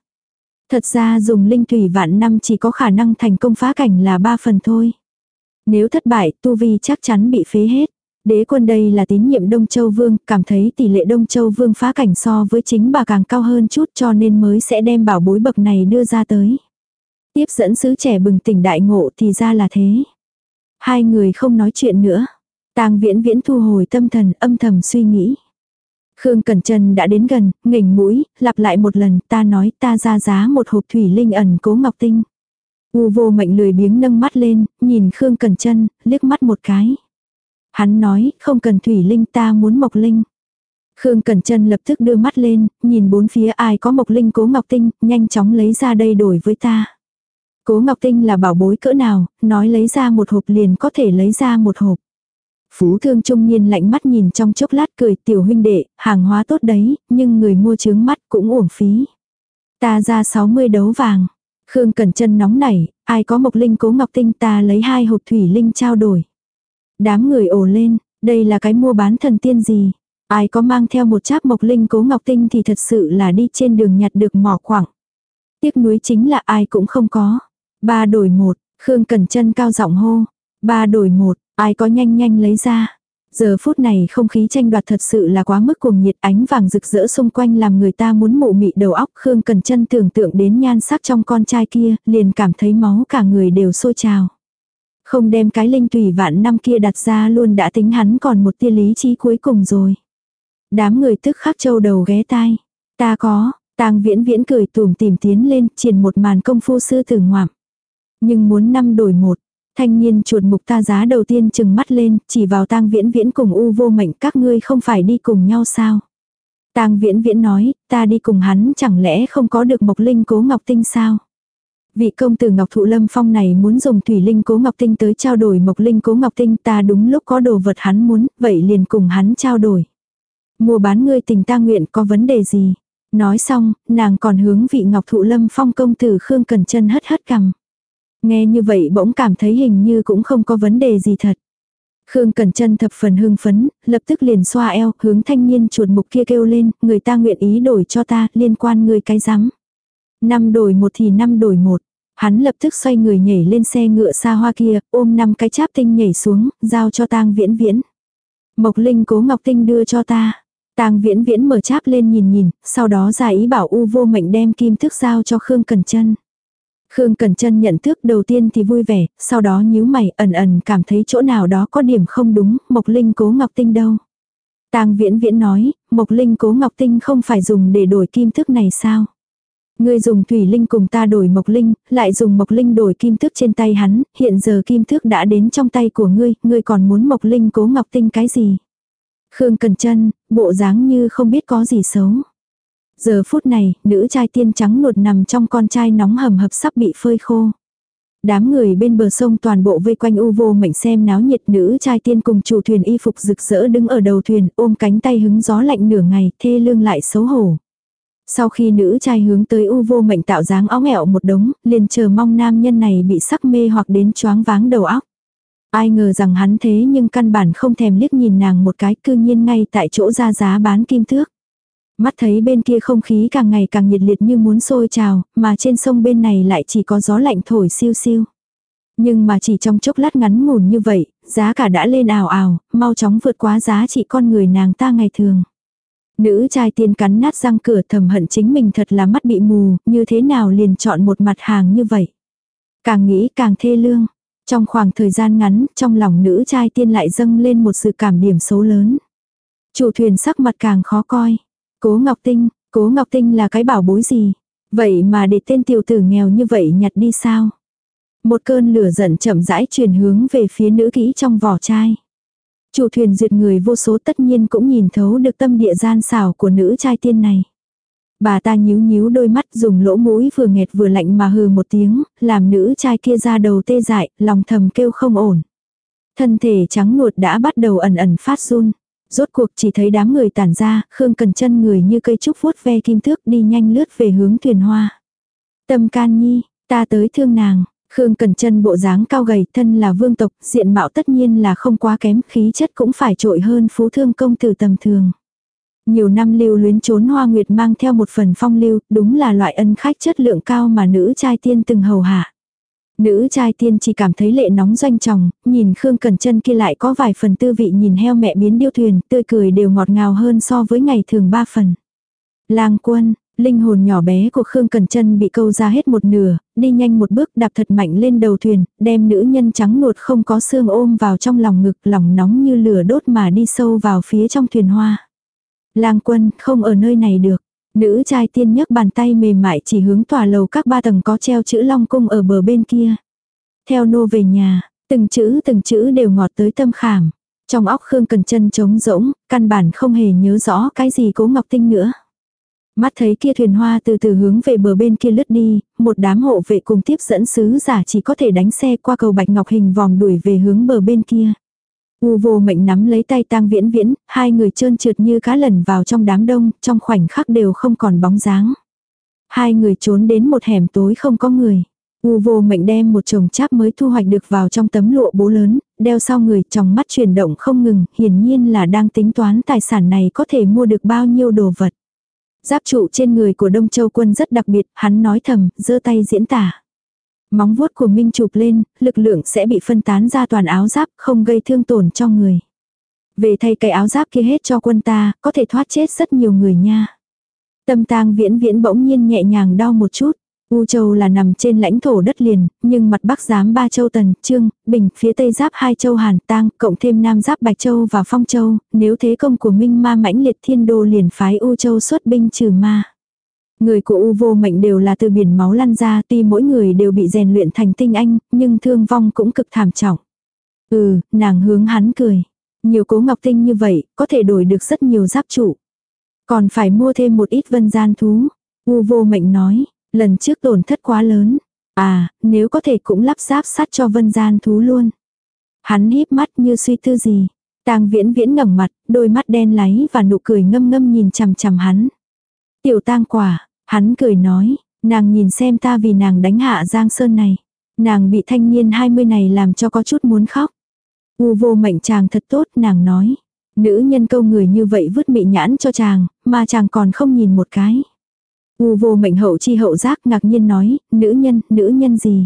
Thật ra dùng linh tùy vạn năm chỉ có khả năng thành công phá cảnh là ba phần thôi. Nếu thất bại, tu vi chắc chắn bị phế hết. Đế quân đây là tín nhiệm Đông Châu Vương, cảm thấy tỷ lệ Đông Châu Vương phá cảnh so với chính bà càng cao hơn chút cho nên mới sẽ đem bảo bối bậc này đưa ra tới. Tiếp dẫn sứ trẻ bừng tỉnh đại ngộ thì ra là thế. Hai người không nói chuyện nữa. tang viễn viễn thu hồi tâm thần âm thầm suy nghĩ. Khương Cẩn Trần đã đến gần, nghỉnh mũi, lặp lại một lần, ta nói ta ra giá một hộp thủy linh ẩn cố ngọc tinh. U vô mệnh lười biếng nâng mắt lên, nhìn Khương Cẩn Trân, liếc mắt một cái. Hắn nói, không cần thủy linh ta muốn mộc linh. Khương Cẩn Trân lập tức đưa mắt lên, nhìn bốn phía ai có mộc linh cố ngọc tinh, nhanh chóng lấy ra đây đổi với ta. Cố ngọc tinh là bảo bối cỡ nào, nói lấy ra một hộp liền có thể lấy ra một hộp. Phú thương trung niên lạnh mắt nhìn trong chốc lát cười tiểu huynh đệ, hàng hóa tốt đấy, nhưng người mua trướng mắt cũng uổng phí. Ta ra 60 đấu vàng. Khương Cẩn Trân nóng nảy, ai có mộc linh cố ngọc tinh ta lấy hai hộp thủy linh trao đổi. Đám người ồ lên, đây là cái mua bán thần tiên gì? Ai có mang theo một cháp mộc linh cố ngọc tinh thì thật sự là đi trên đường nhặt được mỏ quảng. Tiếc núi chính là ai cũng không có. Ba đổi một, Khương Cẩn chân cao giọng hô. Ba đổi một, ai có nhanh nhanh lấy ra. Giờ phút này không khí tranh đoạt thật sự là quá mức cuồng nhiệt ánh vàng rực rỡ xung quanh làm người ta muốn mụ mị đầu óc Khương Cần chân tưởng tượng đến nhan sắc trong con trai kia, liền cảm thấy máu cả người đều sôi trào. Không đem cái linh tùy vạn năm kia đặt ra luôn đã tính hắn còn một tia lý trí cuối cùng rồi. Đám người tức khắc châu đầu ghé tai. Ta có, tang viễn viễn cười tùm tìm tiến lên, triển một màn công phu sư tử ngoạm. Nhưng muốn năm đổi một, thanh niên chuột mục ta giá đầu tiên chừng mắt lên, chỉ vào tang viễn viễn cùng u vô mệnh các ngươi không phải đi cùng nhau sao. tang viễn viễn nói, ta đi cùng hắn chẳng lẽ không có được mộc linh cố ngọc tinh sao. Vị công tử Ngọc Thụ Lâm Phong này muốn dùng thủy linh cố Ngọc Tinh tới trao đổi mộc linh cố Ngọc Tinh ta đúng lúc có đồ vật hắn muốn, vậy liền cùng hắn trao đổi. Mua bán ngươi tình ta nguyện có vấn đề gì? Nói xong, nàng còn hướng vị Ngọc Thụ Lâm Phong công tử Khương Cần chân hất hất cằm. Nghe như vậy bỗng cảm thấy hình như cũng không có vấn đề gì thật. Khương Cẩn Chân thập phần hưng phấn, lập tức liền xoa eo, hướng thanh niên chuột mục kia kêu lên, người ta nguyện ý đổi cho ta, liên quan người cái rắm. Năm đổi một thì năm đổi một. Hắn lập tức xoay người nhảy lên xe ngựa xa hoa kia, ôm năm cái cháp tinh nhảy xuống, giao cho tang viễn viễn. Mộc Linh cố Ngọc Tinh đưa cho ta. Tang viễn viễn mở cháp lên nhìn nhìn, sau đó ra ý bảo U vô mệnh đem kim thức giao cho Khương Cẩn Chân. Khương Cẩn Chân nhận thức đầu tiên thì vui vẻ, sau đó nhíu mày ẩn ẩn cảm thấy chỗ nào đó có điểm không đúng, Mộc Linh cố Ngọc Tinh đâu. Tang viễn viễn nói, Mộc Linh cố Ngọc Tinh không phải dùng để đổi kim thức này sao. Ngươi dùng thủy linh cùng ta đổi mộc linh, lại dùng mộc linh đổi kim thước trên tay hắn, hiện giờ kim thước đã đến trong tay của ngươi, ngươi còn muốn mộc linh cố ngọc tinh cái gì? Khương Cần Chân, bộ dáng như không biết có gì xấu. Giờ phút này, nữ trai tiên trắng nuột nằm trong con trai nóng hầm hập sắp bị phơi khô. Đám người bên bờ sông toàn bộ vây quanh u vô mệnh xem náo nhiệt nữ trai tiên cùng chủ thuyền y phục rực rỡ đứng ở đầu thuyền ôm cánh tay hứng gió lạnh nửa ngày thê lương lại xấu hổ. Sau khi nữ trai hướng tới u vô mệnh tạo dáng óng ẹo một đống, liền chờ mong nam nhân này bị sắc mê hoặc đến choáng váng đầu óc. Ai ngờ rằng hắn thế nhưng căn bản không thèm liếc nhìn nàng một cái cư nhiên ngay tại chỗ ra giá bán kim thước. Mắt thấy bên kia không khí càng ngày càng nhiệt liệt như muốn sôi trào, mà trên sông bên này lại chỉ có gió lạnh thổi siêu siêu. Nhưng mà chỉ trong chốc lát ngắn ngủn như vậy, giá cả đã lên ảo ảo, mau chóng vượt quá giá trị con người nàng ta ngày thường. Nữ trai tiên cắn nát răng cửa thầm hận chính mình thật là mắt bị mù, như thế nào liền chọn một mặt hàng như vậy. Càng nghĩ càng thê lương. Trong khoảng thời gian ngắn, trong lòng nữ trai tiên lại dâng lên một sự cảm điểm xấu lớn. Chủ thuyền sắc mặt càng khó coi. Cố Ngọc Tinh, Cố Ngọc Tinh là cái bảo bối gì? Vậy mà để tên tiểu tử nghèo như vậy nhặt đi sao? Một cơn lửa giận chậm rãi truyền hướng về phía nữ kỹ trong vỏ chai. Chủ thuyền duyệt người vô số tất nhiên cũng nhìn thấu được tâm địa gian xảo của nữ trai tiên này. Bà ta nhíu nhíu đôi mắt dùng lỗ mũi vừa nghẹt vừa lạnh mà hừ một tiếng, làm nữ trai kia ra đầu tê dại, lòng thầm kêu không ổn. Thân thể trắng nuột đã bắt đầu ẩn ẩn phát run. Rốt cuộc chỉ thấy đám người tản ra, Khương cần chân người như cây trúc vuốt ve kim thước đi nhanh lướt về hướng thuyền hoa. Tâm can nhi, ta tới thương nàng, Khương Cần Chân bộ dáng cao gầy, thân là vương tộc, diện mạo tất nhiên là không quá kém, khí chất cũng phải trội hơn phú thương công tử tầm thường. Nhiều năm lưu luyến trốn hoa nguyệt mang theo một phần phong lưu, đúng là loại ân khách chất lượng cao mà nữ trai tiên từng hầu hạ. Nữ trai tiên chỉ cảm thấy lệ nóng doanh tròng, nhìn Khương Cần Chân kia lại có vài phần tư vị nhìn heo mẹ biến điêu thuyền, tươi cười đều ngọt ngào hơn so với ngày thường ba phần. Lang quân, Linh hồn nhỏ bé của Khương Cần Chân bị câu ra hết một nửa, đi nhanh một bước đạp thật mạnh lên đầu thuyền, đem nữ nhân trắng nuột không có xương ôm vào trong lòng ngực, lòng nóng như lửa đốt mà đi sâu vào phía trong thuyền hoa. Lang quân, không ở nơi này được. Nữ trai tiên nhấc bàn tay mềm mại chỉ hướng tòa lầu các ba tầng có treo chữ Long Cung ở bờ bên kia. Theo nô về nhà, từng chữ từng chữ đều ngọt tới tâm khảm. Trong óc Khương Cần Chân trống rỗng, căn bản không hề nhớ rõ cái gì cố Ngọc Tinh nữa. Mắt thấy kia thuyền hoa từ từ hướng về bờ bên kia lướt đi, một đám hộ vệ cùng tiếp dẫn sứ giả chỉ có thể đánh xe qua cầu bạch ngọc hình vòng đuổi về hướng bờ bên kia. U vô mệnh nắm lấy tay tang viễn viễn, hai người trơn trượt như cá lẩn vào trong đám đông, trong khoảnh khắc đều không còn bóng dáng. Hai người trốn đến một hẻm tối không có người. U vô mệnh đem một chồng cháp mới thu hoạch được vào trong tấm lụa bố lớn, đeo sau người trong mắt chuyển động không ngừng, hiển nhiên là đang tính toán tài sản này có thể mua được bao nhiêu đồ vật. Giáp trụ trên người của Đông Châu quân rất đặc biệt, hắn nói thầm, giơ tay diễn tả. Móng vuốt của Minh chụp lên, lực lượng sẽ bị phân tán ra toàn áo giáp, không gây thương tổn cho người. Về thay cái áo giáp kia hết cho quân ta, có thể thoát chết rất nhiều người nha. Tâm tang viễn viễn bỗng nhiên nhẹ nhàng đau một chút. U Châu là nằm trên lãnh thổ đất liền, nhưng mặt Bắc giám ba châu Tần, Trương, Bình, phía Tây giáp hai châu Hàn, Tang, cộng thêm Nam giáp Bạch Châu và Phong Châu, nếu thế công của Minh Ma mãnh liệt thiên đô liền phái U Châu xuất binh trừ ma. Người của U vô mệnh đều là từ biển máu lăn ra tuy mỗi người đều bị rèn luyện thành tinh anh, nhưng thương vong cũng cực thảm trọng. Ừ, nàng hướng hắn cười. Nhiều cố ngọc tinh như vậy, có thể đổi được rất nhiều giáp trụ. Còn phải mua thêm một ít vân gian thú. U vô mệnh nói, lần trước tổn thất quá lớn. À, nếu có thể cũng lắp ráp sắt cho vân gian thú luôn. Hắn híp mắt như suy tư gì. Tang viễn viễn ngẩng mặt, đôi mắt đen láy và nụ cười ngâm ngâm nhìn chằm chằm hắn. Tiểu tang quả, hắn cười nói, nàng nhìn xem ta vì nàng đánh hạ Giang Sơn này. Nàng bị thanh niên 20 này làm cho có chút muốn khóc. U vô mệnh chàng thật tốt, nàng nói. Nữ nhân câu người như vậy vứt mị nhãn cho chàng, mà chàng còn không nhìn một cái. U vô mệnh hậu chi hậu giác ngạc nhiên nói, nữ nhân, nữ nhân gì?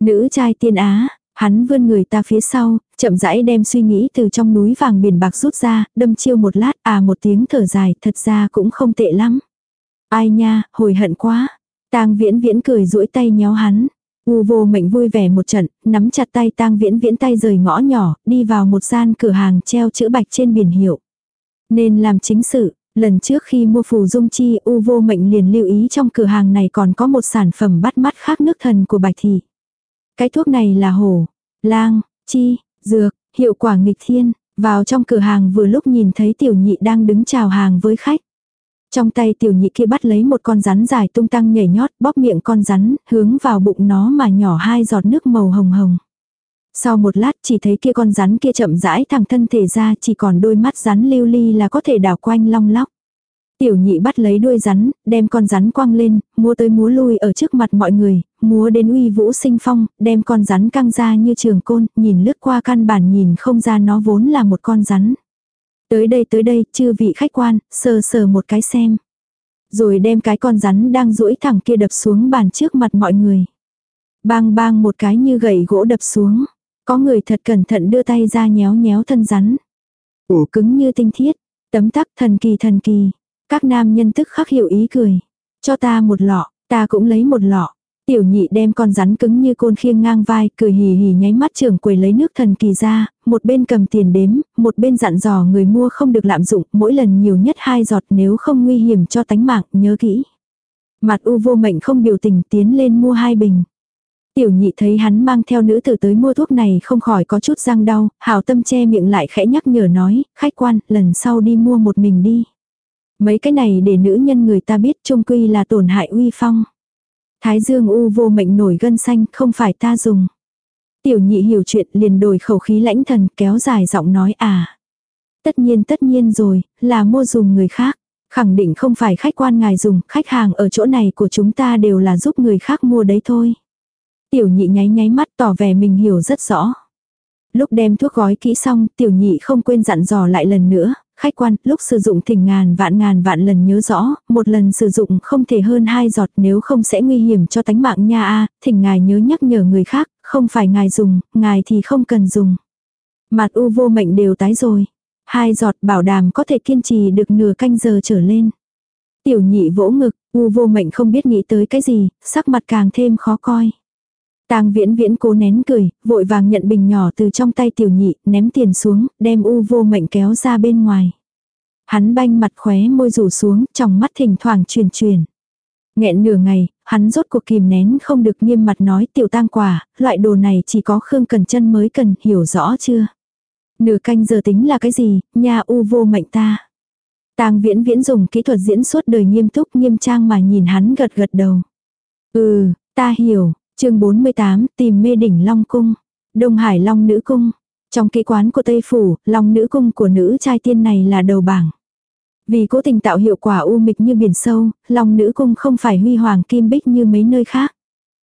Nữ trai tiên á, hắn vươn người ta phía sau, chậm rãi đem suy nghĩ từ trong núi vàng biển bạc rút ra, đâm chiêu một lát, à một tiếng thở dài, thật ra cũng không tệ lắm. Ai nha, hồi hận quá. Tang viễn viễn cười duỗi tay nhéo hắn. U vô mệnh vui vẻ một trận, nắm chặt tay tang viễn viễn tay rời ngõ nhỏ, đi vào một gian cửa hàng treo chữ bạch trên biển hiệu. Nên làm chính sự, lần trước khi mua phù dung chi U vô mệnh liền lưu ý trong cửa hàng này còn có một sản phẩm bắt mắt khác nước thần của bạch thị. Cái thuốc này là hổ, lang, chi, dược, hiệu quả nghịch thiên. Vào trong cửa hàng vừa lúc nhìn thấy tiểu nhị đang đứng chào hàng với khách. Trong tay tiểu nhị kia bắt lấy một con rắn dài tung tăng nhảy nhót bóp miệng con rắn, hướng vào bụng nó mà nhỏ hai giọt nước màu hồng hồng. Sau một lát chỉ thấy kia con rắn kia chậm rãi thẳng thân thể ra chỉ còn đôi mắt rắn lưu ly là có thể đảo quanh long lóc. Tiểu nhị bắt lấy đuôi rắn, đem con rắn quăng lên, múa tới múa lui ở trước mặt mọi người, múa đến uy vũ sinh phong, đem con rắn căng ra như trường côn, nhìn lướt qua căn bản nhìn không ra nó vốn là một con rắn. Tới đây tới đây, chư vị khách quan, sờ sờ một cái xem. Rồi đem cái con rắn đang duỗi thẳng kia đập xuống bàn trước mặt mọi người. Bang bang một cái như gậy gỗ đập xuống. Có người thật cẩn thận đưa tay ra nhéo nhéo thân rắn. Ủ cứng như tinh thiết. Tấm tắc thần kỳ thần kỳ. Các nam nhân tức khắc hiểu ý cười. Cho ta một lọ, ta cũng lấy một lọ. Tiểu nhị đem con rắn cứng như côn khiêng ngang vai, cười hì hì nháy mắt trưởng quầy lấy nước thần kỳ ra, một bên cầm tiền đếm, một bên dặn dò người mua không được lạm dụng, mỗi lần nhiều nhất hai giọt nếu không nguy hiểm cho tánh mạng, nhớ kỹ. Mặt u vô mệnh không biểu tình tiến lên mua hai bình. Tiểu nhị thấy hắn mang theo nữ tử tới mua thuốc này không khỏi có chút răng đau, hảo tâm che miệng lại khẽ nhắc nhở nói, khách quan, lần sau đi mua một mình đi. Mấy cái này để nữ nhân người ta biết trung quy là tổn hại uy phong. Thái dương u vô mệnh nổi gân xanh, không phải ta dùng. Tiểu nhị hiểu chuyện liền đổi khẩu khí lãnh thần kéo dài giọng nói à. Tất nhiên tất nhiên rồi, là mua dùng người khác. Khẳng định không phải khách quan ngài dùng, khách hàng ở chỗ này của chúng ta đều là giúp người khác mua đấy thôi. Tiểu nhị nháy nháy mắt tỏ vẻ mình hiểu rất rõ. Lúc đem thuốc gói kỹ xong, tiểu nhị không quên dặn dò lại lần nữa, khách quan, lúc sử dụng thỉnh ngàn vạn ngàn vạn lần nhớ rõ, một lần sử dụng không thể hơn hai giọt nếu không sẽ nguy hiểm cho tánh mạng nha a thỉnh ngài nhớ nhắc nhở người khác, không phải ngài dùng, ngài thì không cần dùng. Mặt u vô mệnh đều tái rồi. Hai giọt bảo đảm có thể kiên trì được nửa canh giờ trở lên. Tiểu nhị vỗ ngực, u vô mệnh không biết nghĩ tới cái gì, sắc mặt càng thêm khó coi. Tang viễn viễn cố nén cười, vội vàng nhận bình nhỏ từ trong tay tiểu nhị, ném tiền xuống, đem u vô mệnh kéo ra bên ngoài. Hắn banh mặt khóe môi rủ xuống, trong mắt thỉnh thoảng truyền truyền. Nghẹn nửa ngày, hắn rốt cuộc kìm nén không được nghiêm mặt nói tiểu tang quả, loại đồ này chỉ có Khương Cần chân mới cần, hiểu rõ chưa? Nửa canh giờ tính là cái gì, nha u vô mệnh ta. Tang viễn viễn dùng kỹ thuật diễn suốt đời nghiêm túc nghiêm trang mà nhìn hắn gật gật đầu. Ừ, ta hiểu, chương 48, tìm mê đỉnh Long Cung. Đông Hải Long Nữ Cung. Trong kỹ quán của Tây Phủ, Long Nữ Cung của nữ trai tiên này là đầu bảng. Vì cố tình tạo hiệu quả u mịch như biển sâu, Long Nữ Cung không phải huy hoàng kim bích như mấy nơi khác.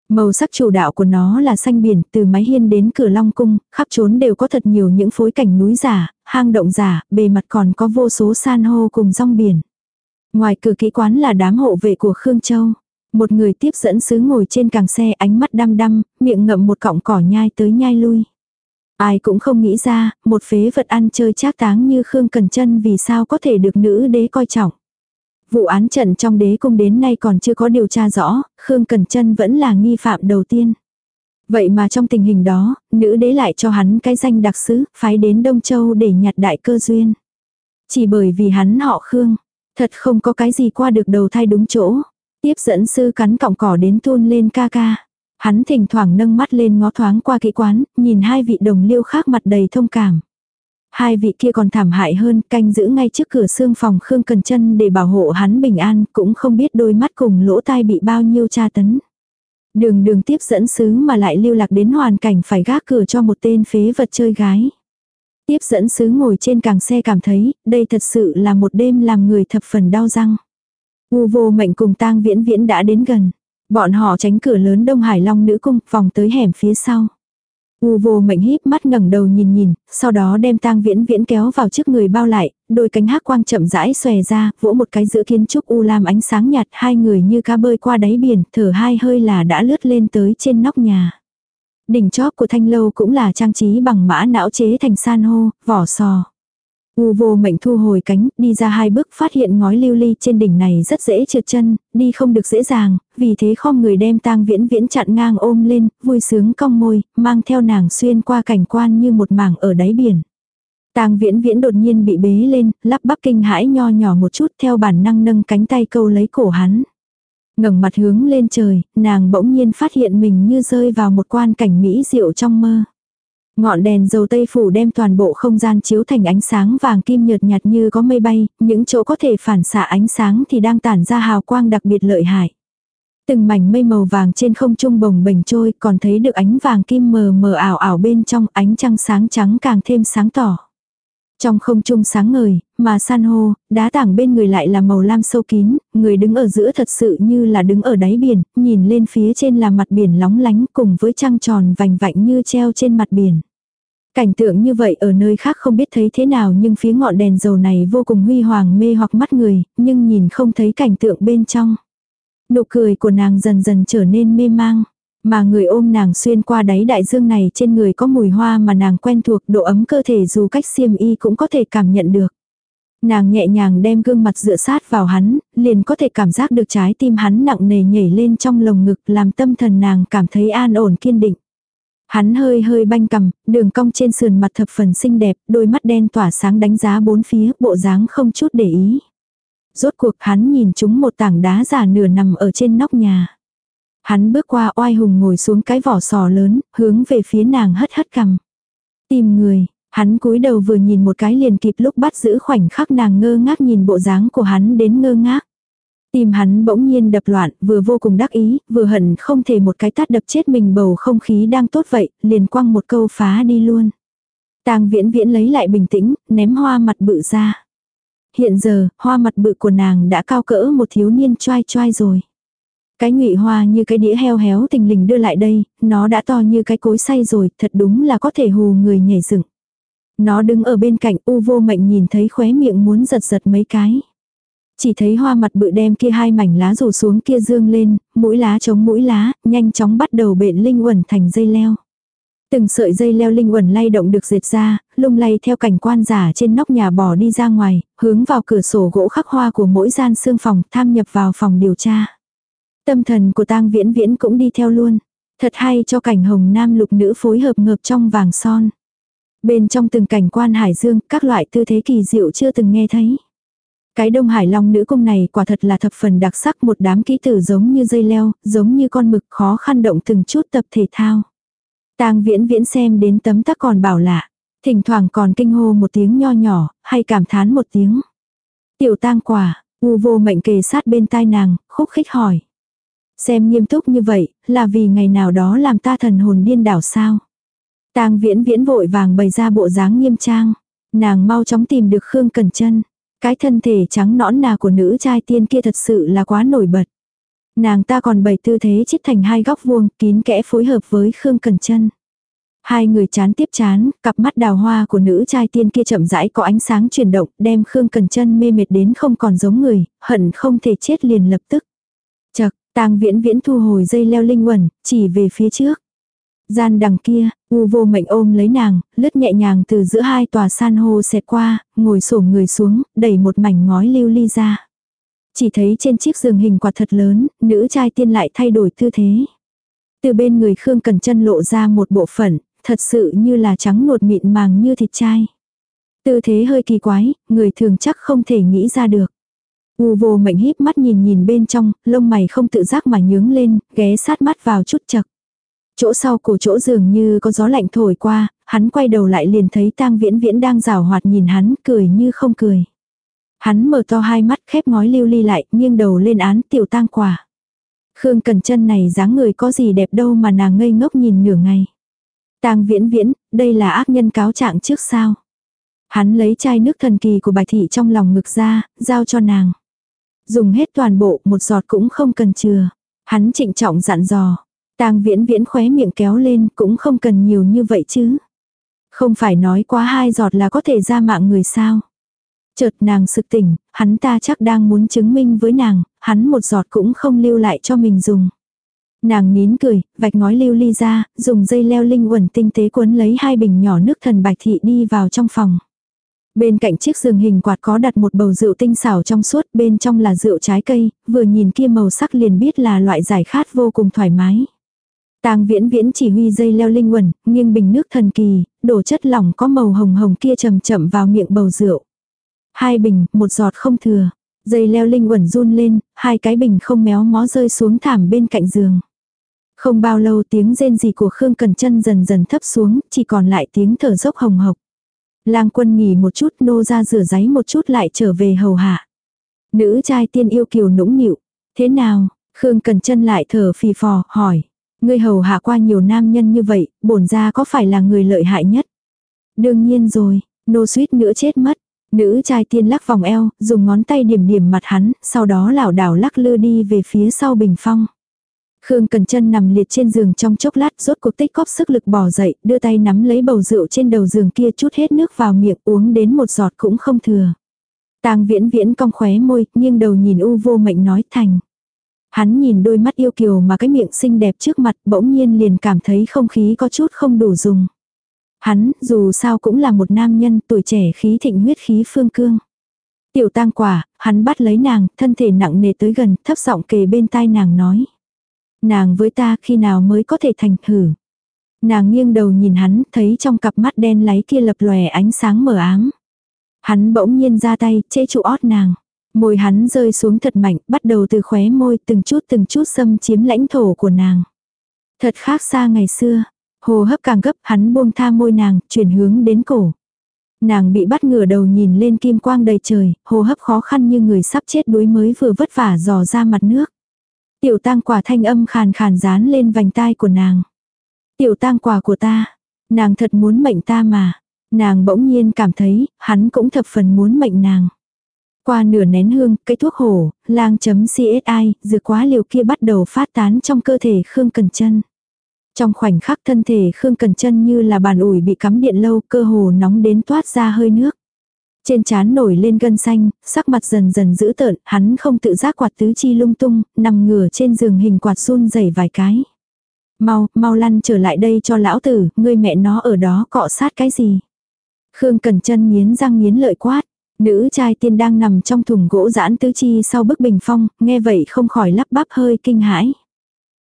Màu sắc chủ đạo của nó là xanh biển, từ mái hiên đến cửa Long Cung, khắp trốn đều có thật nhiều những phối cảnh núi giả, hang động giả, bề mặt còn có vô số san hô cùng rong biển. Ngoài cửa kỹ quán là đám hộ vệ của Khương Châu. Một người tiếp dẫn sứ ngồi trên càng xe ánh mắt đăm đăm, miệng ngậm một cọng cỏ nhai tới nhai lui. Ai cũng không nghĩ ra, một phế vật ăn chơi trác táng như Khương Cần Chân vì sao có thể được nữ đế coi trọng. Vụ án trận trong đế cung đến nay còn chưa có điều tra rõ, Khương cần Trân vẫn là nghi phạm đầu tiên. Vậy mà trong tình hình đó, nữ đế lại cho hắn cái danh đặc sứ, phái đến Đông Châu để nhặt đại cơ duyên. Chỉ bởi vì hắn họ Khương, thật không có cái gì qua được đầu thai đúng chỗ. Tiếp dẫn sư cắn cọng cỏ đến tuôn lên ca ca. Hắn thỉnh thoảng nâng mắt lên ngó thoáng qua kỹ quán, nhìn hai vị đồng liêu khác mặt đầy thông cảm. Hai vị kia còn thảm hại hơn, canh giữ ngay trước cửa xương phòng Khương Cần chân để bảo hộ hắn bình an, cũng không biết đôi mắt cùng lỗ tai bị bao nhiêu tra tấn. Đường đường tiếp dẫn sứ mà lại lưu lạc đến hoàn cảnh phải gác cửa cho một tên phế vật chơi gái. Tiếp dẫn sứ ngồi trên càng xe cảm thấy, đây thật sự là một đêm làm người thập phần đau răng. U vô mệnh cùng tang viễn viễn đã đến gần. Bọn họ tránh cửa lớn Đông Hải Long nữ cung, vòng tới hẻm phía sau. U vô mệnh híp mắt ngẩng đầu nhìn nhìn, sau đó đem tang viễn viễn kéo vào trước người bao lại, đôi cánh hắc quang chậm rãi xòe ra, vỗ một cái giữa kiến trúc u lam ánh sáng nhạt, hai người như cá bơi qua đáy biển, thở hai hơi là đã lướt lên tới trên nóc nhà. Đỉnh chóp của thanh lâu cũng là trang trí bằng mã não chế thành san hô, vỏ sò. U vô mệnh thu hồi cánh, đi ra hai bước phát hiện ngói lưu ly trên đỉnh này rất dễ trượt chân, đi không được dễ dàng, vì thế không người đem tang viễn viễn chặn ngang ôm lên, vui sướng cong môi, mang theo nàng xuyên qua cảnh quan như một mảng ở đáy biển. Tang viễn viễn đột nhiên bị bế lên, lắp bắp kinh hãi nho nhỏ một chút theo bản năng nâng cánh tay câu lấy cổ hắn. ngẩng mặt hướng lên trời, nàng bỗng nhiên phát hiện mình như rơi vào một quan cảnh mỹ diệu trong mơ. Ngọn đèn dầu tây phủ đem toàn bộ không gian chiếu thành ánh sáng vàng kim nhợt nhạt như có mây bay, những chỗ có thể phản xạ ánh sáng thì đang tản ra hào quang đặc biệt lợi hại. Từng mảnh mây màu vàng trên không trung bồng bềnh trôi còn thấy được ánh vàng kim mờ mờ ảo ảo bên trong ánh trăng sáng trắng càng thêm sáng tỏ. Trong không trung sáng ngời, mà san hô, đá tảng bên người lại là màu lam sâu kín, người đứng ở giữa thật sự như là đứng ở đáy biển, nhìn lên phía trên là mặt biển lóng lánh cùng với trăng tròn vành vạnh như treo trên mặt biển. Cảnh tượng như vậy ở nơi khác không biết thấy thế nào nhưng phía ngọn đèn dầu này vô cùng huy hoàng mê hoặc mắt người, nhưng nhìn không thấy cảnh tượng bên trong. Nụ cười của nàng dần dần trở nên mê mang. Mà người ôm nàng xuyên qua đáy đại dương này trên người có mùi hoa mà nàng quen thuộc độ ấm cơ thể dù cách xiêm y cũng có thể cảm nhận được. Nàng nhẹ nhàng đem gương mặt dựa sát vào hắn, liền có thể cảm giác được trái tim hắn nặng nề nhảy lên trong lồng ngực làm tâm thần nàng cảm thấy an ổn kiên định. Hắn hơi hơi banh cầm, đường cong trên sườn mặt thập phần xinh đẹp, đôi mắt đen tỏa sáng đánh giá bốn phía, bộ dáng không chút để ý. Rốt cuộc hắn nhìn chúng một tảng đá giả nửa nằm ở trên nóc nhà. Hắn bước qua oai hùng ngồi xuống cái vỏ sò lớn, hướng về phía nàng hất hất cầm. Tìm người, hắn cúi đầu vừa nhìn một cái liền kịp lúc bắt giữ khoảnh khắc nàng ngơ ngác nhìn bộ dáng của hắn đến ngơ ngác. Tim hắn bỗng nhiên đập loạn, vừa vô cùng đắc ý, vừa hận không thể một cái tát đập chết mình bầu không khí đang tốt vậy, liền quăng một câu phá đi luôn. Tang viễn viễn lấy lại bình tĩnh, ném hoa mặt bự ra. Hiện giờ, hoa mặt bự của nàng đã cao cỡ một thiếu niên choai choai rồi. Cái ngụy hoa như cái đĩa heo héo tình lình đưa lại đây, nó đã to như cái cối xay rồi, thật đúng là có thể hù người nhảy dựng. Nó đứng ở bên cạnh u vô mệnh nhìn thấy khóe miệng muốn giật giật mấy cái. Chỉ thấy hoa mặt bự đem kia hai mảnh lá rủ xuống kia dương lên, mũi lá chống mũi lá, nhanh chóng bắt đầu bện linh uẩn thành dây leo. Từng sợi dây leo linh uẩn lay động được dệt ra, lung lay theo cảnh quan giả trên nóc nhà bò đi ra ngoài, hướng vào cửa sổ gỗ khắc hoa của mỗi gian xương phòng tham nhập vào phòng điều tra. Tâm thần của tang viễn viễn cũng đi theo luôn. Thật hay cho cảnh hồng nam lục nữ phối hợp ngợp trong vàng son. Bên trong từng cảnh quan hải dương, các loại tư thế kỳ diệu chưa từng nghe thấy. Cái đông hải long nữ cung này quả thật là thập phần đặc sắc một đám kỹ tử giống như dây leo, giống như con mực khó khăn động từng chút tập thể thao. tang viễn viễn xem đến tấm tắc còn bảo lạ. Thỉnh thoảng còn kinh hô một tiếng nho nhỏ, hay cảm thán một tiếng. Tiểu tang quả, u vô mệnh kề sát bên tai nàng, khúc khích hỏi. Xem nghiêm túc như vậy, là vì ngày nào đó làm ta thần hồn điên đảo sao tang viễn viễn vội vàng bày ra bộ dáng nghiêm trang. Nàng mau chóng tìm được Khương Cẩn chân Cái thân thể trắng nõn nà của nữ trai tiên kia thật sự là quá nổi bật. Nàng ta còn bày tư thế chết thành hai góc vuông, kín kẽ phối hợp với Khương Cẩn chân Hai người chán tiếp chán, cặp mắt đào hoa của nữ trai tiên kia chậm rãi có ánh sáng chuyển động, đem Khương Cẩn chân mê mệt đến không còn giống người, hận không thể chết liền lập tức. Chật, Tang viễn viễn thu hồi dây leo linh quẩn, chỉ về phía trước. Gian đằng kia, u vô mệnh ôm lấy nàng, lướt nhẹ nhàng từ giữa hai tòa san hô xẹt qua, ngồi xổm người xuống, đẩy một mảnh ngói lưu ly ra. Chỉ thấy trên chiếc giường hình quạt thật lớn, nữ trai tiên lại thay đổi tư thế. Từ bên người Khương Cần chân lộ ra một bộ phận, thật sự như là trắng nột mịn màng như thịt trai. Tư thế hơi kỳ quái, người thường chắc không thể nghĩ ra được. U vô mệnh híp mắt nhìn nhìn bên trong, lông mày không tự giác mà nhướng lên, ghé sát mắt vào chút chật. Chỗ sau cổ chỗ dường như có gió lạnh thổi qua, hắn quay đầu lại liền thấy tang viễn viễn đang rào hoạt nhìn hắn, cười như không cười. Hắn mở to hai mắt khép ngói lưu ly lại, nghiêng đầu lên án tiểu tang quả. Khương Cần chân này dáng người có gì đẹp đâu mà nàng ngây ngốc nhìn nửa ngày. Tang viễn viễn, đây là ác nhân cáo trạng trước sao. Hắn lấy chai nước thần kỳ của bài thị trong lòng ngực ra, giao cho nàng. Dùng hết toàn bộ, một giọt cũng không cần chừa. Hắn trịnh trọng dặn dò. Tang viễn viễn khóe miệng kéo lên, cũng không cần nhiều như vậy chứ. Không phải nói quá hai giọt là có thể ra mạng người sao. Chợt nàng sực tỉnh, hắn ta chắc đang muốn chứng minh với nàng, hắn một giọt cũng không lưu lại cho mình dùng. Nàng nín cười, vạch ngói lưu ly ra, dùng dây leo linh quẩn tinh tế cuốn lấy hai bình nhỏ nước thần bạch thị đi vào trong phòng. Bên cạnh chiếc giường hình quạt có đặt một bầu rượu tinh xảo trong suốt, bên trong là rượu trái cây, vừa nhìn kia màu sắc liền biết là loại giải khát vô cùng thoải mái. Tang Viễn Viễn chỉ huy dây leo linh quẩn, nghiêng bình nước thần kỳ, đổ chất lỏng có màu hồng hồng kia chậm chậm vào miệng bầu rượu. Hai bình, một giọt không thừa. Dây leo linh quẩn run lên, hai cái bình không méo mó rơi xuống thảm bên cạnh giường. Không bao lâu tiếng rên gì của Khương Cần Chân dần dần thấp xuống, chỉ còn lại tiếng thở dốc hồng hộc. Lang quân nghỉ một chút nô ra rửa giấy một chút lại trở về hầu hạ. Nữ trai tiên yêu kiều nũng nịu. Thế nào? Khương Cần Chân lại thở phì phò, hỏi. Ngươi hầu hạ qua nhiều nam nhân như vậy, bổn ra có phải là người lợi hại nhất? Đương nhiên rồi, nô suýt nữa chết mất. Nữ trai tiên lắc vòng eo, dùng ngón tay điểm điểm mặt hắn, sau đó lảo đảo lắc lư đi về phía sau bình phong. Khương Cần Chân nằm liệt trên giường trong chốc lát, rốt cuộc tích góp sức lực bò dậy, đưa tay nắm lấy bầu rượu trên đầu giường kia chút hết nước vào miệng uống đến một giọt cũng không thừa. Tang Viễn Viễn cong khóe môi, nghiêng đầu nhìn U Vô Mệnh nói thành. Hắn nhìn đôi mắt yêu kiều mà cái miệng xinh đẹp trước mặt, bỗng nhiên liền cảm thấy không khí có chút không đủ dùng. Hắn, dù sao cũng là một nam nhân, tuổi trẻ khí thịnh huyết khí phương cương. Tiểu tang quả, hắn bắt lấy nàng, thân thể nặng nề tới gần, thấp giọng kề bên tai nàng nói. Nàng với ta khi nào mới có thể thành thử. Nàng nghiêng đầu nhìn hắn, thấy trong cặp mắt đen láy kia lập lòe ánh sáng mờ ám. Hắn bỗng nhiên ra tay, chế trụ ót nàng. Môi hắn rơi xuống thật mạnh, bắt đầu từ khóe môi từng chút từng chút xâm chiếm lãnh thổ của nàng. Thật khác xa ngày xưa. Hồ hấp càng gấp, hắn buông tha môi nàng, chuyển hướng đến cổ. Nàng bị bắt ngửa đầu nhìn lên kim quang đầy trời, hồ hấp khó khăn như người sắp chết đuối mới vừa vất vả dò ra mặt nước. Tiểu tang quả thanh âm khàn khàn dán lên vành tai của nàng. Tiểu tang quả của ta, nàng thật muốn mệnh ta mà. Nàng bỗng nhiên cảm thấy, hắn cũng thập phần muốn mệnh nàng. Qua nửa nén hương, cây thuốc hổ, lang chấm CSI, dược quá liều kia bắt đầu phát tán trong cơ thể Khương Cần Chân. Trong khoảnh khắc thân thể Khương Cần Chân như là bàn ủi bị cắm điện lâu, cơ hồ nóng đến toát ra hơi nước. Trên trán nổi lên gân xanh, sắc mặt dần dần dữ tợn, hắn không tự giác quạt tứ chi lung tung, nằm ngửa trên giường hình quạt run rẩy vài cái. Mau, mau lăn trở lại đây cho lão tử, ngươi mẹ nó ở đó cọ sát cái gì. Khương Cần Chân nghiến răng nghiến lợi quát. Nữ trai tiên đang nằm trong thùng gỗ giãn tứ chi sau bức bình phong, nghe vậy không khỏi lắp bắp hơi kinh hãi.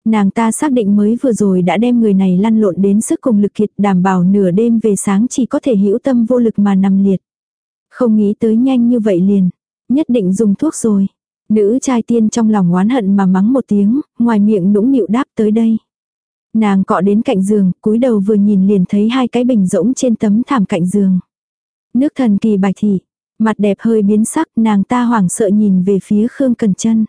Nàng ta xác định mới vừa rồi đã đem người này lăn lộn đến sức cùng lực kiệt đảm bảo nửa đêm về sáng chỉ có thể hữu tâm vô lực mà nằm liệt. Không nghĩ tới nhanh như vậy liền. Nhất định dùng thuốc rồi. Nữ trai tiên trong lòng oán hận mà mắng một tiếng, ngoài miệng nũng nịu đáp tới đây. Nàng cọ đến cạnh giường, cúi đầu vừa nhìn liền thấy hai cái bình rỗng trên tấm thảm cạnh giường. Nước thần kỳ bạch thị, mặt đẹp hơi biến sắc, nàng ta hoảng sợ nhìn về phía Khương Cần Chân.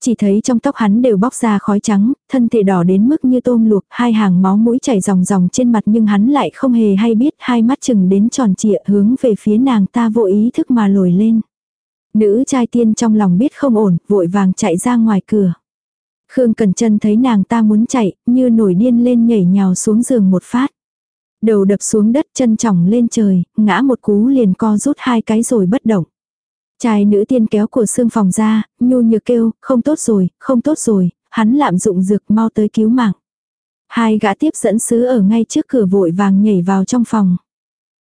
Chỉ thấy trong tóc hắn đều bóc ra khói trắng, thân thể đỏ đến mức như tôm luộc, hai hàng máu mũi chảy ròng ròng trên mặt nhưng hắn lại không hề hay biết, hai mắt chừng đến tròn trịa hướng về phía nàng ta vô ý thức mà lồi lên. Nữ trai tiên trong lòng biết không ổn, vội vàng chạy ra ngoài cửa. Khương Cần Chân thấy nàng ta muốn chạy, như nổi điên lên nhảy nhào xuống giường một phát. Đầu đập xuống đất chân trỏng lên trời, ngã một cú liền co rút hai cái rồi bất động. Trai nữ tiên kéo của xương phòng ra, nhu nhược kêu, không tốt rồi, không tốt rồi, hắn lạm dụng dược mau tới cứu mạng. Hai gã tiếp dẫn sứ ở ngay trước cửa vội vàng nhảy vào trong phòng.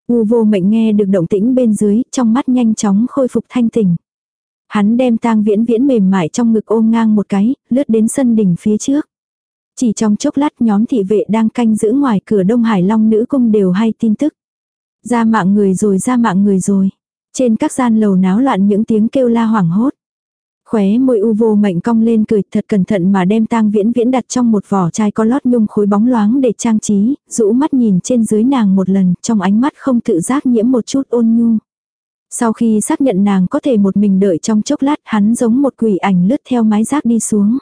U vô mệnh nghe được động tĩnh bên dưới, trong mắt nhanh chóng khôi phục thanh tỉnh. Hắn đem tang viễn viễn mềm mại trong ngực ôm ngang một cái, lướt đến sân đỉnh phía trước. Chỉ trong chốc lát nhóm thị vệ đang canh giữ ngoài cửa Đông Hải Long nữ cung đều hay tin tức. Ra mạng người rồi ra mạng người rồi. Trên các gian lầu náo loạn những tiếng kêu la hoảng hốt. Khóe môi u vô mệnh cong lên cười thật cẩn thận mà đem tang viễn viễn đặt trong một vỏ chai có lót nhung khối bóng loáng để trang trí, rũ mắt nhìn trên dưới nàng một lần, trong ánh mắt không tự giác nhiễm một chút ôn nhu. Sau khi xác nhận nàng có thể một mình đợi trong chốc lát hắn giống một quỷ ảnh lướt theo mái rác đi xuống.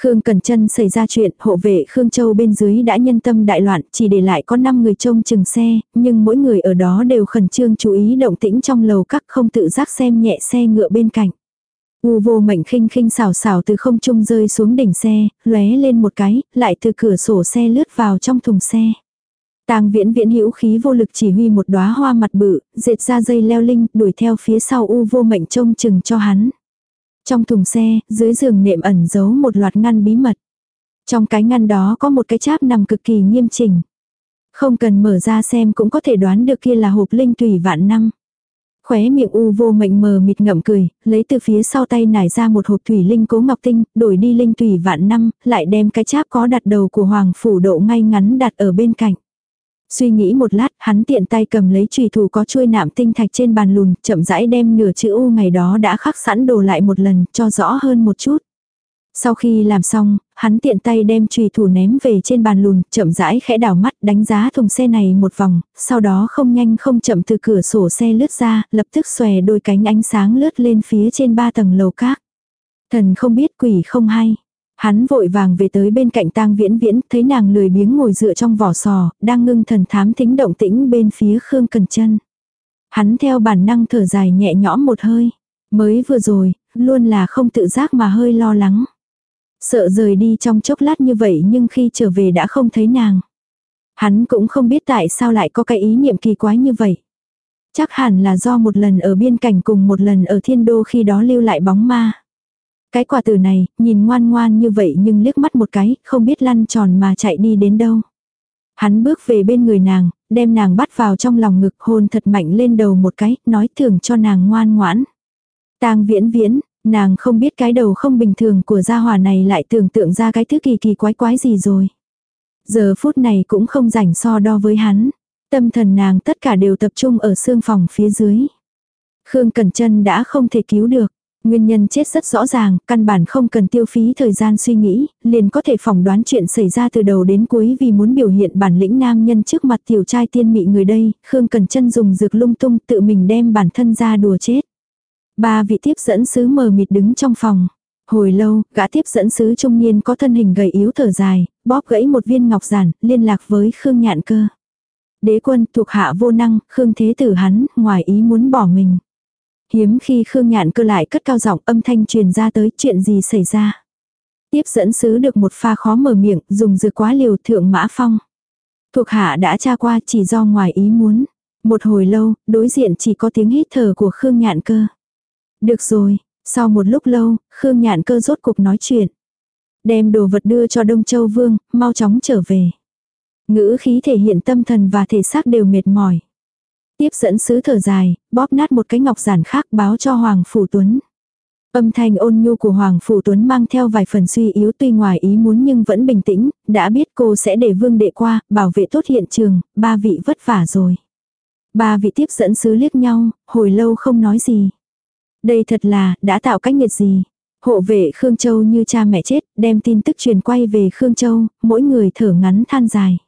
Khương Cẩn Trân xảy ra chuyện, hộ vệ Khương Châu bên dưới đã nhân tâm đại loạn, chỉ để lại có 5 người trông chừng xe, nhưng mỗi người ở đó đều khẩn trương chú ý động tĩnh trong lầu các không tự giác xem nhẹ xe ngựa bên cạnh. U vô mệnh khinh khinh xào xào từ không trung rơi xuống đỉnh xe, lóe lên một cái, lại từ cửa sổ xe lướt vào trong thùng xe. Tang viễn viễn hữu khí vô lực chỉ huy một đóa hoa mặt bự, dệt ra dây leo linh, đuổi theo phía sau u vô mệnh trông chừng cho hắn. Trong thùng xe, dưới giường nệm ẩn giấu một loạt ngăn bí mật. Trong cái ngăn đó có một cái cháp nằm cực kỳ nghiêm chỉnh. Không cần mở ra xem cũng có thể đoán được kia là hộp linh tùy vạn năm. Khóe miệng u vô mệnh mờ mịt ngậm cười, lấy từ phía sau tay nải ra một hộp thủy linh cố ngọc tinh, đổi đi linh tùy vạn năm, lại đem cái cháp có đặt đầu của hoàng phủ độ ngay ngắn đặt ở bên cạnh. Suy nghĩ một lát, hắn tiện tay cầm lấy trùy thủ có chuôi nạm tinh thạch trên bàn lùn, chậm rãi đem nửa chữ U ngày đó đã khắc sẵn đồ lại một lần, cho rõ hơn một chút. Sau khi làm xong, hắn tiện tay đem trùy thủ ném về trên bàn lùn, chậm rãi khẽ đảo mắt đánh giá thùng xe này một vòng, sau đó không nhanh không chậm từ cửa sổ xe lướt ra, lập tức xòe đôi cánh ánh sáng lướt lên phía trên ba tầng lầu các. Thần không biết quỷ không hay. Hắn vội vàng về tới bên cạnh tang viễn viễn, thấy nàng lười biếng ngồi dựa trong vỏ sò, đang ngưng thần thám thính động tĩnh bên phía Khương Cần chân Hắn theo bản năng thở dài nhẹ nhõm một hơi. Mới vừa rồi, luôn là không tự giác mà hơi lo lắng. Sợ rời đi trong chốc lát như vậy nhưng khi trở về đã không thấy nàng. Hắn cũng không biết tại sao lại có cái ý niệm kỳ quái như vậy. Chắc hẳn là do một lần ở biên cảnh cùng một lần ở thiên đô khi đó lưu lại bóng ma. Cái quả tử này, nhìn ngoan ngoan như vậy nhưng liếc mắt một cái, không biết lăn tròn mà chạy đi đến đâu. Hắn bước về bên người nàng, đem nàng bắt vào trong lòng ngực hôn thật mạnh lên đầu một cái, nói thưởng cho nàng ngoan ngoãn. tang viễn viễn, nàng không biết cái đầu không bình thường của gia hòa này lại tưởng tượng ra cái thứ kỳ kỳ quái quái gì rồi. Giờ phút này cũng không rảnh so đo với hắn. Tâm thần nàng tất cả đều tập trung ở xương phòng phía dưới. Khương Cẩn Chân đã không thể cứu được. Nguyên nhân chết rất rõ ràng, căn bản không cần tiêu phí thời gian suy nghĩ, liền có thể phỏng đoán chuyện xảy ra từ đầu đến cuối vì muốn biểu hiện bản lĩnh nam nhân trước mặt tiểu trai tiên mị người đây, Khương Cần chân dùng dược lung tung tự mình đem bản thân ra đùa chết. Ba vị tiếp dẫn sứ mờ mịt đứng trong phòng. Hồi lâu, gã tiếp dẫn sứ trung niên có thân hình gầy yếu thở dài, bóp gãy một viên ngọc giản, liên lạc với Khương Nhạn Cơ. Đế quân thuộc hạ vô năng, Khương Thế Tử hắn, ngoài ý muốn bỏ mình. Hiếm khi Khương Nhạn cơ lại cất cao giọng âm thanh truyền ra tới chuyện gì xảy ra. Tiếp dẫn sứ được một pha khó mở miệng, dùng dược quá liều thượng mã phong. Thuộc hạ đã tra qua chỉ do ngoài ý muốn. Một hồi lâu, đối diện chỉ có tiếng hít thở của Khương Nhạn cơ. Được rồi, sau một lúc lâu, Khương Nhạn cơ rốt cuộc nói chuyện. Đem đồ vật đưa cho Đông Châu Vương, mau chóng trở về. Ngữ khí thể hiện tâm thần và thể xác đều mệt mỏi. Tiếp dẫn sứ thở dài, bóp nát một cái ngọc giản khác báo cho Hoàng Phủ Tuấn. Âm thanh ôn nhu của Hoàng Phủ Tuấn mang theo vài phần suy yếu tuy ngoài ý muốn nhưng vẫn bình tĩnh, đã biết cô sẽ để vương đệ qua, bảo vệ tốt hiện trường, ba vị vất vả rồi. Ba vị tiếp dẫn sứ liếc nhau, hồi lâu không nói gì. Đây thật là, đã tạo cách nghiệt gì. Hộ vệ Khương Châu như cha mẹ chết, đem tin tức truyền quay về Khương Châu, mỗi người thở ngắn than dài.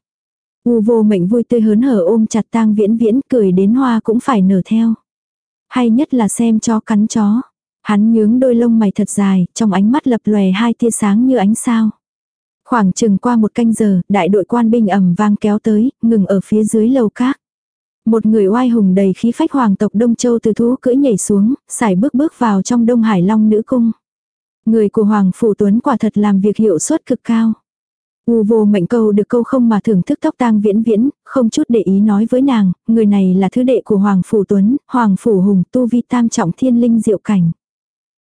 U vô mệnh vui tươi hớn hở ôm chặt tang viễn viễn cười đến hoa cũng phải nở theo. Hay nhất là xem chó cắn chó. Hắn nhướng đôi lông mày thật dài, trong ánh mắt lập lòe hai tia sáng như ánh sao. Khoảng chừng qua một canh giờ, đại đội quan binh ẩm vang kéo tới, ngừng ở phía dưới lầu các. Một người oai hùng đầy khí phách hoàng tộc Đông Châu từ thú cưỡi nhảy xuống, xài bước bước vào trong Đông Hải Long nữ cung. Người của Hoàng Phủ Tuấn quả thật làm việc hiệu suất cực cao. U vô mệnh câu được câu không mà thưởng thức tóc tang viễn viễn, không chút để ý nói với nàng, người này là thứ đệ của Hoàng Phủ Tuấn, Hoàng Phủ Hùng tu vi tam trọng thiên linh diệu cảnh.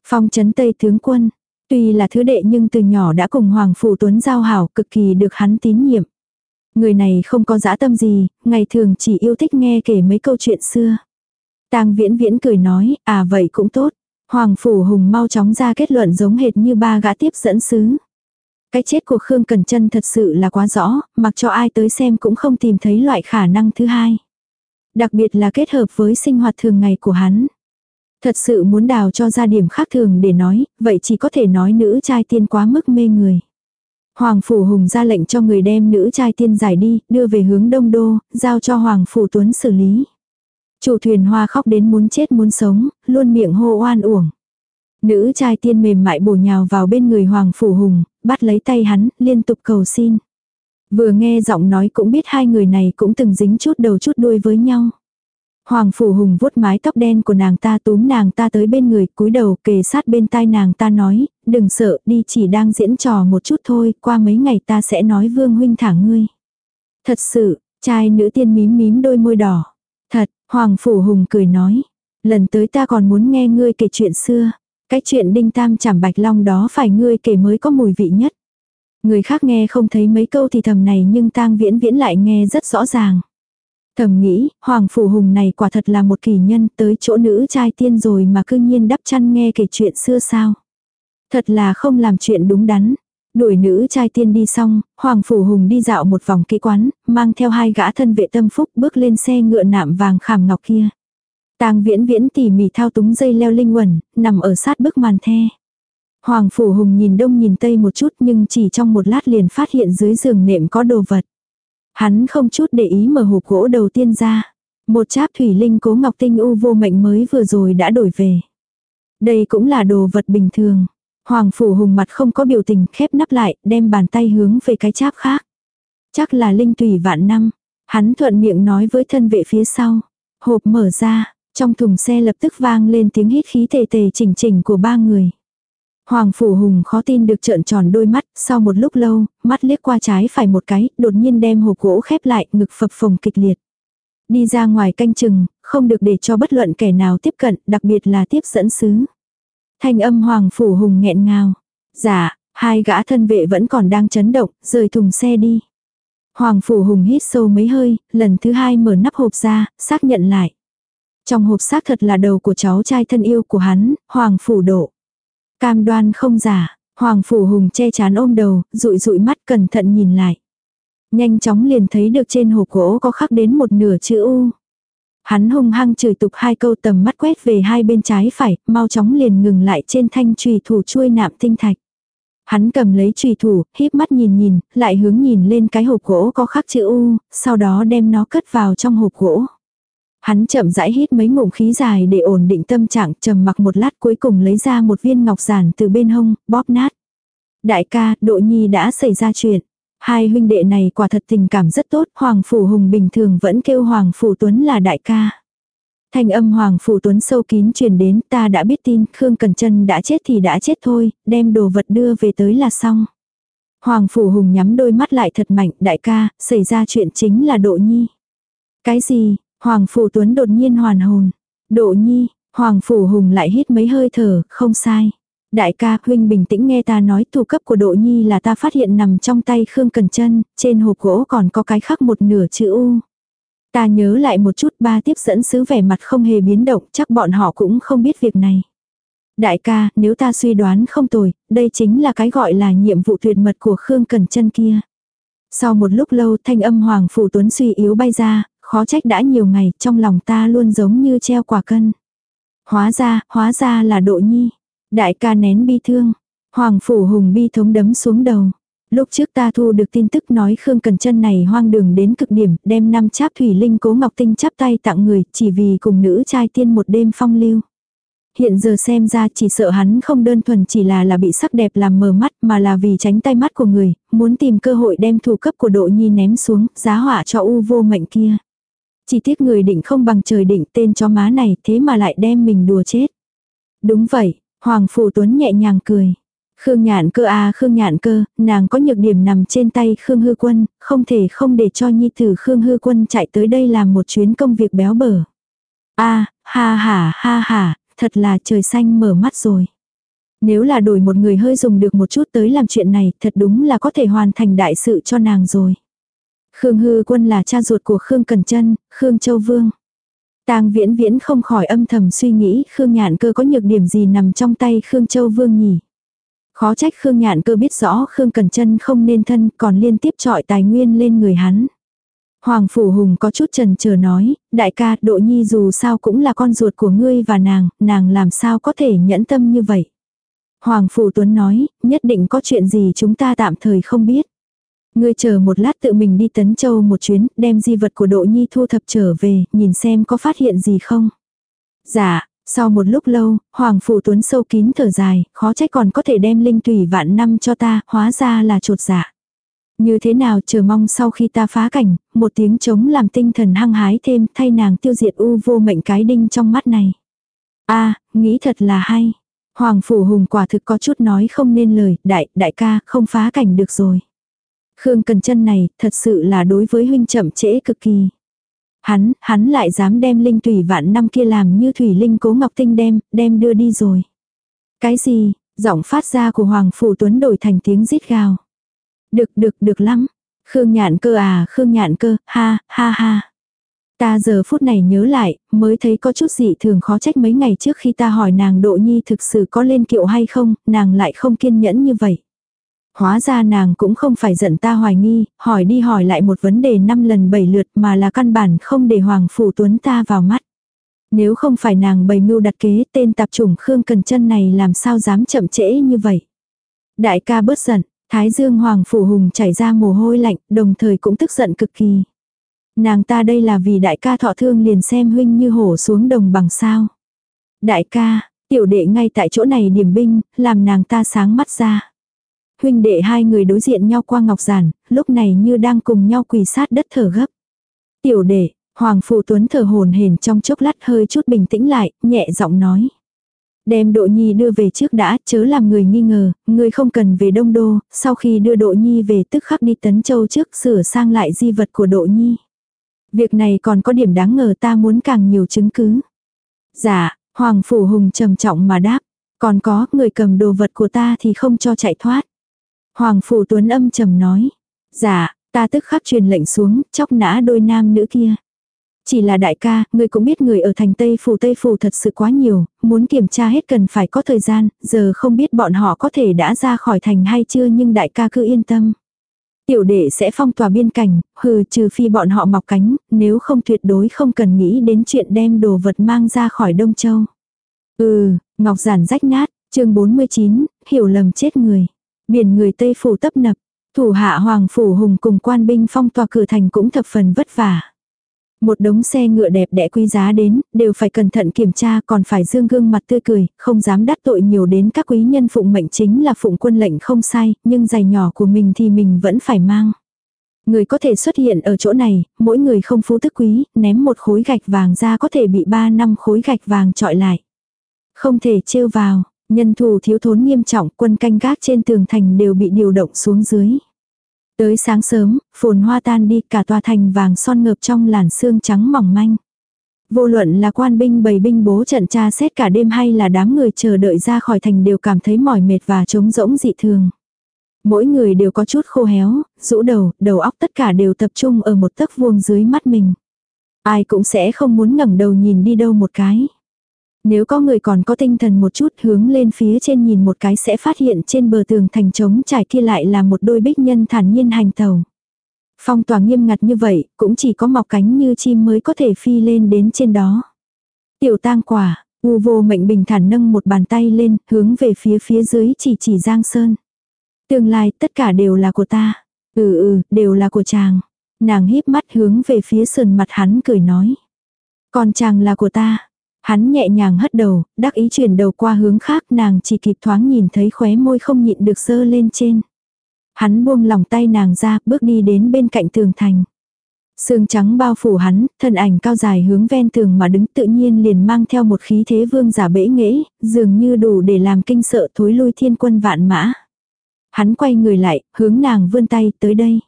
Phong chấn Tây tướng quân, tuy là thứ đệ nhưng từ nhỏ đã cùng Hoàng Phủ Tuấn giao hảo cực kỳ được hắn tín nhiệm. Người này không có dã tâm gì, ngày thường chỉ yêu thích nghe kể mấy câu chuyện xưa. Tang viễn viễn cười nói, à vậy cũng tốt. Hoàng Phủ Hùng mau chóng ra kết luận giống hệt như ba gã tiếp dẫn sứ. Cái chết của Khương Cần Chân thật sự là quá rõ, mặc cho ai tới xem cũng không tìm thấy loại khả năng thứ hai. Đặc biệt là kết hợp với sinh hoạt thường ngày của hắn. Thật sự muốn đào cho ra điểm khác thường để nói, vậy chỉ có thể nói nữ trai tiên quá mức mê người. Hoàng Phủ Hùng ra lệnh cho người đem nữ trai tiên giải đi, đưa về hướng đông đô, giao cho Hoàng Phủ Tuấn xử lý. Chủ thuyền hoa khóc đến muốn chết muốn sống, luôn miệng hô oan uổng. Nữ trai tiên mềm mại bổ nhào vào bên người Hoàng Phủ Hùng, bắt lấy tay hắn, liên tục cầu xin. Vừa nghe giọng nói cũng biết hai người này cũng từng dính chút đầu chút đuôi với nhau. Hoàng Phủ Hùng vuốt mái tóc đen của nàng ta túm nàng ta tới bên người, cúi đầu kề sát bên tai nàng ta nói, đừng sợ, đi chỉ đang diễn trò một chút thôi, qua mấy ngày ta sẽ nói vương huynh thả ngươi. Thật sự, trai nữ tiên mím mím đôi môi đỏ. Thật, Hoàng Phủ Hùng cười nói, lần tới ta còn muốn nghe ngươi kể chuyện xưa. Cái chuyện đinh tam chảm bạch long đó phải ngươi kể mới có mùi vị nhất. Người khác nghe không thấy mấy câu thì thầm này nhưng tang viễn viễn lại nghe rất rõ ràng. Thầm nghĩ, Hoàng Phủ Hùng này quả thật là một kỳ nhân tới chỗ nữ trai tiên rồi mà cư nhiên đắp chăn nghe kể chuyện xưa sao. Thật là không làm chuyện đúng đắn. Đuổi nữ trai tiên đi xong, Hoàng Phủ Hùng đi dạo một vòng kỹ quán, mang theo hai gã thân vệ tâm phúc bước lên xe ngựa nạm vàng khảm ngọc kia. Tang viễn viễn tỉ mỉ thao túng dây leo linh quẩn, nằm ở sát bức màn the. Hoàng Phủ Hùng nhìn đông nhìn tây một chút nhưng chỉ trong một lát liền phát hiện dưới giường nệm có đồ vật. Hắn không chút để ý mở hộp gỗ đầu tiên ra. Một cháp thủy linh cố ngọc tinh u vô mệnh mới vừa rồi đã đổi về. Đây cũng là đồ vật bình thường. Hoàng Phủ Hùng mặt không có biểu tình khép nắp lại, đem bàn tay hướng về cái cháp khác. Chắc là linh tùy vạn năm. Hắn thuận miệng nói với thân vệ phía sau. Hộp mở ra, trong thùng xe lập tức vang lên tiếng hít khí tề tề chỉnh chỉnh của ba người. Hoàng Phủ Hùng khó tin được trợn tròn đôi mắt, sau một lúc lâu, mắt liếc qua trái phải một cái, đột nhiên đem hộp gỗ khép lại, ngực phập phồng kịch liệt. Đi ra ngoài canh chừng, không được để cho bất luận kẻ nào tiếp cận, đặc biệt là tiếp dẫn sứ. Thanh âm Hoàng Phủ Hùng nghẹn ngào. Dạ, hai gã thân vệ vẫn còn đang chấn động, rời thùng xe đi. Hoàng Phủ Hùng hít sâu mấy hơi, lần thứ hai mở nắp hộp ra, xác nhận lại. Trong hộp xác thật là đầu của cháu trai thân yêu của hắn, Hoàng Phủ Độ. Cam đoan không giả, Hoàng Phủ Hùng che chán ôm đầu, rụi rụi mắt cẩn thận nhìn lại. Nhanh chóng liền thấy được trên hộp gỗ có khắc đến một nửa chữ U. Hắn hung hăng chửi tục hai câu tầm mắt quét về hai bên trái phải, mau chóng liền ngừng lại trên thanh trùy thủ chuôi nạm tinh thạch. Hắn cầm lấy trùy thủ, híp mắt nhìn nhìn, lại hướng nhìn lên cái hộp gỗ có khắc chữ U, sau đó đem nó cất vào trong hộp gỗ. Hắn chậm rãi hít mấy ngụm khí dài để ổn định tâm trạng, trầm mặc một lát cuối cùng lấy ra một viên ngọc giản từ bên hông, bóp nát. Đại ca, Độ Nhi đã xảy ra chuyện. Hai huynh đệ này quả thật tình cảm rất tốt, Hoàng Phủ Hùng bình thường vẫn kêu Hoàng Phủ Tuấn là đại ca. Thanh âm Hoàng Phủ Tuấn sâu kín truyền đến, ta đã biết tin, Khương Cần Trân đã chết thì đã chết thôi, đem đồ vật đưa về tới là xong. Hoàng Phủ Hùng nhắm đôi mắt lại thật mạnh, đại ca, xảy ra chuyện chính là Độ Nhi. Cái gì, Hoàng Phủ Tuấn đột nhiên hoàn hồn. Độ nhi, Hoàng Phủ Hùng lại hít mấy hơi thở, không sai. Đại ca, huynh bình tĩnh nghe ta nói thủ cấp của Độ Nhi là ta phát hiện nằm trong tay Khương Cần Chân, trên hộp gỗ còn có cái khắc một nửa chữ U. Ta nhớ lại một chút ba tiếp dẫn sứ vẻ mặt không hề biến động, chắc bọn họ cũng không biết việc này. Đại ca, nếu ta suy đoán không tồi, đây chính là cái gọi là nhiệm vụ tuyệt mật của Khương Cần Chân kia. Sau một lúc lâu thanh âm Hoàng Phủ Tuấn suy yếu bay ra, khó trách đã nhiều ngày, trong lòng ta luôn giống như treo quả cân. Hóa ra, hóa ra là độ nhi. Đại ca nén bi thương. Hoàng phủ hùng bi thống đấm xuống đầu. Lúc trước ta thu được tin tức nói Khương Cần chân này hoang đường đến cực điểm, đem năm cháp thủy linh cố ngọc tinh chắp tay tặng người, chỉ vì cùng nữ trai tiên một đêm phong lưu. Hiện giờ xem ra chỉ sợ hắn không đơn thuần chỉ là là bị sắc đẹp làm mờ mắt mà là vì tránh tay mắt của người, muốn tìm cơ hội đem thủ cấp của độ nhi ném xuống, giá họa cho u vô mệnh kia. Chỉ tiếc người định không bằng trời định tên cho má này thế mà lại đem mình đùa chết. Đúng vậy, Hoàng Phủ Tuấn nhẹ nhàng cười. Khương nhạn cơ à Khương nhạn cơ, nàng có nhược điểm nằm trên tay Khương Hư Quân, không thể không để cho nhi tử Khương Hư Quân chạy tới đây làm một chuyến công việc béo bở. a ha ha ha ha, thật là trời xanh mở mắt rồi. Nếu là đổi một người hơi dùng được một chút tới làm chuyện này, thật đúng là có thể hoàn thành đại sự cho nàng rồi. Khương Hư Quân là cha ruột của Khương Cẩn Trân, Khương Châu Vương. Tang viễn viễn không khỏi âm thầm suy nghĩ Khương Nhạn cơ có nhược điểm gì nằm trong tay Khương Châu Vương nhỉ. Khó trách Khương Nhạn cơ biết rõ Khương Cần Trân không nên thân còn liên tiếp trọi tài nguyên lên người hắn. Hoàng Phủ Hùng có chút trần chờ nói, đại ca, Độ Nhi dù sao cũng là con ruột của ngươi và nàng, nàng làm sao có thể nhẫn tâm như vậy. Hoàng Phủ Tuấn nói, nhất định có chuyện gì chúng ta tạm thời không biết. Ngươi chờ một lát tự mình đi Tấn Châu một chuyến, đem di vật của Độ Nhi thu thập trở về, nhìn xem có phát hiện gì không. Dạ, sau một lúc lâu, Hoàng Phủ Tuấn sâu kín thở dài, khó trách còn có thể đem linh tùy vạn năm cho ta, hóa ra là trột dạ. Như thế nào chờ mong sau khi ta phá cảnh, một tiếng trống làm tinh thần hăng hái thêm thay nàng tiêu diệt u vô mệnh cái đinh trong mắt này. a nghĩ thật là hay. Hoàng Phủ Hùng quả thực có chút nói không nên lời, đại, đại ca, không phá cảnh được rồi. Khương Cần chân này, thật sự là đối với huynh chậm trễ cực kỳ. Hắn, hắn lại dám đem linh thủy vạn năm kia làm như thủy linh cố ngọc tinh đem, đem đưa đi rồi. Cái gì, giọng phát ra của Hoàng Phủ Tuấn đổi thành tiếng rít gào. Được được được lắm. Khương nhạn cơ à, Khương nhạn cơ, ha, ha ha. Ta giờ phút này nhớ lại, mới thấy có chút gì thường khó trách mấy ngày trước khi ta hỏi nàng độ nhi thực sự có lên kiệu hay không, nàng lại không kiên nhẫn như vậy. Hóa ra nàng cũng không phải giận ta hoài nghi, hỏi đi hỏi lại một vấn đề năm lần bảy lượt mà là căn bản không để Hoàng Phủ Tuấn ta vào mắt. Nếu không phải nàng bày mưu đặt kế tên tạp chủng Khương Cần chân này làm sao dám chậm trễ như vậy. Đại ca bớt giận, Thái Dương Hoàng Phủ Hùng chảy ra mồ hôi lạnh, đồng thời cũng tức giận cực kỳ. Nàng ta đây là vì đại ca thọ thương liền xem huynh như hổ xuống đồng bằng sao. Đại ca, tiểu đệ ngay tại chỗ này điểm binh, làm nàng ta sáng mắt ra. Huynh đệ hai người đối diện nhau qua ngọc giản, lúc này như đang cùng nhau quỳ sát đất thở gấp. Tiểu đệ, Hoàng Phụ Tuấn thở hồn hển trong chốc lát hơi chút bình tĩnh lại, nhẹ giọng nói. Đem Độ Nhi đưa về trước đã, chớ làm người nghi ngờ, người không cần về Đông Đô, sau khi đưa Độ Nhi về tức khắc đi Tấn Châu trước sửa sang lại di vật của Độ Nhi. Việc này còn có điểm đáng ngờ ta muốn càng nhiều chứng cứ. Dạ, Hoàng Phủ Hùng trầm trọng mà đáp, còn có, người cầm đồ vật của ta thì không cho chạy thoát. Hoàng Phủ Tuấn âm trầm nói, dạ, ta tức khắc truyền lệnh xuống, chóc nã đôi nam nữ kia. Chỉ là đại ca, người cũng biết người ở thành Tây Phủ Tây Phủ thật sự quá nhiều, muốn kiểm tra hết cần phải có thời gian, giờ không biết bọn họ có thể đã ra khỏi thành hay chưa nhưng đại ca cứ yên tâm. Tiểu đệ sẽ phong tỏa biên cảnh, hừ trừ phi bọn họ mọc cánh, nếu không tuyệt đối không cần nghĩ đến chuyện đem đồ vật mang ra khỏi Đông Châu. Ừ, ngọc giản rách nát, chương 49, hiểu lầm chết người. Biển người Tây Phủ tấp nập, thủ hạ Hoàng Phủ Hùng cùng quan binh phong tỏa cửa thành cũng thập phần vất vả. Một đống xe ngựa đẹp đẽ quý giá đến, đều phải cẩn thận kiểm tra còn phải dương gương mặt tươi cười, không dám đắc tội nhiều đến các quý nhân phụng mệnh chính là phụng quân lệnh không sai, nhưng giày nhỏ của mình thì mình vẫn phải mang. Người có thể xuất hiện ở chỗ này, mỗi người không phú tức quý, ném một khối gạch vàng ra có thể bị ba năm khối gạch vàng trọi lại. Không thể trêu vào, nhân thủ thiếu thốn nghiêm trọng, quân canh gác trên tường thành đều bị điều động xuống dưới. Tới sáng sớm, phồn hoa tan đi cả tòa thành vàng son ngợp trong làn sương trắng mỏng manh. Vô luận là quan binh bầy binh bố trận tra xét cả đêm hay là đám người chờ đợi ra khỏi thành đều cảm thấy mỏi mệt và trống rỗng dị thường. Mỗi người đều có chút khô héo, rũ đầu, đầu óc tất cả đều tập trung ở một tấc vuông dưới mắt mình. Ai cũng sẽ không muốn ngẩng đầu nhìn đi đâu một cái. Nếu có người còn có tinh thần một chút hướng lên phía trên nhìn một cái sẽ phát hiện trên bờ tường thành trống trải kia lại là một đôi bích nhân thản nhiên hành tàu. Phong tỏa nghiêm ngặt như vậy, cũng chỉ có mọc cánh như chim mới có thể phi lên đến trên đó. Tiểu tang quả, u vô mệnh bình thản nâng một bàn tay lên, hướng về phía phía dưới chỉ chỉ Giang Sơn. Tương lai tất cả đều là của ta. Ừ ừ, đều là của chàng. Nàng híp mắt hướng về phía sườn mặt hắn cười nói. Còn chàng là của ta. Hắn nhẹ nhàng hất đầu, đắc ý chuyển đầu qua hướng khác nàng chỉ kịp thoáng nhìn thấy khóe môi không nhịn được sơ lên trên. Hắn buông lòng tay nàng ra, bước đi đến bên cạnh tường thành. Sương trắng bao phủ hắn, thân ảnh cao dài hướng ven tường mà đứng tự nhiên liền mang theo một khí thế vương giả bể nghễ, dường như đủ để làm kinh sợ thối lui thiên quân vạn mã. Hắn quay người lại, hướng nàng vươn tay tới đây.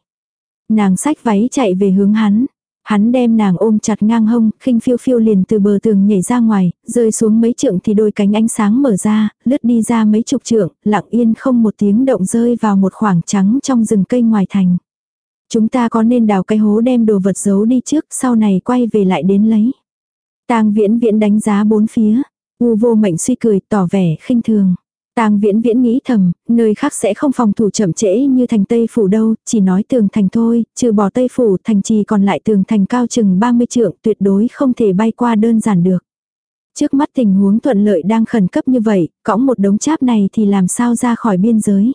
Nàng sách váy chạy về hướng hắn. Hắn đem nàng ôm chặt ngang hông, khinh phiêu phiêu liền từ bờ tường nhảy ra ngoài, rơi xuống mấy trượng thì đôi cánh ánh sáng mở ra, lướt đi ra mấy chục trượng, lặng yên không một tiếng động rơi vào một khoảng trắng trong rừng cây ngoài thành. Chúng ta có nên đào cái hố đem đồ vật giấu đi trước, sau này quay về lại đến lấy. Tang viễn viễn đánh giá bốn phía. U vô mệnh suy cười tỏ vẻ khinh thường. Tang viễn viễn nghĩ thầm, nơi khác sẽ không phòng thủ chậm trễ như thành Tây Phủ đâu, chỉ nói tường thành thôi, trừ bỏ Tây Phủ thành trì còn lại tường thành cao chừng 30 trượng tuyệt đối không thể bay qua đơn giản được. Trước mắt tình huống thuận lợi đang khẩn cấp như vậy, cõng một đống cháp này thì làm sao ra khỏi biên giới.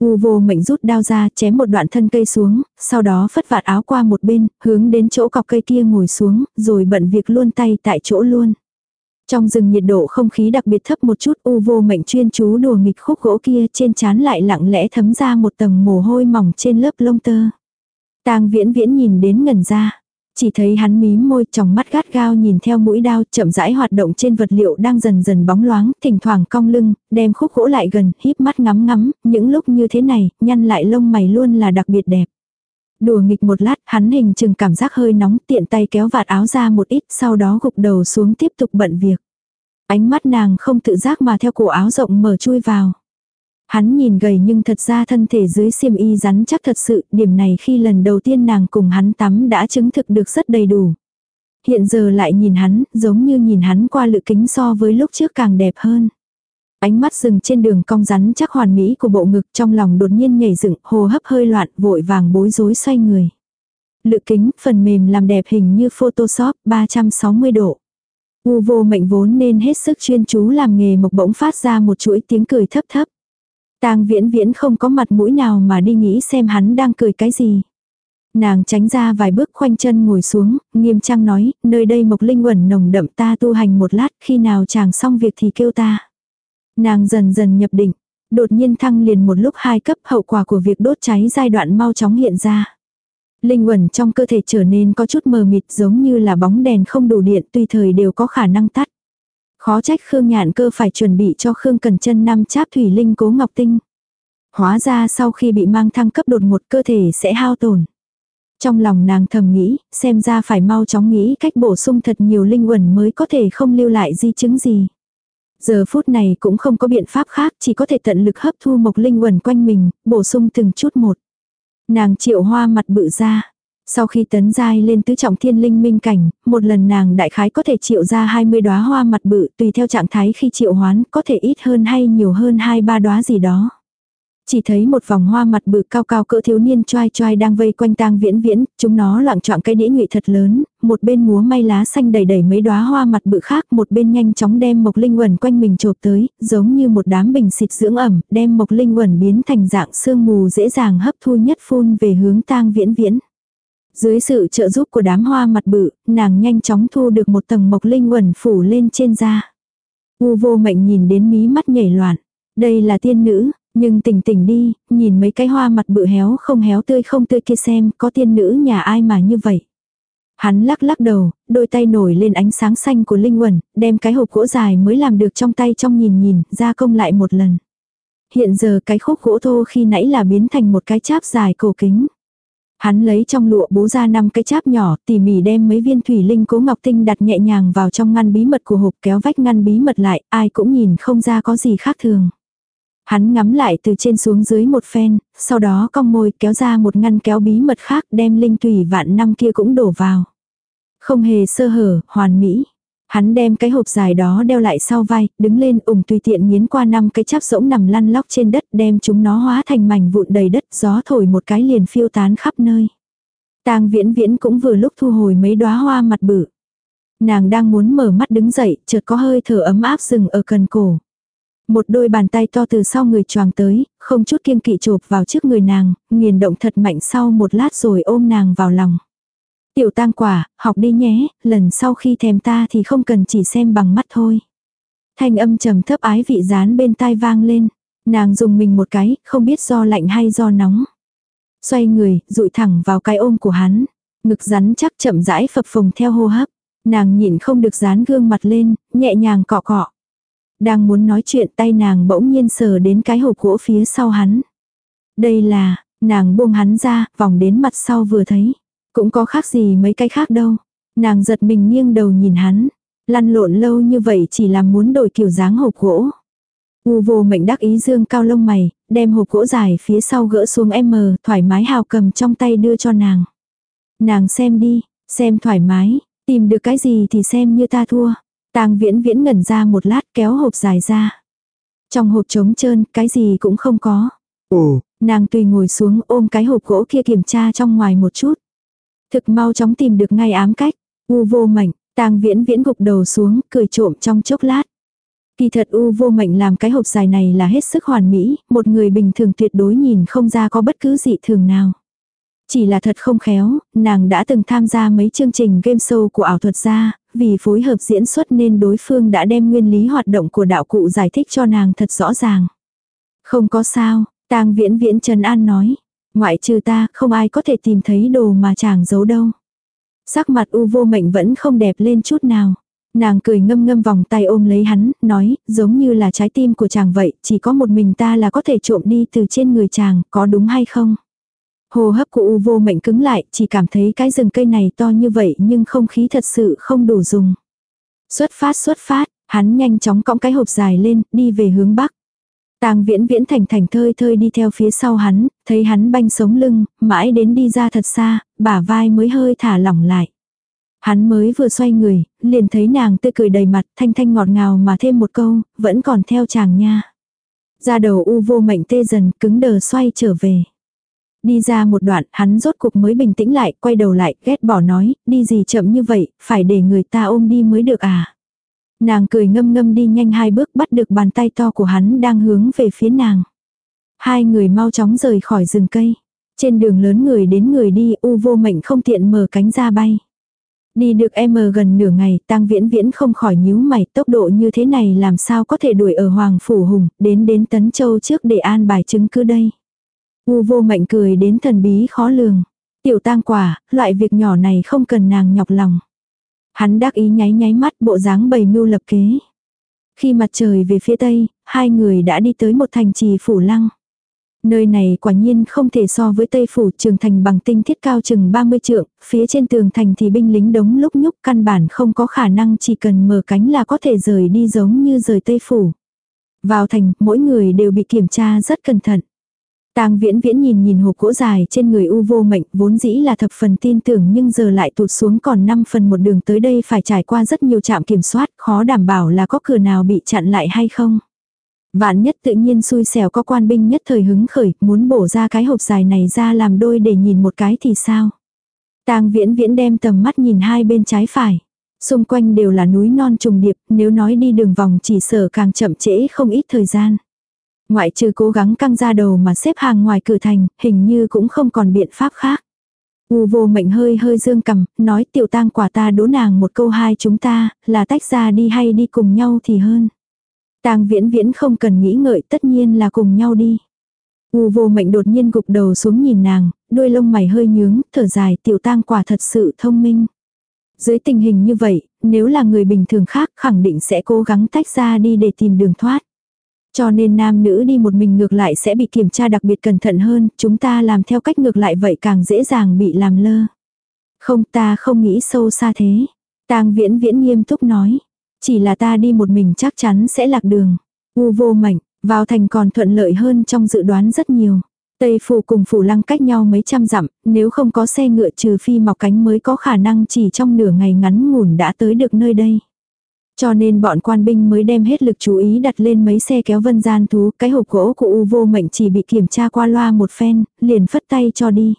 U vô mệnh rút đao ra chém một đoạn thân cây xuống, sau đó phất vạt áo qua một bên, hướng đến chỗ cọc cây kia ngồi xuống, rồi bận việc luôn tay tại chỗ luôn. Trong rừng nhiệt độ không khí đặc biệt thấp một chút u vô mệnh chuyên chú đùa nghịch khúc gỗ kia trên chán lại lặng lẽ thấm ra một tầng mồ hôi mỏng trên lớp lông tơ. tang viễn viễn nhìn đến ngần ra. Chỉ thấy hắn mím môi trong mắt gắt gao nhìn theo mũi đao chậm rãi hoạt động trên vật liệu đang dần dần bóng loáng, thỉnh thoảng cong lưng, đem khúc gỗ lại gần, híp mắt ngắm ngắm, những lúc như thế này, nhăn lại lông mày luôn là đặc biệt đẹp. Đùa nghịch một lát, hắn hình chừng cảm giác hơi nóng, tiện tay kéo vạt áo ra một ít, sau đó gục đầu xuống tiếp tục bận việc. Ánh mắt nàng không tự giác mà theo cổ áo rộng mở chui vào. Hắn nhìn gầy nhưng thật ra thân thể dưới xiêm y rắn chắc thật sự, điểm này khi lần đầu tiên nàng cùng hắn tắm đã chứng thực được rất đầy đủ. Hiện giờ lại nhìn hắn, giống như nhìn hắn qua lự kính so với lúc trước càng đẹp hơn. Ánh mắt dừng trên đường cong rắn chắc hoàn mỹ của bộ ngực trong lòng đột nhiên nhảy dựng, hô hấp hơi loạn, vội vàng bối rối xoay người. Lự kính, phần mềm làm đẹp hình như Photoshop 360 độ. U vô mệnh vốn nên hết sức chuyên chú làm nghề mộc bỗng phát ra một chuỗi tiếng cười thấp thấp. Tang viễn viễn không có mặt mũi nào mà đi nghĩ xem hắn đang cười cái gì. Nàng tránh ra vài bước khoanh chân ngồi xuống, nghiêm trang nói, nơi đây mộc linh quẩn nồng đậm ta tu hành một lát, khi nào chàng xong việc thì kêu ta. Nàng dần dần nhập định, đột nhiên thăng liền một lúc hai cấp hậu quả của việc đốt cháy giai đoạn mau chóng hiện ra. Linh quẩn trong cơ thể trở nên có chút mờ mịt giống như là bóng đèn không đủ điện tùy thời đều có khả năng tắt. Khó trách Khương Nhạn cơ phải chuẩn bị cho Khương Cần chân năm cháp thủy linh cố ngọc tinh. Hóa ra sau khi bị mang thăng cấp đột một cơ thể sẽ hao tổn. Trong lòng nàng thầm nghĩ, xem ra phải mau chóng nghĩ cách bổ sung thật nhiều linh quẩn mới có thể không lưu lại di chứng gì. Giờ phút này cũng không có biện pháp khác, chỉ có thể tận lực hấp thu mộc linh quẩn quanh mình, bổ sung từng chút một. Nàng triệu hoa mặt bự ra, sau khi tấn giai lên tứ trọng thiên linh minh cảnh, một lần nàng đại khái có thể triệu ra 20 đóa hoa mặt bự tùy theo trạng thái khi triệu hoán có thể ít hơn hay nhiều hơn hai ba đóa gì đó. Chỉ thấy một vòng hoa mặt bự cao cao cỡ thiếu niên choai choai đang vây quanh tang viễn viễn, chúng nó loạn trọng cái đĩa nhụy thật lớn, một bên múa may lá xanh đầy đầy mấy đóa hoa mặt bự khác, một bên nhanh chóng đem mộc linh quẩn quanh mình chộp tới, giống như một đám bình xịt dưỡng ẩm, đem mộc linh quẩn biến thành dạng sương mù dễ dàng hấp thu nhất phun về hướng tang viễn viễn. Dưới sự trợ giúp của đám hoa mặt bự, nàng nhanh chóng thu được một tầng mộc linh quẩn phủ lên trên da. U vô mệnh nhìn đến mí mắt nhảy loạn. Đây là tiên nữ, nhưng tỉnh tỉnh đi, nhìn mấy cái hoa mặt bự héo không héo tươi không tươi kia xem có tiên nữ nhà ai mà như vậy. Hắn lắc lắc đầu, đôi tay nổi lên ánh sáng xanh của linh quẩn, đem cái hộp gỗ dài mới làm được trong tay trong nhìn nhìn, ra công lại một lần. Hiện giờ cái khúc gỗ thô khi nãy là biến thành một cái cháp dài cổ kính. Hắn lấy trong lụa bố ra năm cái cháp nhỏ, tỉ mỉ đem mấy viên thủy linh cố ngọc tinh đặt nhẹ nhàng vào trong ngăn bí mật của hộp kéo vách ngăn bí mật lại, ai cũng nhìn không ra có gì khác thường. Hắn ngắm lại từ trên xuống dưới một phen, sau đó cong môi kéo ra một ngăn kéo bí mật khác đem linh thủy vạn năm kia cũng đổ vào. Không hề sơ hở, hoàn mỹ. Hắn đem cái hộp dài đó đeo lại sau vai, đứng lên ủng tùy tiện nghiến qua năm cái cháp rỗng nằm lăn lóc trên đất đem chúng nó hóa thành mảnh vụn đầy đất gió thổi một cái liền phiêu tán khắp nơi. tang viễn viễn cũng vừa lúc thu hồi mấy đóa hoa mặt bự. Nàng đang muốn mở mắt đứng dậy, chợt có hơi thở ấm áp dừng ở cần cổ. Một đôi bàn tay to từ sau người choàng tới, không chút kiêng kỵ chộp vào trước người nàng, nghiền động thật mạnh sau một lát rồi ôm nàng vào lòng. Tiểu tang quả, học đi nhé, lần sau khi thèm ta thì không cần chỉ xem bằng mắt thôi. Thanh âm trầm thấp ái vị dán bên tai vang lên. Nàng dùng mình một cái, không biết do lạnh hay do nóng. Xoay người, dụi thẳng vào cái ôm của hắn. Ngực rắn chắc chậm rãi phập phồng theo hô hấp. Nàng nhịn không được dán gương mặt lên, nhẹ nhàng cọ cọ. Đang muốn nói chuyện tay nàng bỗng nhiên sờ đến cái hộp gỗ phía sau hắn. Đây là, nàng buông hắn ra, vòng đến mặt sau vừa thấy. Cũng có khác gì mấy cái khác đâu. Nàng giật mình nghiêng đầu nhìn hắn. Lăn lộn lâu như vậy chỉ là muốn đổi kiểu dáng hộp gỗ. U vô mệnh đắc ý dương cao lông mày, đem hộp gỗ dài phía sau gỡ xuống em mờ, thoải mái hào cầm trong tay đưa cho nàng. Nàng xem đi, xem thoải mái, Tìm được cái gì thì xem như ta thua. Tang viễn viễn ngẩn ra một lát kéo hộp dài ra. Trong hộp trống trơn, cái gì cũng không có. Ồ, Nàng tùy ngồi xuống ôm cái hộp gỗ kia kiểm tra trong ngoài một chút. Thực mau chóng tìm được ngay ám cách. U vô mệnh, tang viễn viễn gục đầu xuống, cười trộm trong chốc lát. Kỳ thật U vô mệnh làm cái hộp dài này là hết sức hoàn mỹ, một người bình thường tuyệt đối nhìn không ra có bất cứ dị thường nào. Chỉ là thật không khéo, nàng đã từng tham gia mấy chương trình game show của ảo thuật gia, vì phối hợp diễn xuất nên đối phương đã đem nguyên lý hoạt động của đạo cụ giải thích cho nàng thật rõ ràng. Không có sao, tang viễn viễn Trần An nói. Ngoại trừ ta, không ai có thể tìm thấy đồ mà chàng giấu đâu. Sắc mặt u vô mệnh vẫn không đẹp lên chút nào. Nàng cười ngâm ngâm vòng tay ôm lấy hắn, nói, giống như là trái tim của chàng vậy, chỉ có một mình ta là có thể trộm đi từ trên người chàng, có đúng hay không? Hồ hấp của U vô mệnh cứng lại, chỉ cảm thấy cái rừng cây này to như vậy nhưng không khí thật sự không đủ dùng. Xuất phát xuất phát, hắn nhanh chóng cõng cái hộp dài lên, đi về hướng bắc. Tang viễn viễn thành thành thơi thơi đi theo phía sau hắn, thấy hắn banh sống lưng, mãi đến đi ra thật xa, bả vai mới hơi thả lỏng lại. Hắn mới vừa xoay người, liền thấy nàng tươi cười đầy mặt, thanh thanh ngọt ngào mà thêm một câu, vẫn còn theo chàng nha. Ra đầu u vô mệnh tê dần, cứng đờ xoay trở về. Đi ra một đoạn, hắn rốt cục mới bình tĩnh lại, quay đầu lại, ghét bỏ nói, đi gì chậm như vậy, phải để người ta ôm đi mới được à. Nàng cười ngâm ngâm đi nhanh hai bước bắt được bàn tay to của hắn đang hướng về phía nàng. Hai người mau chóng rời khỏi rừng cây. Trên đường lớn người đến người đi, u vô mệnh không tiện mở cánh ra bay. Đi được em gần nửa ngày, tang viễn viễn không khỏi nhíu mày, tốc độ như thế này làm sao có thể đuổi ở Hoàng Phủ Hùng, đến đến Tấn Châu trước để an bài chứng cứ đây. U vô mệnh cười đến thần bí khó lường. Tiểu tang quả, loại việc nhỏ này không cần nàng nhọc lòng. Hắn đắc ý nháy nháy mắt bộ dáng bầy mưu lập kế. Khi mặt trời về phía tây, hai người đã đi tới một thành trì phủ lăng. Nơi này quả nhiên không thể so với Tây Phủ trường thành bằng tinh thiết cao chừng 30 trượng, phía trên tường thành thì binh lính đống lúc nhúc căn bản không có khả năng chỉ cần mở cánh là có thể rời đi giống như rời Tây Phủ. Vào thành, mỗi người đều bị kiểm tra rất cẩn thận. Tang viễn viễn nhìn nhìn hộp gỗ dài trên người u vô mệnh, vốn dĩ là thập phần tin tưởng nhưng giờ lại tụt xuống còn 5 phần một đường tới đây phải trải qua rất nhiều trạm kiểm soát, khó đảm bảo là có cửa nào bị chặn lại hay không. Vạn nhất tự nhiên xui xẻo có quan binh nhất thời hứng khởi, muốn bổ ra cái hộp dài này ra làm đôi để nhìn một cái thì sao. Tang viễn viễn đem tầm mắt nhìn hai bên trái phải. Xung quanh đều là núi non trùng điệp, nếu nói đi đường vòng chỉ sợ càng chậm trễ không ít thời gian. Ngoại trừ cố gắng căng ra đầu mà xếp hàng ngoài cửa thành, hình như cũng không còn biện pháp khác. U vô mệnh hơi hơi dương cầm, nói tiểu tang quả ta đố nàng một câu hai chúng ta, là tách ra đi hay đi cùng nhau thì hơn. Tang viễn viễn không cần nghĩ ngợi tất nhiên là cùng nhau đi. U vô mệnh đột nhiên gục đầu xuống nhìn nàng, đôi lông mày hơi nhướng, thở dài tiểu tang quả thật sự thông minh. Dưới tình hình như vậy, nếu là người bình thường khác khẳng định sẽ cố gắng tách ra đi để tìm đường thoát. Cho nên nam nữ đi một mình ngược lại sẽ bị kiểm tra đặc biệt cẩn thận hơn, chúng ta làm theo cách ngược lại vậy càng dễ dàng bị làm lơ. Không ta không nghĩ sâu xa thế. tang viễn viễn nghiêm túc nói. Chỉ là ta đi một mình chắc chắn sẽ lạc đường. U vô mảnh vào thành còn thuận lợi hơn trong dự đoán rất nhiều. Tây phủ cùng phủ lăng cách nhau mấy trăm dặm, nếu không có xe ngựa trừ phi mọc cánh mới có khả năng chỉ trong nửa ngày ngắn ngủn đã tới được nơi đây. Cho nên bọn quan binh mới đem hết lực chú ý đặt lên mấy xe kéo vân gian thú, cái hộp gỗ của U vô mệnh chỉ bị kiểm tra qua loa một phen, liền phất tay cho đi.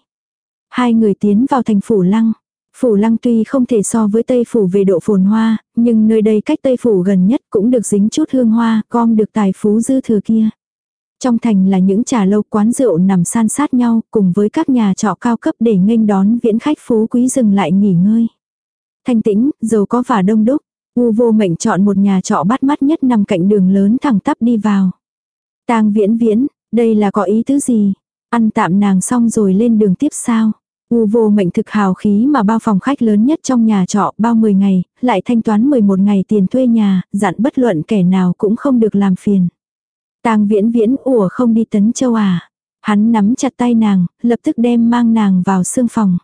Hai người tiến vào thành phủ lăng. Phủ lăng tuy không thể so với Tây Phủ về độ phồn hoa, nhưng nơi đây cách Tây Phủ gần nhất cũng được dính chút hương hoa, gom được tài phú dư thừa kia. Trong thành là những trà lâu quán rượu nằm san sát nhau, cùng với các nhà trọ cao cấp để nghênh đón viễn khách phú quý dừng lại nghỉ ngơi. Thanh tĩnh, giàu có và đông đúc, U vô mệnh chọn một nhà trọ bắt mắt nhất nằm cạnh đường lớn thẳng tắp đi vào. tang viễn viễn, đây là có ý tứ gì? Ăn tạm nàng xong rồi lên đường tiếp sao? U vô mệnh thực hào khí mà bao phòng khách lớn nhất trong nhà trọ bao 10 ngày, lại thanh toán 11 ngày tiền thuê nhà, dặn bất luận kẻ nào cũng không được làm phiền. tang viễn viễn ủa không đi tấn châu à. Hắn nắm chặt tay nàng, lập tức đem mang nàng vào xương phòng.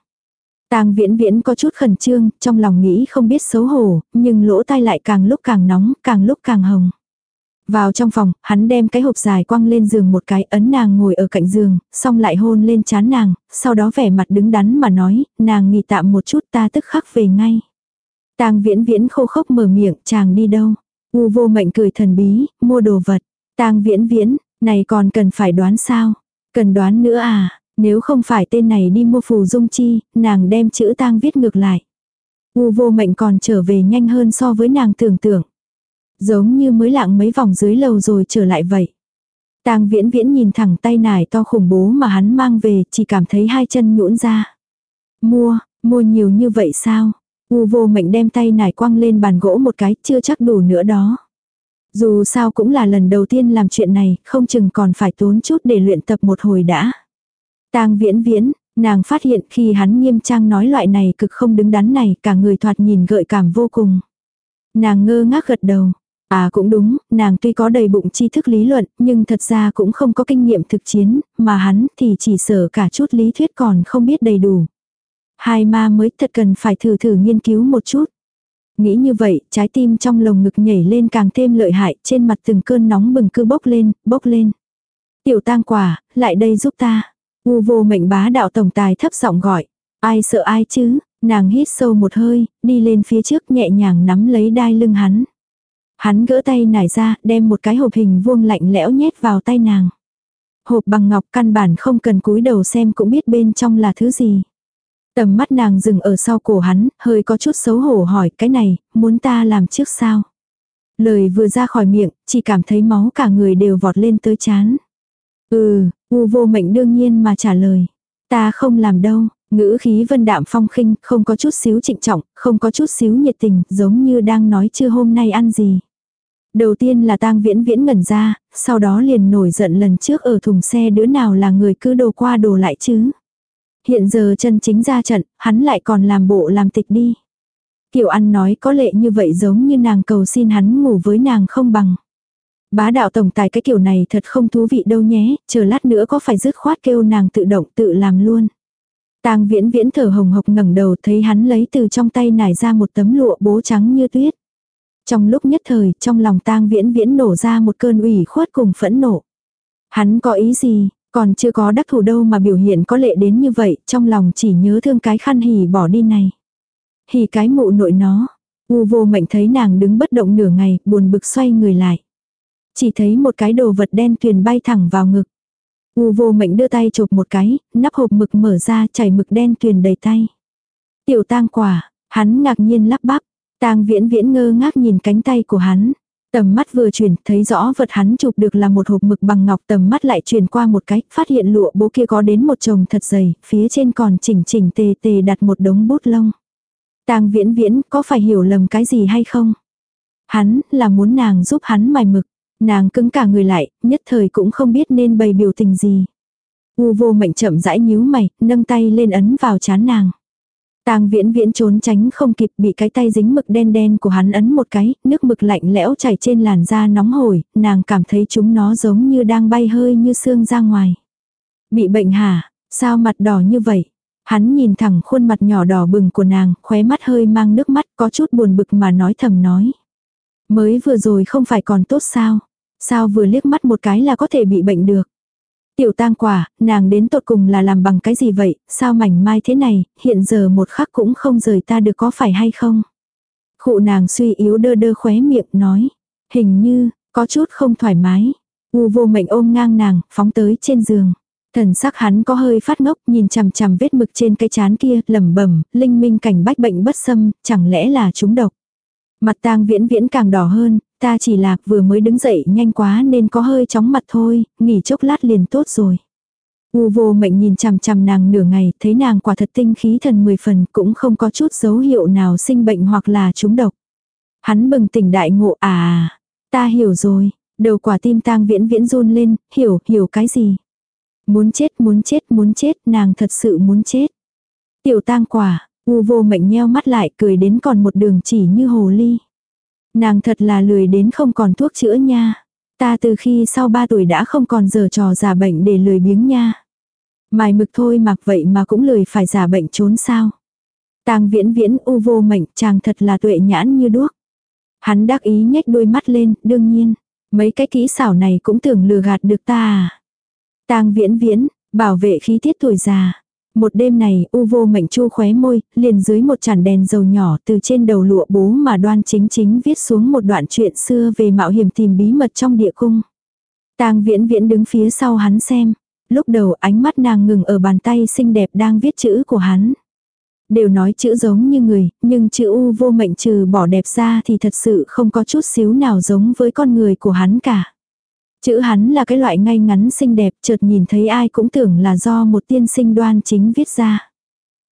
Tang viễn viễn có chút khẩn trương, trong lòng nghĩ không biết xấu hổ, nhưng lỗ tai lại càng lúc càng nóng, càng lúc càng hồng. Vào trong phòng, hắn đem cái hộp dài quăng lên giường một cái, ấn nàng ngồi ở cạnh giường, xong lại hôn lên chán nàng, sau đó vẻ mặt đứng đắn mà nói, nàng nghỉ tạm một chút ta tức khắc về ngay. Tang viễn viễn khô khốc mở miệng, chàng đi đâu? U vô mệnh cười thần bí, mua đồ vật. Tang viễn viễn, này còn cần phải đoán sao? Cần đoán nữa à? Nếu không phải tên này đi mua phù dung chi, nàng đem chữ tang viết ngược lại. U vô mệnh còn trở về nhanh hơn so với nàng tưởng tượng. Giống như mới lạng mấy vòng dưới lầu rồi trở lại vậy. Tang viễn viễn nhìn thẳng tay nải to khủng bố mà hắn mang về, chỉ cảm thấy hai chân nhũn ra. Mua, mua nhiều như vậy sao? U vô mệnh đem tay nải quăng lên bàn gỗ một cái, chưa chắc đủ nữa đó. Dù sao cũng là lần đầu tiên làm chuyện này, không chừng còn phải tốn chút để luyện tập một hồi đã. Tang viễn viễn, nàng phát hiện khi hắn nghiêm trang nói loại này cực không đứng đắn này, cả người thoạt nhìn gợi cảm vô cùng. Nàng ngơ ngác gật đầu. À cũng đúng, nàng tuy có đầy bụng tri thức lý luận, nhưng thật ra cũng không có kinh nghiệm thực chiến, mà hắn thì chỉ sở cả chút lý thuyết còn không biết đầy đủ. Hai ma mới thật cần phải thử thử nghiên cứu một chút. Nghĩ như vậy, trái tim trong lồng ngực nhảy lên càng thêm lợi hại, trên mặt từng cơn nóng bừng cứ bốc lên, bốc lên. Tiểu tang quả, lại đây giúp ta. U vô mệnh bá đạo tổng tài thấp giọng gọi. Ai sợ ai chứ, nàng hít sâu một hơi, đi lên phía trước nhẹ nhàng nắm lấy đai lưng hắn. Hắn gỡ tay nải ra, đem một cái hộp hình vuông lạnh lẽo nhét vào tay nàng. Hộp bằng ngọc căn bản không cần cúi đầu xem cũng biết bên trong là thứ gì. Tầm mắt nàng dừng ở sau cổ hắn, hơi có chút xấu hổ hỏi cái này, muốn ta làm trước sao? Lời vừa ra khỏi miệng, chỉ cảm thấy máu cả người đều vọt lên tới chán. Ừ, u vô mệnh đương nhiên mà trả lời. Ta không làm đâu, ngữ khí vân đạm phong khinh, không có chút xíu trịnh trọng, không có chút xíu nhiệt tình, giống như đang nói chưa hôm nay ăn gì. Đầu tiên là tang viễn viễn ngẩn ra, sau đó liền nổi giận lần trước ở thùng xe đứa nào là người cứ đồ qua đồ lại chứ. Hiện giờ chân chính ra trận, hắn lại còn làm bộ làm tịch đi. Kiểu ăn nói có lệ như vậy giống như nàng cầu xin hắn ngủ với nàng không bằng. Bá đạo tổng tài cái kiểu này thật không thú vị đâu nhé, chờ lát nữa có phải dứt khoát kêu nàng tự động tự làm luôn. Tang viễn viễn thở hồng hộc ngẩng đầu thấy hắn lấy từ trong tay nải ra một tấm lụa bố trắng như tuyết. Trong lúc nhất thời, trong lòng tang viễn viễn nổ ra một cơn ủy khuất cùng phẫn nộ. Hắn có ý gì, còn chưa có đắc thủ đâu mà biểu hiện có lệ đến như vậy, trong lòng chỉ nhớ thương cái khăn hỉ bỏ đi này. Hỉ cái mụ nội nó. U vô mệnh thấy nàng đứng bất động nửa ngày, buồn bực xoay người lại. Chỉ thấy một cái đồ vật đen tuyền bay thẳng vào ngực. U vô mệnh đưa tay chộp một cái, nắp hộp mực mở ra chảy mực đen tuyền đầy tay. Tiểu tang quả, hắn ngạc nhiên lắp bắp. Tang viễn viễn ngơ ngác nhìn cánh tay của hắn. Tầm mắt vừa chuyển, thấy rõ vật hắn chụp được là một hộp mực bằng ngọc tầm mắt lại chuyển qua một cách, phát hiện lụa bố kia có đến một chồng thật dày, phía trên còn chỉnh chỉnh tề tề đặt một đống bút lông. Tang viễn viễn có phải hiểu lầm cái gì hay không? Hắn là muốn nàng giúp hắn mài mực. Nàng cứng cả người lại, nhất thời cũng không biết nên bày biểu tình gì. U vô mệnh chậm rãi nhíu mày, nâng tay lên ấn vào chán nàng. Tang viễn viễn trốn tránh không kịp bị cái tay dính mực đen đen của hắn ấn một cái, nước mực lạnh lẽo chảy trên làn da nóng hổi, nàng cảm thấy chúng nó giống như đang bay hơi như xương ra ngoài. Bị bệnh hả? Sao mặt đỏ như vậy? Hắn nhìn thẳng khuôn mặt nhỏ đỏ bừng của nàng, khóe mắt hơi mang nước mắt có chút buồn bực mà nói thầm nói. Mới vừa rồi không phải còn tốt sao? Sao vừa liếc mắt một cái là có thể bị bệnh được? Tiểu tang quả, nàng đến tột cùng là làm bằng cái gì vậy, sao mảnh mai thế này, hiện giờ một khắc cũng không rời ta được có phải hay không? Khụ nàng suy yếu đơ đơ khóe miệng nói, hình như, có chút không thoải mái. U vô mệnh ôm ngang nàng, phóng tới trên giường. Thần sắc hắn có hơi phát ngốc nhìn chằm chằm vết mực trên cái chán kia, lẩm bẩm linh minh cảnh bách bệnh bất xâm, chẳng lẽ là chúng độc. Mặt tang viễn viễn càng đỏ hơn, ta chỉ là vừa mới đứng dậy nhanh quá nên có hơi chóng mặt thôi, nghỉ chốc lát liền tốt rồi. U vô mệnh nhìn chằm chằm nàng nửa ngày, thấy nàng quả thật tinh khí thần mười phần, cũng không có chút dấu hiệu nào sinh bệnh hoặc là trúng độc. Hắn bừng tỉnh đại ngộ à, ta hiểu rồi, đầu quả tim tang viễn viễn run lên, hiểu, hiểu cái gì. Muốn chết, muốn chết, muốn chết, nàng thật sự muốn chết. Tiểu tang quả, u vô mệnh nheo mắt lại cười đến còn một đường chỉ như hồ ly. Nàng thật là lười đến không còn thuốc chữa nha. Ta từ khi sau 3 tuổi đã không còn giờ trò giả bệnh để lười biếng nha. Mài mực thôi mặc vậy mà cũng lười phải giả bệnh trốn sao. Tang viễn viễn u vô mệnh chàng thật là tuệ nhãn như đuốc. Hắn đắc ý nhếch đôi mắt lên, đương nhiên. Mấy cái kỹ xảo này cũng tưởng lừa gạt được ta à. Tang viễn viễn, bảo vệ khí tiết tuổi già. Một đêm này, u vô mệnh chu khóe môi, liền dưới một chản đèn dầu nhỏ từ trên đầu lụa bố mà đoan chính chính viết xuống một đoạn chuyện xưa về mạo hiểm tìm bí mật trong địa cung. tang viễn viễn đứng phía sau hắn xem. Lúc đầu ánh mắt nàng ngừng ở bàn tay xinh đẹp đang viết chữ của hắn. Đều nói chữ giống như người, nhưng chữ u vô mệnh trừ bỏ đẹp ra thì thật sự không có chút xíu nào giống với con người của hắn cả. Chữ hắn là cái loại ngay ngắn xinh đẹp, chợt nhìn thấy ai cũng tưởng là do một tiên sinh đoan chính viết ra.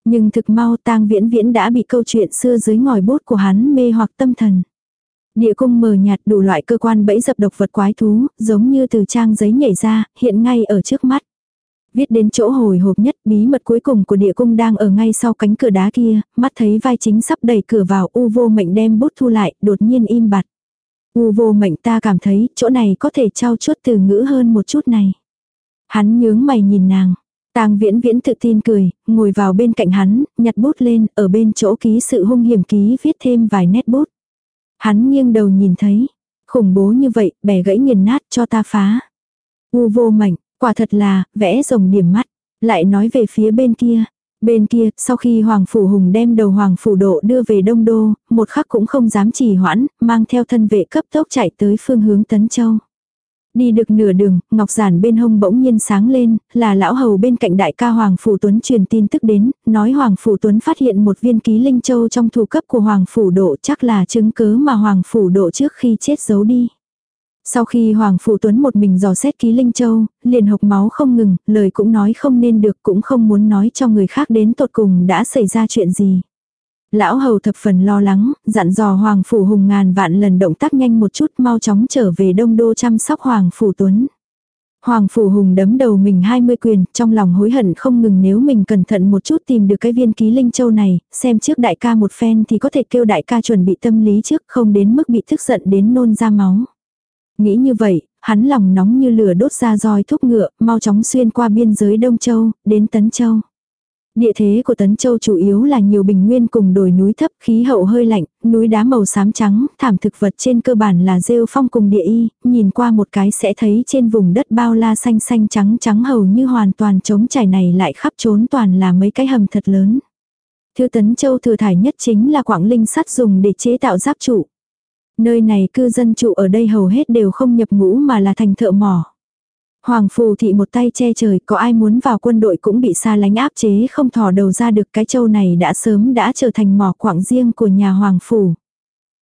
Nhưng thực mau tang viễn viễn đã bị câu chuyện xưa dưới ngòi bút của hắn mê hoặc tâm thần. Địa cung mờ nhạt đủ loại cơ quan bẫy dập độc vật quái thú, giống như từ trang giấy nhảy ra, hiện ngay ở trước mắt. Viết đến chỗ hồi hộp nhất, bí mật cuối cùng của địa cung đang ở ngay sau cánh cửa đá kia, mắt thấy vai chính sắp đẩy cửa vào, u vô mệnh đem bút thu lại, đột nhiên im bặt. U vô mệnh ta cảm thấy chỗ này có thể trao chuốt từ ngữ hơn một chút này. Hắn nhướng mày nhìn nàng. Tang viễn viễn tự tin cười, ngồi vào bên cạnh hắn, nhặt bút lên, ở bên chỗ ký sự hung hiểm ký viết thêm vài nét bút. Hắn nghiêng đầu nhìn thấy, khủng bố như vậy, bẻ gãy nghiền nát cho ta phá. U vô mệnh, quả thật là, vẽ rồng điểm mắt. Lại nói về phía bên kia, Bên kia, sau khi Hoàng Phủ Hùng đem đầu Hoàng Phủ Độ đưa về Đông Đô, một khắc cũng không dám trì hoãn, mang theo thân vệ cấp tốc chạy tới phương hướng Tấn Châu. Đi được nửa đường, Ngọc Giản bên hông bỗng nhiên sáng lên, là lão hầu bên cạnh đại ca Hoàng Phủ Tuấn truyền tin tức đến, nói Hoàng Phủ Tuấn phát hiện một viên ký linh châu trong thủ cấp của Hoàng Phủ Độ chắc là chứng cứ mà Hoàng Phủ Độ trước khi chết giấu đi. Sau khi Hoàng Phụ Tuấn một mình dò xét ký Linh Châu, liền hộc máu không ngừng, lời cũng nói không nên được cũng không muốn nói cho người khác đến tột cùng đã xảy ra chuyện gì. Lão hầu thập phần lo lắng, dặn dò Hoàng Phủ Hùng ngàn vạn lần động tác nhanh một chút mau chóng trở về đông đô chăm sóc Hoàng Phủ Tuấn. Hoàng Phủ Hùng đấm đầu mình 20 quyền, trong lòng hối hận không ngừng nếu mình cẩn thận một chút tìm được cái viên ký linh châu này, xem trước đại ca một phen thì có thể kêu đại ca chuẩn bị tâm lý trước không đến mức bị tức giận đến nôn ra máu. Nghĩ như vậy, hắn lòng nóng như lửa đốt ra roi thúc ngựa, mau chóng xuyên qua biên giới Đông Châu, đến Tấn Châu. Địa thế của Tấn Châu chủ yếu là nhiều bình nguyên cùng đồi núi thấp, khí hậu hơi lạnh, núi đá màu xám trắng, thảm thực vật trên cơ bản là rêu phong cùng địa y, nhìn qua một cái sẽ thấy trên vùng đất bao la xanh xanh trắng trắng hầu như hoàn toàn trống trải này lại khắp trốn toàn là mấy cái hầm thật lớn. Thứ Tấn Châu thừa thải nhất chính là quảng linh sắt dùng để chế tạo giáp trụ. Nơi này cư dân trụ ở đây hầu hết đều không nhập ngũ mà là thành thợ mỏ. Hoàng phù thị một tay che trời, có ai muốn vào quân đội cũng bị xa lánh áp chế không thò đầu ra được cái châu này đã sớm đã trở thành mỏ quảng riêng của nhà Hoàng phủ.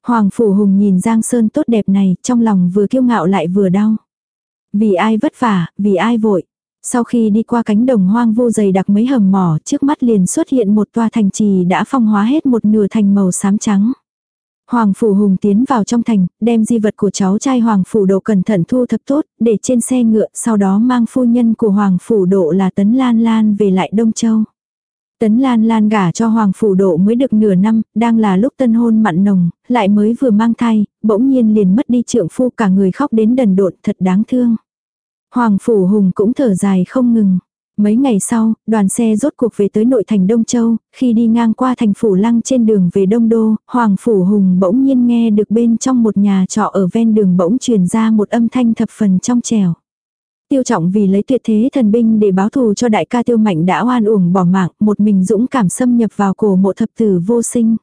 Hoàng phủ hùng nhìn Giang Sơn tốt đẹp này, trong lòng vừa kiêu ngạo lại vừa đau. Vì ai vất vả, vì ai vội. Sau khi đi qua cánh đồng hoang vô dày đặc mấy hầm mỏ, trước mắt liền xuất hiện một tòa thành trì đã phong hóa hết một nửa thành màu xám trắng. Hoàng Phủ Hùng tiến vào trong thành, đem di vật của cháu trai Hoàng Phủ Độ cẩn thận thu thập tốt, để trên xe ngựa, sau đó mang phu nhân của Hoàng Phủ Độ là Tấn Lan Lan về lại Đông Châu. Tấn Lan Lan gả cho Hoàng Phủ Độ mới được nửa năm, đang là lúc tân hôn mặn nồng, lại mới vừa mang thai, bỗng nhiên liền mất đi trượng phu cả người khóc đến đần độn thật đáng thương. Hoàng Phủ Hùng cũng thở dài không ngừng. Mấy ngày sau, đoàn xe rốt cuộc về tới nội thành Đông Châu, khi đi ngang qua thành phủ lăng trên đường về Đông Đô, Hoàng Phủ Hùng bỗng nhiên nghe được bên trong một nhà trọ ở ven đường bỗng truyền ra một âm thanh thập phần trong trèo. Tiêu trọng vì lấy tuyệt thế thần binh để báo thù cho đại ca tiêu mạnh đã oan uổng bỏ mạng, một mình dũng cảm xâm nhập vào cổ mộ thập tử vô sinh.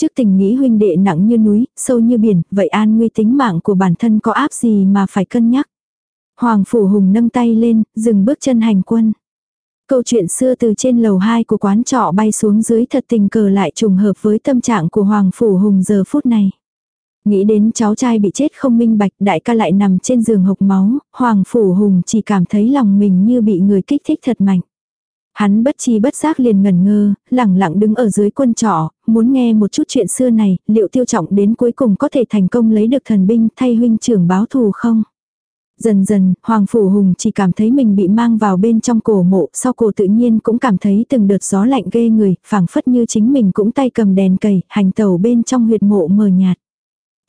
Trước tình nghĩ huynh đệ nặng như núi, sâu như biển, vậy an nguy tính mạng của bản thân có áp gì mà phải cân nhắc. Hoàng Phủ Hùng nâng tay lên, dừng bước chân hành quân. Câu chuyện xưa từ trên lầu 2 của quán trọ bay xuống dưới thật tình cờ lại trùng hợp với tâm trạng của Hoàng Phủ Hùng giờ phút này. Nghĩ đến cháu trai bị chết không minh bạch đại ca lại nằm trên giường hộc máu, Hoàng Phủ Hùng chỉ cảm thấy lòng mình như bị người kích thích thật mạnh. Hắn bất chi bất giác liền ngẩn ngơ, lẳng lặng đứng ở dưới quân trọ, muốn nghe một chút chuyện xưa này, liệu tiêu trọng đến cuối cùng có thể thành công lấy được thần binh thay huynh trưởng báo thù không? Dần dần, Hoàng Phủ Hùng chỉ cảm thấy mình bị mang vào bên trong cổ mộ, sau cổ tự nhiên cũng cảm thấy từng đợt gió lạnh ghê người, phảng phất như chính mình cũng tay cầm đèn cầy, hành tàu bên trong huyệt mộ mờ nhạt.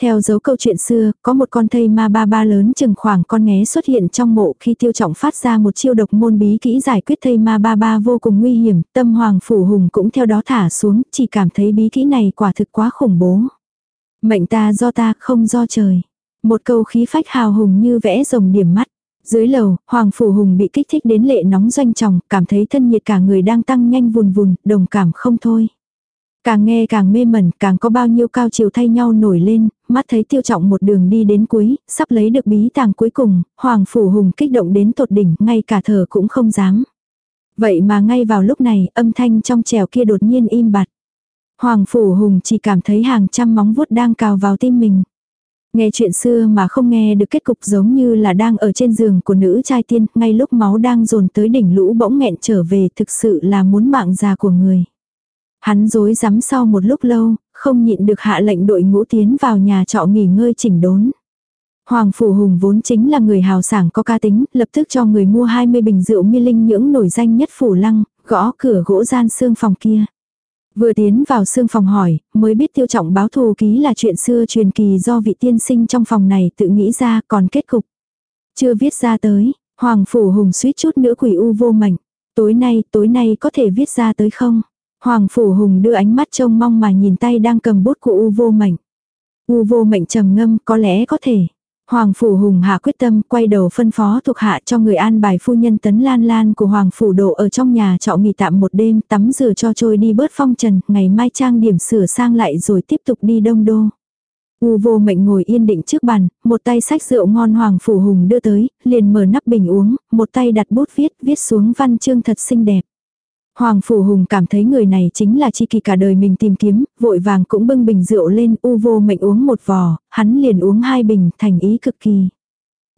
Theo dấu câu chuyện xưa, có một con thây ma ba ba lớn chừng khoảng con nghé xuất hiện trong mộ khi tiêu trọng phát ra một chiêu độc môn bí kỹ giải quyết thây ma ba ba vô cùng nguy hiểm, tâm hoàng phủ hùng cũng theo đó thả xuống, chỉ cảm thấy bí kỹ này quả thực quá khủng bố. Mệnh ta do ta, không do trời. Một câu khí phách hào hùng như vẽ rồng điểm mắt. Dưới lầu, Hoàng Phủ Hùng bị kích thích đến lệ nóng doanh tròng, cảm thấy thân nhiệt cả người đang tăng nhanh vùn vùn, đồng cảm không thôi. Càng nghe càng mê mẩn, càng có bao nhiêu cao chiều thay nhau nổi lên, mắt thấy tiêu trọng một đường đi đến cuối, sắp lấy được bí tàng cuối cùng, Hoàng Phủ Hùng kích động đến tột đỉnh, ngay cả thở cũng không dám. Vậy mà ngay vào lúc này, âm thanh trong trèo kia đột nhiên im bặt. Hoàng Phủ Hùng chỉ cảm thấy hàng trăm móng vuốt đang cào vào tim mình. Nghe chuyện xưa mà không nghe được kết cục giống như là đang ở trên giường của nữ trai tiên, ngay lúc máu đang dồn tới đỉnh lũ bỗng nghẹn trở về thực sự là muốn mạng già của người. Hắn dối rắm sau một lúc lâu, không nhịn được hạ lệnh đội ngũ tiến vào nhà trọ nghỉ ngơi chỉnh đốn. Hoàng Phủ Hùng vốn chính là người hào sảng có ca tính, lập tức cho người mua 20 bình rượu mi linh nhưỡng nổi danh nhất Phủ Lăng, gõ cửa gỗ gian xương phòng kia. Vừa tiến vào xương phòng hỏi, mới biết tiêu trọng báo thù ký là chuyện xưa truyền kỳ do vị tiên sinh trong phòng này tự nghĩ ra còn kết cục. Chưa viết ra tới, Hoàng Phủ Hùng suýt chút nữa quỷ u vô mảnh. Tối nay, tối nay có thể viết ra tới không? Hoàng Phủ Hùng đưa ánh mắt trông mong mà nhìn tay đang cầm bút của U vô mảnh U vô mệnh trầm ngâm có lẽ có thể. Hoàng Phủ Hùng hạ quyết tâm quay đầu phân phó thuộc hạ cho người an bài phu nhân tấn lan lan của Hoàng Phủ Độ ở trong nhà trọ nghỉ tạm một đêm tắm rửa cho trôi đi bớt phong trần, ngày mai trang điểm sửa sang lại rồi tiếp tục đi đông đô. U vô mệnh ngồi yên định trước bàn, một tay sách rượu ngon Hoàng Phủ Hùng đưa tới, liền mở nắp bình uống, một tay đặt bút viết, viết xuống văn chương thật xinh đẹp. Hoàng Phủ Hùng cảm thấy người này chính là chi kỳ cả đời mình tìm kiếm, vội vàng cũng bưng bình rượu lên, u vô mệnh uống một vò, hắn liền uống hai bình, thành ý cực kỳ.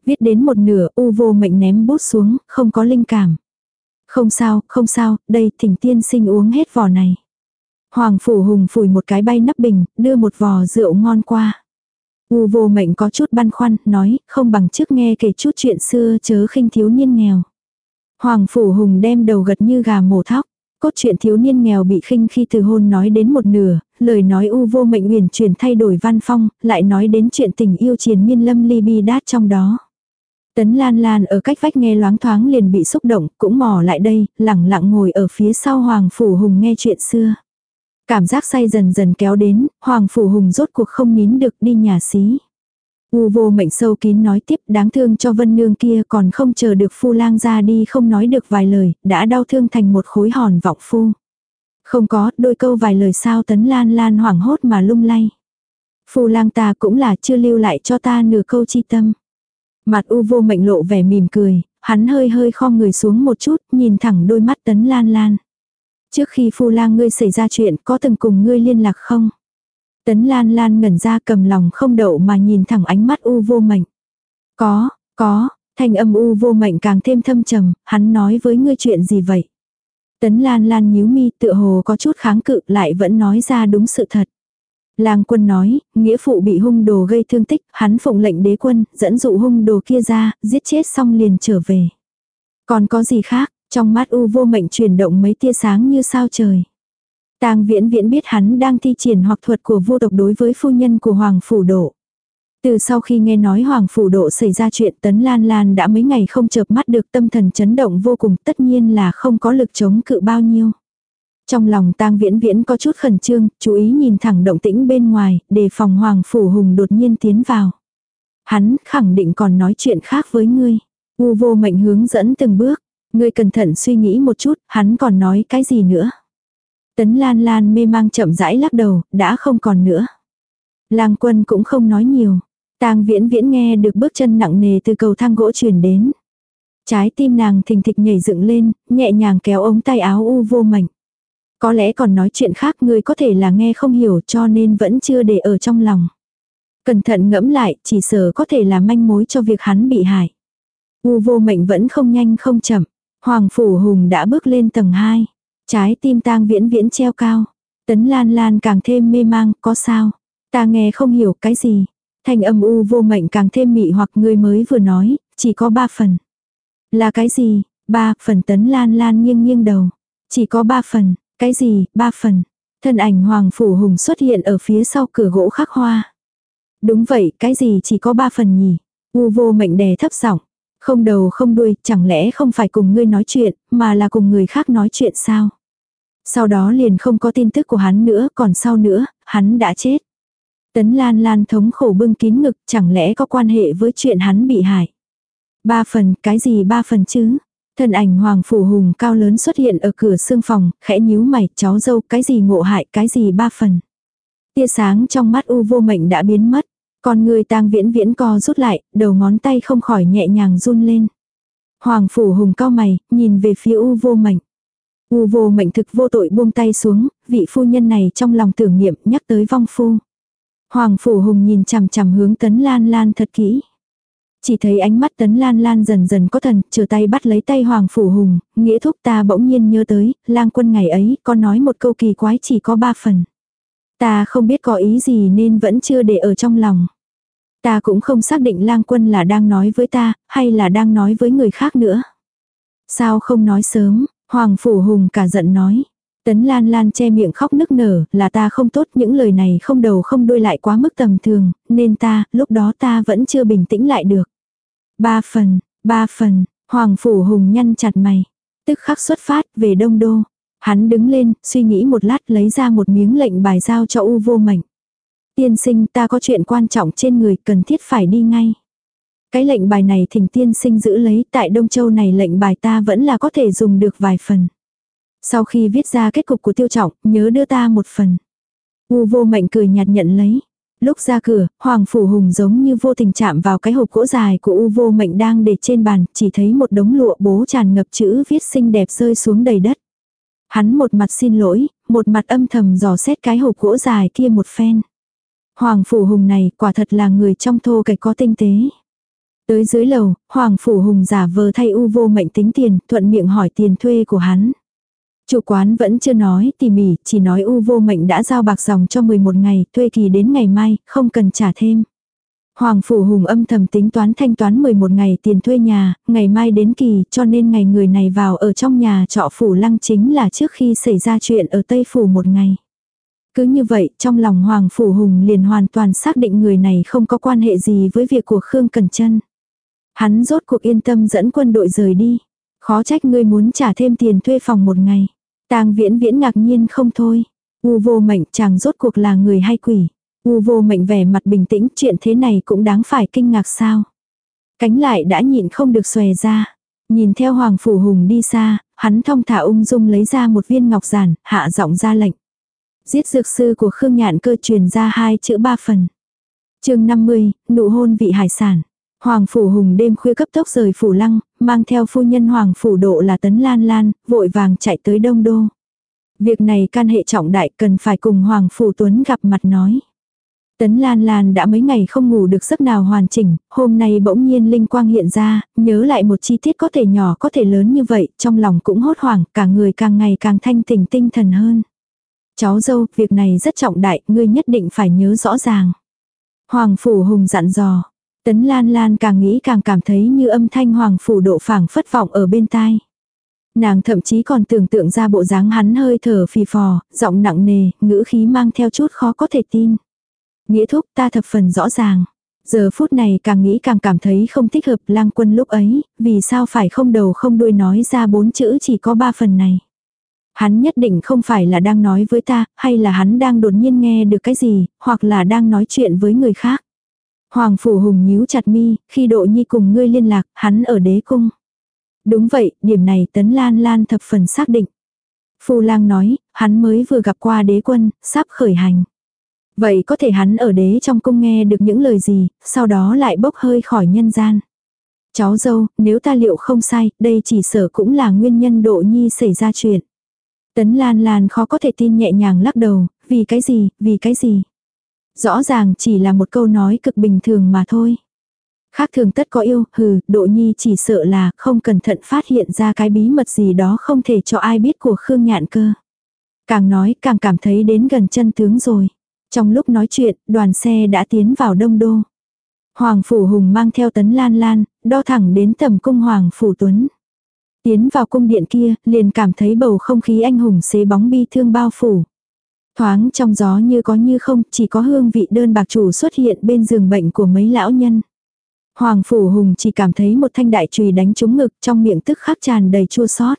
Viết đến một nửa, u vô mệnh ném bút xuống, không có linh cảm. Không sao, không sao, đây thỉnh tiên sinh uống hết vò này. Hoàng Phủ Hùng phủi một cái bay nắp bình, đưa một vò rượu ngon qua. U vô mệnh có chút băn khoăn, nói, không bằng trước nghe kể chút chuyện xưa chớ khinh thiếu niên nghèo. Hoàng Phủ Hùng đem đầu gật như gà mổ thóc. Cốt truyện thiếu niên nghèo bị khinh khi từ hôn nói đến một nửa, lời nói u vô mệnh huyền chuyển thay đổi văn phong, lại nói đến chuyện tình yêu triền miên lâm ly bi đát trong đó. Tấn Lan Lan ở cách vách nghe loáng thoáng liền bị xúc động, cũng mò lại đây, lẳng lặng ngồi ở phía sau Hoàng Phủ Hùng nghe chuyện xưa. Cảm giác say dần dần kéo đến, Hoàng Phủ Hùng rốt cuộc không nín được đi nhà xí. U vô mệnh sâu kín nói tiếp đáng thương cho vân nương kia còn không chờ được phu lang ra đi không nói được vài lời, đã đau thương thành một khối hòn vọng phu. Không có, đôi câu vài lời sao tấn lan lan hoảng hốt mà lung lay. Phu lang ta cũng là chưa lưu lại cho ta nửa câu chi tâm. Mặt u vô mệnh lộ vẻ mỉm cười, hắn hơi hơi khom người xuống một chút, nhìn thẳng đôi mắt tấn lan lan. Trước khi phu lang ngươi xảy ra chuyện có từng cùng ngươi liên lạc không? Tấn Lan Lan ngẩn ra cầm lòng không đậu mà nhìn thẳng ánh mắt u vô mệnh. Có, có, thanh âm u vô mệnh càng thêm thâm trầm, hắn nói với ngươi chuyện gì vậy? Tấn Lan Lan nhíu mi tựa hồ có chút kháng cự lại vẫn nói ra đúng sự thật. Lang quân nói, nghĩa phụ bị hung đồ gây thương tích, hắn phụng lệnh đế quân, dẫn dụ hung đồ kia ra, giết chết xong liền trở về. Còn có gì khác, trong mắt u vô mệnh chuyển động mấy tia sáng như sao trời. Tang viễn viễn biết hắn đang thi triển hoặc thuật của vô độc đối với phu nhân của Hoàng Phủ Độ. Từ sau khi nghe nói Hoàng Phủ Độ xảy ra chuyện Tấn Lan Lan đã mấy ngày không chợp mắt được tâm thần chấn động vô cùng tất nhiên là không có lực chống cự bao nhiêu. Trong lòng tang viễn viễn có chút khẩn trương, chú ý nhìn thẳng động tĩnh bên ngoài, đề phòng Hoàng Phủ Hùng đột nhiên tiến vào. Hắn khẳng định còn nói chuyện khác với ngươi. U vô mệnh hướng dẫn từng bước. Ngươi cẩn thận suy nghĩ một chút, hắn còn nói cái gì nữa. Tấn Lan Lan mê mang chậm rãi lắc đầu, đã không còn nữa. Lang quân cũng không nói nhiều. Tang viễn viễn nghe được bước chân nặng nề từ cầu thang gỗ truyền đến. Trái tim nàng thình thịch nhảy dựng lên, nhẹ nhàng kéo ống tay áo u vô mảnh. Có lẽ còn nói chuyện khác người có thể là nghe không hiểu cho nên vẫn chưa để ở trong lòng. Cẩn thận ngẫm lại, chỉ sợ có thể là manh mối cho việc hắn bị hại. U vô mệnh vẫn không nhanh không chậm. Hoàng Phủ Hùng đã bước lên tầng 2. Trái tim tang viễn viễn treo cao. Tấn lan lan càng thêm mê mang, có sao? Ta nghe không hiểu cái gì. Thanh âm u vô mệnh càng thêm mị hoặc người mới vừa nói, chỉ có ba phần. Là cái gì? Ba, phần tấn lan lan nghiêng nghiêng đầu. Chỉ có ba phần, cái gì, ba phần. Thân ảnh Hoàng Phủ Hùng xuất hiện ở phía sau cửa gỗ khắc hoa. Đúng vậy, cái gì chỉ có ba phần nhỉ? U vô mệnh đè thấp giọng Không đầu không đuôi, chẳng lẽ không phải cùng ngươi nói chuyện, mà là cùng người khác nói chuyện sao? Sau đó liền không có tin tức của hắn nữa, còn sau nữa, hắn đã chết. Tấn Lan Lan thống khổ bưng kín ngực, chẳng lẽ có quan hệ với chuyện hắn bị hại. Ba phần, cái gì ba phần chứ? Thân ảnh Hoàng Phủ Hùng cao lớn xuất hiện ở cửa xương phòng, khẽ nhíu mày, cháu dâu, cái gì ngộ hại, cái gì ba phần. Tia sáng trong mắt u vô mệnh đã biến mất. Con người tang viễn viễn co rút lại, đầu ngón tay không khỏi nhẹ nhàng run lên. Hoàng Phủ Hùng cao mày, nhìn về phía u vô mệnh. U vô mệnh thực vô tội buông tay xuống, vị phu nhân này trong lòng tưởng niệm nhắc tới vong phu. Hoàng Phủ Hùng nhìn chằm chằm hướng tấn lan lan thật kỹ. Chỉ thấy ánh mắt tấn lan lan dần dần có thần, chờ tay bắt lấy tay Hoàng Phủ Hùng, nghĩa thúc ta bỗng nhiên nhớ tới, lang quân ngày ấy, con nói một câu kỳ quái chỉ có ba phần. Ta không biết có ý gì nên vẫn chưa để ở trong lòng. Ta cũng không xác định lang quân là đang nói với ta, hay là đang nói với người khác nữa. Sao không nói sớm, Hoàng Phủ Hùng cả giận nói. Tấn Lan Lan che miệng khóc nức nở, là ta không tốt, những lời này không đầu không đuôi lại quá mức tầm thường, nên ta, lúc đó ta vẫn chưa bình tĩnh lại được. Ba phần, ba phần, Hoàng Phủ Hùng nhăn chặt mày. Tức khắc xuất phát về Đông Đô. Hắn đứng lên, suy nghĩ một lát lấy ra một miếng lệnh bài giao cho U vô mệnh. Tiên sinh ta có chuyện quan trọng trên người cần thiết phải đi ngay. Cái lệnh bài này thỉnh tiên sinh giữ lấy tại Đông Châu này lệnh bài ta vẫn là có thể dùng được vài phần. Sau khi viết ra kết cục của tiêu trọng, nhớ đưa ta một phần. U vô mệnh cười nhạt nhận lấy. Lúc ra cửa, Hoàng Phủ Hùng giống như vô tình chạm vào cái hộp gỗ dài của U vô mệnh đang để trên bàn, chỉ thấy một đống lụa bố tràn ngập chữ viết xinh đẹp rơi xuống đầy đất. Hắn một mặt xin lỗi, một mặt âm thầm dò xét cái hộp gỗ dài kia một phen. Hoàng Phủ Hùng này quả thật là người trong thô kịch có tinh tế. Tới dưới lầu, Hoàng Phủ Hùng giả vờ thay U vô mệnh tính tiền, thuận miệng hỏi tiền thuê của hắn. Chủ quán vẫn chưa nói tỉ mỉ, chỉ nói U vô mệnh đã giao bạc dòng cho 11 ngày, thuê kỳ đến ngày mai, không cần trả thêm. Hoàng Phủ Hùng âm thầm tính toán thanh toán 11 ngày tiền thuê nhà, ngày mai đến kỳ, cho nên ngày người này vào ở trong nhà trọ Phủ Lăng chính là trước khi xảy ra chuyện ở Tây Phủ một ngày. Cứ như vậy, trong lòng Hoàng Phủ Hùng liền hoàn toàn xác định người này không có quan hệ gì với việc của Khương Cần Trân. Hắn rốt cuộc yên tâm dẫn quân đội rời đi. Khó trách ngươi muốn trả thêm tiền thuê phòng một ngày. Tang viễn viễn ngạc nhiên không thôi. U vô mệnh chàng rốt cuộc là người hay quỷ. U vô mệnh vẻ mặt bình tĩnh chuyện thế này cũng đáng phải kinh ngạc sao. Cánh lại đã nhịn không được xòe ra. Nhìn theo Hoàng Phủ Hùng đi xa, hắn thong thả ung dung lấy ra một viên ngọc giản, hạ giọng ra lệnh. Giết dược sư của Khương Nhạn cơ truyền ra hai chữ ba phần. chương 50, nụ hôn vị hải sản. Hoàng Phủ Hùng đêm khuya cấp tốc rời Phủ Lăng, mang theo phu nhân Hoàng Phủ Độ là Tấn Lan Lan, vội vàng chạy tới Đông Đô. Việc này can hệ trọng đại cần phải cùng Hoàng Phủ Tuấn gặp mặt nói. Tấn Lan Lan đã mấy ngày không ngủ được giấc nào hoàn chỉnh, hôm nay bỗng nhiên linh quang hiện ra, nhớ lại một chi tiết có thể nhỏ có thể lớn như vậy, trong lòng cũng hốt hoảng, cả người càng ngày càng thanh tỉnh tinh thần hơn. Cháu dâu, việc này rất trọng đại, ngươi nhất định phải nhớ rõ ràng. Hoàng Phủ Hùng dặn dò. Tấn Lan Lan càng nghĩ càng cảm thấy như âm thanh Hoàng Phủ độ phảng phất vọng ở bên tai. Nàng thậm chí còn tưởng tượng ra bộ dáng hắn hơi thở phì phò, giọng nặng nề, ngữ khí mang theo chút khó có thể tin. Nghĩa thúc ta thập phần rõ ràng. Giờ phút này càng nghĩ càng cảm thấy không thích hợp lang quân lúc ấy, vì sao phải không đầu không đuôi nói ra bốn chữ chỉ có ba phần này. Hắn nhất định không phải là đang nói với ta, hay là hắn đang đột nhiên nghe được cái gì, hoặc là đang nói chuyện với người khác. Hoàng Phủ Hùng nhíu chặt mi, khi độ nhi cùng ngươi liên lạc, hắn ở đế cung. Đúng vậy, điểm này Tấn Lan Lan thập phần xác định. Phu lang nói, hắn mới vừa gặp qua đế quân, sắp khởi hành. Vậy có thể hắn ở đế trong cung nghe được những lời gì, sau đó lại bốc hơi khỏi nhân gian. Cháu dâu, nếu ta liệu không sai, đây chỉ sợ cũng là nguyên nhân độ nhi xảy ra chuyện. Tấn Lan Lan khó có thể tin nhẹ nhàng lắc đầu, vì cái gì, vì cái gì. Rõ ràng chỉ là một câu nói cực bình thường mà thôi. Khác thường tất có yêu, hừ, độ nhi chỉ sợ là không cẩn thận phát hiện ra cái bí mật gì đó không thể cho ai biết của Khương Nhạn cơ. Càng nói càng cảm thấy đến gần chân tướng rồi. Trong lúc nói chuyện, đoàn xe đã tiến vào đông đô. Hoàng Phủ Hùng mang theo tấn lan lan, đo thẳng đến tầm cung Hoàng Phủ Tuấn. Tiến vào cung điện kia, liền cảm thấy bầu không khí anh hùng xế bóng bi thương bao phủ. Thoáng trong gió như có như không, chỉ có hương vị đơn bạc chủ xuất hiện bên giường bệnh của mấy lão nhân. Hoàng Phủ Hùng chỉ cảm thấy một thanh đại chùy đánh trúng ngực trong miệng tức khắc tràn đầy chua xót.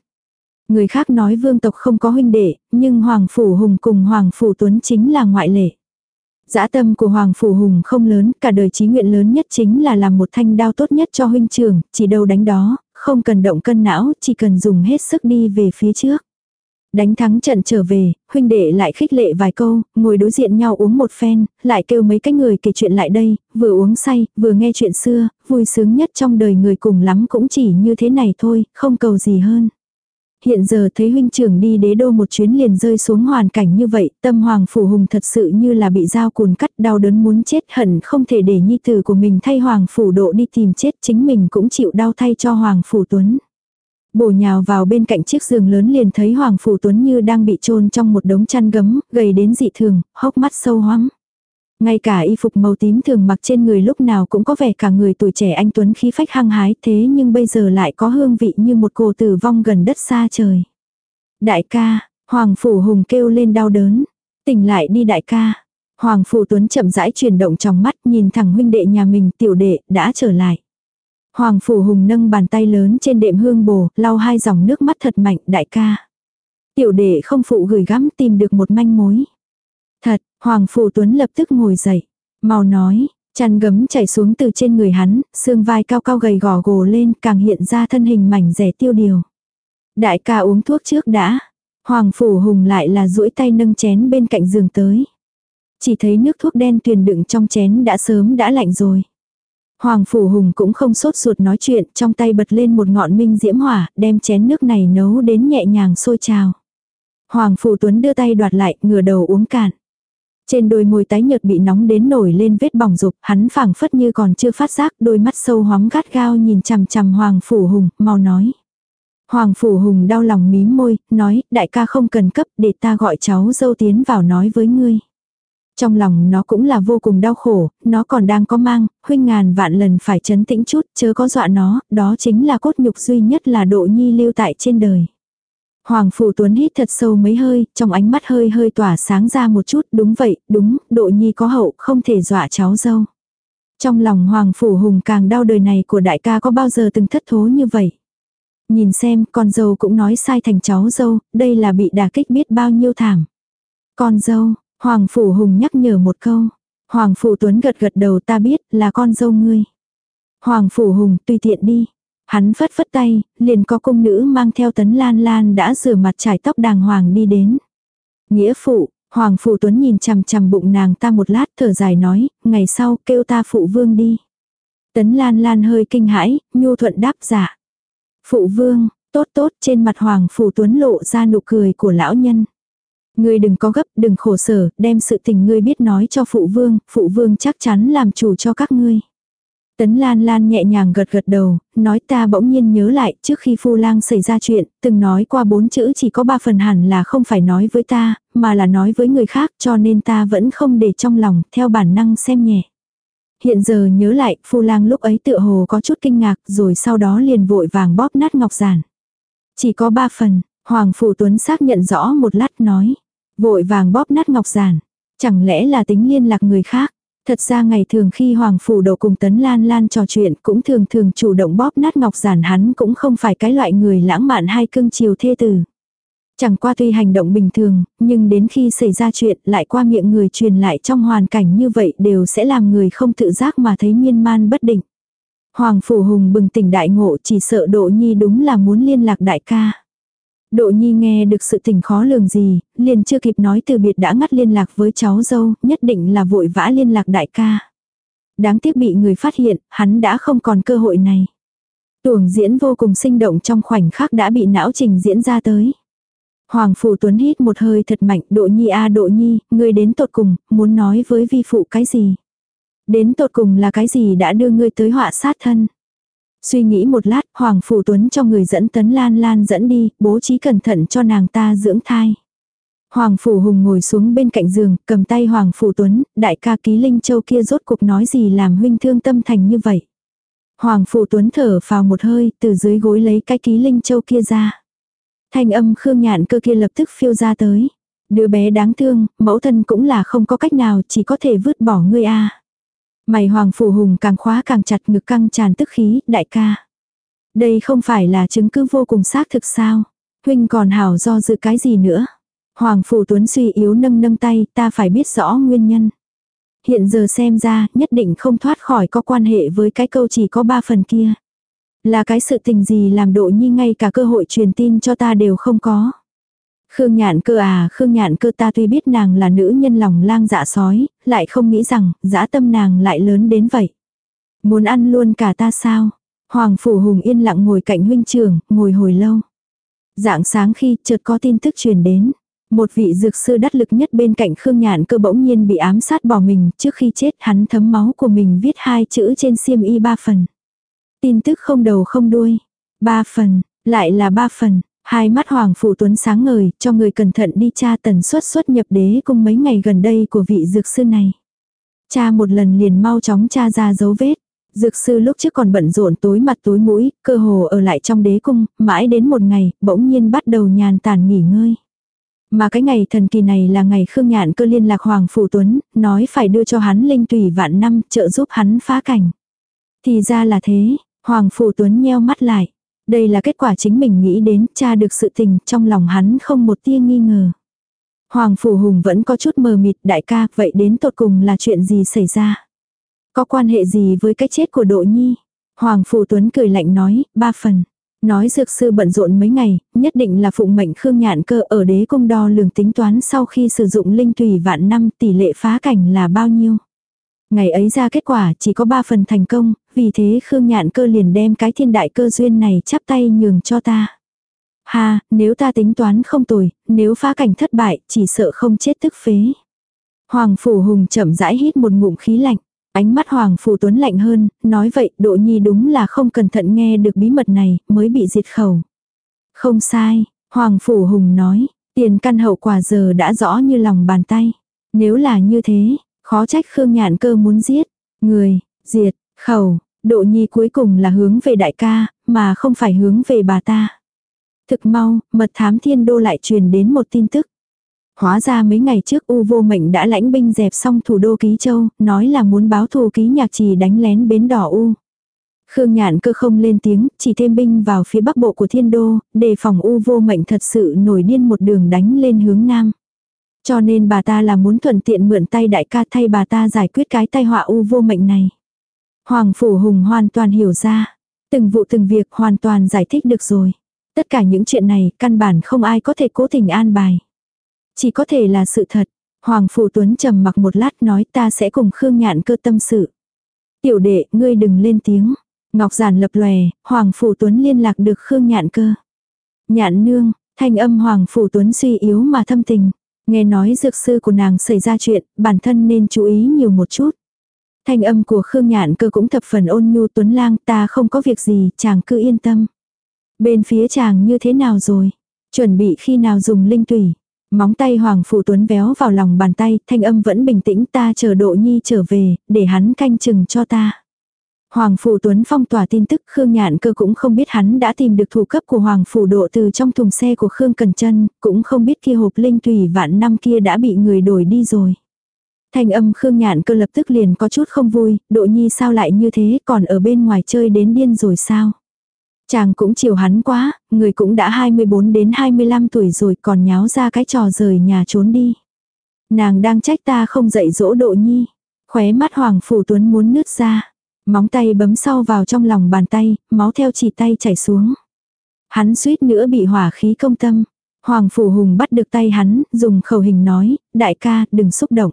Người khác nói vương tộc không có huynh đệ, nhưng Hoàng Phủ Hùng cùng Hoàng Phủ Tuấn chính là ngoại lệ. Dã tâm của Hoàng Phủ Hùng không lớn, cả đời chí nguyện lớn nhất chính là làm một thanh đao tốt nhất cho huynh trưởng, chỉ đâu đánh đó, không cần động cân não, chỉ cần dùng hết sức đi về phía trước. Đánh thắng trận trở về, huynh đệ lại khích lệ vài câu, ngồi đối diện nhau uống một phen, lại kêu mấy cái người kể chuyện lại đây, vừa uống say, vừa nghe chuyện xưa, vui sướng nhất trong đời người cùng lắm cũng chỉ như thế này thôi, không cầu gì hơn. Hiện giờ thấy huynh trưởng đi đế đô một chuyến liền rơi xuống hoàn cảnh như vậy, tâm hoàng phủ hùng thật sự như là bị dao cùn cắt đau đớn muốn chết hận không thể để nhi tử của mình thay hoàng phủ độ đi tìm chết chính mình cũng chịu đau thay cho hoàng phủ tuấn. Bổ nhào vào bên cạnh chiếc giường lớn liền thấy Hoàng Phủ Tuấn như đang bị chôn trong một đống chăn gấm, gầy đến dị thường, hốc mắt sâu hoắm. Ngay cả y phục màu tím thường mặc trên người lúc nào cũng có vẻ cả người tuổi trẻ anh Tuấn khí phách hăng hái thế nhưng bây giờ lại có hương vị như một cô tử vong gần đất xa trời. Đại ca, Hoàng Phủ Hùng kêu lên đau đớn. Tỉnh lại đi đại ca. Hoàng Phủ Tuấn chậm rãi chuyển động trong mắt nhìn thẳng huynh đệ nhà mình tiểu đệ đã trở lại. Hoàng Phủ Hùng nâng bàn tay lớn trên đệm hương bồ, lau hai dòng nước mắt thật mạnh, đại ca. Tiểu đệ không phụ gửi gắm tìm được một manh mối. Thật, Hoàng Phủ Tuấn lập tức ngồi dậy. Mau nói, chăn gấm chảy xuống từ trên người hắn, xương vai cao cao gầy gò gồ lên càng hiện ra thân hình mảnh rẻ tiêu điều. Đại ca uống thuốc trước đã. Hoàng Phủ Hùng lại là duỗi tay nâng chén bên cạnh giường tới. Chỉ thấy nước thuốc đen tuyền đựng trong chén đã sớm đã lạnh rồi. Hoàng Phủ Hùng cũng không sốt ruột nói chuyện, trong tay bật lên một ngọn minh diễm hỏa, đem chén nước này nấu đến nhẹ nhàng sôi trào. Hoàng Phủ Tuấn đưa tay đoạt lại, ngửa đầu uống cạn. Trên đôi môi tái nhợt bị nóng đến nổi lên vết bỏng rục, hắn phảng phất như còn chưa phát giác, đôi mắt sâu hóm gắt gao nhìn chằm chằm Hoàng Phủ Hùng, mau nói. Hoàng Phủ Hùng đau lòng mím môi, nói, đại ca không cần cấp để ta gọi cháu dâu tiến vào nói với ngươi. Trong lòng nó cũng là vô cùng đau khổ, nó còn đang có mang, huynh ngàn vạn lần phải chấn tĩnh chút, chớ có dọa nó, đó chính là cốt nhục duy nhất là độ nhi lưu tại trên đời. Hoàng Phủ Tuấn hít thật sâu mấy hơi, trong ánh mắt hơi hơi tỏa sáng ra một chút, đúng vậy, đúng, độ nhi có hậu, không thể dọa cháu dâu. Trong lòng Hoàng Phủ Hùng càng đau đời này của đại ca có bao giờ từng thất thố như vậy. Nhìn xem, con dâu cũng nói sai thành cháu dâu, đây là bị đả kích biết bao nhiêu thảm. Con dâu, Hoàng Phủ Hùng nhắc nhở một câu. Hoàng Phủ Tuấn gật gật đầu ta biết là con dâu ngươi. Hoàng Phủ Hùng tùy tiện đi. Hắn phất phất tay, liền có công nữ mang theo tấn lan lan đã rửa mặt trải tóc đàng hoàng đi đến. Nghĩa phụ, Hoàng Phủ Tuấn nhìn chằm chằm bụng nàng ta một lát thở dài nói, ngày sau kêu ta phụ vương đi. Tấn lan lan hơi kinh hãi, nhu thuận đáp giả. Dạ. Phụ vương, tốt tốt trên mặt Hoàng Phủ Tuấn lộ ra nụ cười của lão nhân. Ngươi đừng có gấp, đừng khổ sở, đem sự tình ngươi biết nói cho phụ vương, phụ vương chắc chắn làm chủ cho các ngươi. Tấn Lan Lan nhẹ nhàng gật gật đầu, nói ta bỗng nhiên nhớ lại, trước khi Phu Lang xảy ra chuyện, từng nói qua bốn chữ chỉ có ba phần hẳn là không phải nói với ta, mà là nói với người khác, cho nên ta vẫn không để trong lòng, theo bản năng xem nhẹ. Hiện giờ nhớ lại, Phu Lang lúc ấy tựa hồ có chút kinh ngạc, rồi sau đó liền vội vàng bóp nát ngọc giản. Chỉ có ba phần, Hoàng Phủ Tuấn xác nhận rõ một lát nói. Vội vàng bóp nát ngọc giản. Chẳng lẽ là tính liên lạc người khác? Thật ra ngày thường khi Hoàng Phủ Đầu cùng Tấn Lan Lan trò chuyện cũng thường thường chủ động bóp nát ngọc giản hắn cũng không phải cái loại người lãng mạn hay cưng chiều thê tử. Chẳng qua tuy hành động bình thường, nhưng đến khi xảy ra chuyện lại qua miệng người truyền lại trong hoàn cảnh như vậy đều sẽ làm người không tự giác mà thấy miên man bất định. Hoàng Phủ Hùng bừng tỉnh đại ngộ chỉ sợ Độ Nhi đúng là muốn liên lạc đại ca. Độ nhi nghe được sự tình khó lường gì, liền chưa kịp nói từ biệt đã ngắt liên lạc với cháu dâu, nhất định là vội vã liên lạc đại ca. Đáng tiếc bị người phát hiện, hắn đã không còn cơ hội này. Tuồng diễn vô cùng sinh động trong khoảnh khắc đã bị não trình diễn ra tới. Hoàng Phủ Tuấn hít một hơi thật mạnh, độ nhi a à, độ nhi, ngươi đến tột cùng, muốn nói với vi phụ cái gì? Đến tột cùng là cái gì đã đưa ngươi tới họa sát thân? Suy nghĩ một lát, Hoàng Phủ Tuấn cho người dẫn Tấn Lan Lan dẫn đi, bố trí cẩn thận cho nàng ta dưỡng thai. Hoàng Phủ Hùng ngồi xuống bên cạnh giường, cầm tay Hoàng Phủ Tuấn, đại ca ký Linh Châu kia rốt cuộc nói gì làm huynh thương tâm thành như vậy. Hoàng Phủ Tuấn thở vào một hơi, từ dưới gối lấy cái ký Linh Châu kia ra. Thanh âm Khương Nhạn cơ kia lập tức phiêu ra tới. Đứa bé đáng thương, mẫu thân cũng là không có cách nào, chỉ có thể vứt bỏ ngươi a. Mày hoàng phủ hùng càng khóa càng chặt ngực căng tràn tức khí, đại ca. Đây không phải là chứng cứ vô cùng xác thực sao. Huynh còn hảo do dự cái gì nữa. Hoàng phủ tuấn suy yếu nâng nâng tay, ta phải biết rõ nguyên nhân. Hiện giờ xem ra nhất định không thoát khỏi có quan hệ với cái câu chỉ có ba phần kia. Là cái sự tình gì làm độ nhi ngay cả cơ hội truyền tin cho ta đều không có. Khương nhạn cơ à, Khương nhạn cơ ta tuy biết nàng là nữ nhân lòng lang dạ sói, lại không nghĩ rằng, dã tâm nàng lại lớn đến vậy. Muốn ăn luôn cả ta sao? Hoàng Phủ Hùng yên lặng ngồi cạnh huynh trưởng, ngồi hồi lâu. Dạng sáng khi chợt có tin tức truyền đến. Một vị dược sư đắc lực nhất bên cạnh Khương Nhạn cơ bỗng nhiên bị ám sát bỏ mình, trước khi chết hắn thấm máu của mình viết hai chữ trên xiêm y ba phần. Tin tức không đầu không đuôi. Ba phần, lại là ba phần. Hai mắt Hoàng Phủ Tuấn sáng ngời, cho người cẩn thận đi tra tần suất xuất nhập đế cung mấy ngày gần đây của vị dược sư này. Cha một lần liền mau chóng tra ra dấu vết. Dược sư lúc trước còn bận rộn tối mặt tối mũi, cơ hồ ở lại trong đế cung, mãi đến một ngày, bỗng nhiên bắt đầu nhàn tản nghỉ ngơi. Mà cái ngày thần kỳ này là ngày Khương Nhạn cơ liên lạc Hoàng Phủ Tuấn, nói phải đưa cho hắn linh tùy vạn năm trợ giúp hắn phá cảnh. Thì ra là thế, Hoàng Phủ Tuấn nheo mắt lại. Đây là kết quả chính mình nghĩ đến, cha được sự tình, trong lòng hắn không một tia nghi ngờ. Hoàng Phủ Hùng vẫn có chút mờ mịt, đại ca, vậy đến tột cùng là chuyện gì xảy ra? Có quan hệ gì với cái chết của Độ Nhi? Hoàng Phủ Tuấn cười lạnh nói, ba phần. Nói dược sư bận rộn mấy ngày, nhất định là phụng mệnh Khương Nhạn cơ ở đế cung đo lường tính toán sau khi sử dụng linh tùy vạn năm tỷ lệ phá cảnh là bao nhiêu. Ngày ấy ra kết quả chỉ có 3 phần thành công, vì thế Khương Nhạn cơ liền đem cái thiên đại cơ duyên này chắp tay nhường cho ta. Ha, nếu ta tính toán không tồi, nếu phá cảnh thất bại, chỉ sợ không chết tức phế. Hoàng Phủ Hùng chậm rãi hít một ngụm khí lạnh. Ánh mắt Hoàng Phủ Tuấn lạnh hơn, nói vậy Độ Nhi đúng là không cẩn thận nghe được bí mật này, mới bị diệt khẩu. Không sai, Hoàng Phủ Hùng nói, tiền căn hậu quả giờ đã rõ như lòng bàn tay. Nếu là như thế, khó trách Khương Nhạn cơ muốn giết. Người, diệt, khẩu, Độ Nhi cuối cùng là hướng về đại ca, mà không phải hướng về bà ta. Thực mau, mật thám thiên đô lại truyền đến một tin tức. Hóa ra mấy ngày trước U vô mệnh đã lãnh binh dẹp xong thủ đô Ký Châu, nói là muốn báo thù ký nhạc trì đánh lén bến đỏ U. Khương Nhạn cơ không lên tiếng, chỉ thêm binh vào phía bắc bộ của thiên đô, đề phòng U vô mệnh thật sự nổi điên một đường đánh lên hướng nam. Cho nên bà ta là muốn thuận tiện mượn tay đại ca thay bà ta giải quyết cái tai họa U vô mệnh này. Hoàng Phủ Hùng hoàn toàn hiểu ra. Từng vụ từng việc hoàn toàn giải thích được rồi. Tất cả những chuyện này căn bản không ai có thể cố tình an bài. Chỉ có thể là sự thật. Hoàng Phủ Tuấn trầm mặc một lát nói ta sẽ cùng Khương Nhạn cơ tâm sự. Tiểu đệ, ngươi đừng lên tiếng. Ngọc giản lập lòe, Hoàng Phủ Tuấn liên lạc được Khương Nhạn cơ. Nhạn nương, thanh âm Hoàng Phủ Tuấn suy yếu mà thâm tình. Nghe nói dược sư của nàng xảy ra chuyện, bản thân nên chú ý nhiều một chút. Thanh âm của Khương Nhạn cơ cũng thập phần ôn nhu Tuấn lang ta không có việc gì, chàng cứ yên tâm. Bên phía chàng như thế nào rồi? Chuẩn bị khi nào dùng linh tủy? Móng tay Hoàng Phụ Tuấn véo vào lòng bàn tay, thanh âm vẫn bình tĩnh ta chờ độ nhi trở về, để hắn canh chừng cho ta. Hoàng Phủ Tuấn phong tỏa tin tức Khương Nhạn cơ cũng không biết hắn đã tìm được thủ cấp của Hoàng Phủ Độ từ trong thùng xe của Khương Cần Trân, cũng không biết kia hộp linh tùy vạn năm kia đã bị người đổi đi rồi. Thanh âm Khương Nhạn cơ lập tức liền có chút không vui, Độ Nhi sao lại như thế còn ở bên ngoài chơi đến điên rồi sao? Chàng cũng chiều hắn quá, người cũng đã 24 đến 25 tuổi rồi còn nháo ra cái trò rời nhà trốn đi. Nàng đang trách ta không dạy dỗ độ nhi. Khóe mắt Hoàng Phủ Tuấn muốn nứt ra. Móng tay bấm sau vào trong lòng bàn tay, máu theo chỉ tay chảy xuống. Hắn suýt nữa bị hỏa khí công tâm. Hoàng Phủ Hùng bắt được tay hắn, dùng khẩu hình nói, đại ca, đừng xúc động.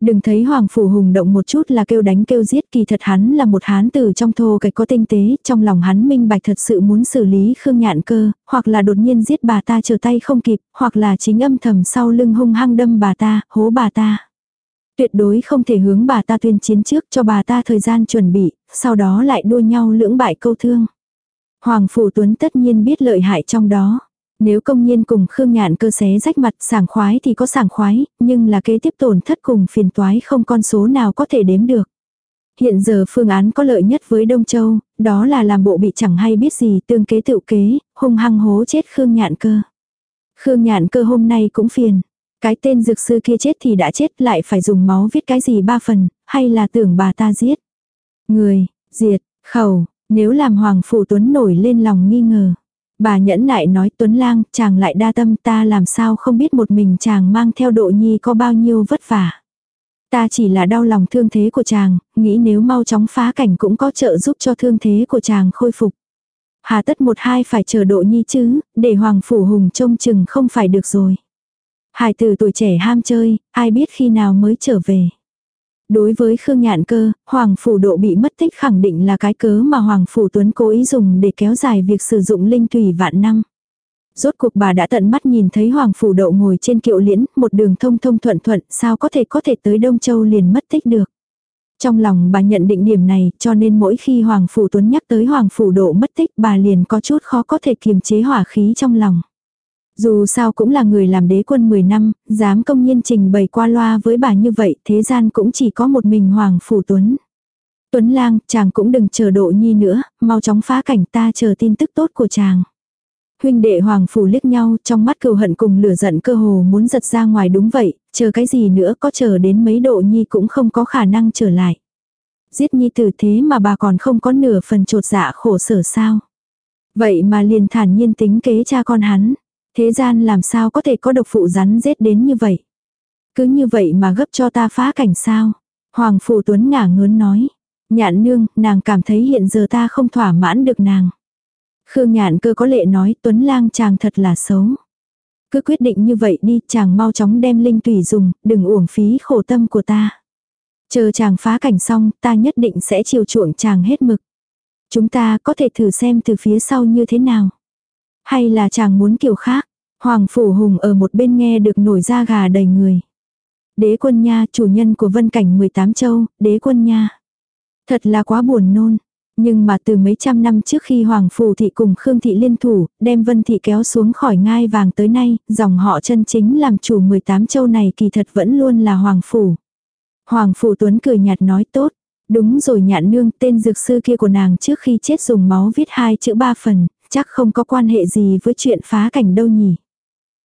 Đừng thấy Hoàng Phủ Hùng động một chút là kêu đánh kêu giết kỳ thật hắn là một hán tử trong thô cái có tinh tế, trong lòng hắn minh bạch thật sự muốn xử lý Khương Nhạn cơ, hoặc là đột nhiên giết bà ta trở tay không kịp, hoặc là chính âm thầm sau lưng hung hăng đâm bà ta, hố bà ta. Tuyệt đối không thể hướng bà ta tuyên chiến trước cho bà ta thời gian chuẩn bị, sau đó lại đua nhau lưỡng bại câu thương. Hoàng Phủ Tuấn tất nhiên biết lợi hại trong đó. Nếu công nhiên cùng Khương Nhạn cơ xé rách mặt sảng khoái thì có sảng khoái, nhưng là kế tiếp tổn thất cùng phiền toái không con số nào có thể đếm được. Hiện giờ phương án có lợi nhất với Đông Châu, đó là làm bộ bị chẳng hay biết gì tương kế tự kế, hung hăng hố chết Khương Nhạn cơ. Khương Nhạn cơ hôm nay cũng phiền. Cái tên dược sư kia chết thì đã chết lại phải dùng máu viết cái gì ba phần, hay là tưởng bà ta giết. Người, diệt, khẩu, nếu làm Hoàng Phủ Tuấn nổi lên lòng nghi ngờ. Bà nhẫn nại nói Tuấn Lang, chàng lại đa tâm ta làm sao không biết một mình chàng mang theo độ nhi có bao nhiêu vất vả. Ta chỉ là đau lòng thương thế của chàng, nghĩ nếu mau chóng phá cảnh cũng có trợ giúp cho thương thế của chàng khôi phục. Hà tất một hai phải chờ độ nhi chứ, để Hoàng Phủ Hùng trông chừng không phải được rồi. Hải tử tuổi trẻ ham chơi, ai biết khi nào mới trở về. Đối với Khương Nhạn Cơ, Hoàng Phủ Độ bị mất tích khẳng định là cái cớ mà Hoàng Phủ Tuấn cố ý dùng để kéo dài việc sử dụng linh thủy vạn năm. Rốt cuộc bà đã tận mắt nhìn thấy Hoàng Phủ độ ngồi trên kiệu liễn, một đường thông thông thuận thuận, sao có thể có thể tới Đông Châu liền mất tích được. Trong lòng bà nhận định điểm này, cho nên mỗi khi Hoàng Phủ Tuấn nhắc tới Hoàng Phủ Độ mất tích bà liền có chút khó có thể kiềm chế hỏa khí trong lòng. Dù sao cũng là người làm đế quân 10 năm, dám công nhiên trình bày qua loa với bà như vậy, thế gian cũng chỉ có một mình Hoàng Phủ Tuấn. Tuấn lang, chàng cũng đừng chờ độ nhi nữa, mau chóng phá cảnh ta chờ tin tức tốt của chàng. Huynh đệ hoàng phủ liếc nhau trong mắt cừu hận cùng lửa giận cơ hồ muốn giật ra ngoài đúng vậy, chờ cái gì nữa có chờ đến mấy độ nhi cũng không có khả năng trở lại. Giết nhi tử thế mà bà còn không có nửa phần trột dạ khổ sở sao. Vậy mà liền thản nhiên tính kế cha con hắn. Thế gian làm sao có thể có độc phụ rắn giết đến như vậy. Cứ như vậy mà gấp cho ta phá cảnh sao. Hoàng phủ tuấn ngả ngớn nói. Nhạn nương, nàng cảm thấy hiện giờ ta không thỏa mãn được nàng. Khương Nhạn cơ có lệ nói Tuấn lang chàng thật là xấu. Cứ quyết định như vậy đi chàng mau chóng đem linh tùy dùng, đừng uổng phí khổ tâm của ta. Chờ chàng phá cảnh xong ta nhất định sẽ chiều chuộng chàng hết mực. Chúng ta có thể thử xem từ phía sau như thế nào. Hay là chàng muốn kiểu khác. Hoàng Phủ Hùng ở một bên nghe được nổi da gà đầy người. Đế quân nha, chủ nhân của vân cảnh 18 châu, đế quân nha. Thật là quá buồn nôn. Nhưng mà từ mấy trăm năm trước khi Hoàng Phủ Thị cùng Khương Thị liên thủ, đem Vân Thị kéo xuống khỏi ngai vàng tới nay, dòng họ chân chính làm chủ 18 châu này kỳ thật vẫn luôn là Hoàng Phủ. Hoàng Phủ Tuấn cười nhạt nói tốt. Đúng rồi nhạn nương tên dược sư kia của nàng trước khi chết dùng máu viết hai chữ ba phần, chắc không có quan hệ gì với chuyện phá cảnh đâu nhỉ.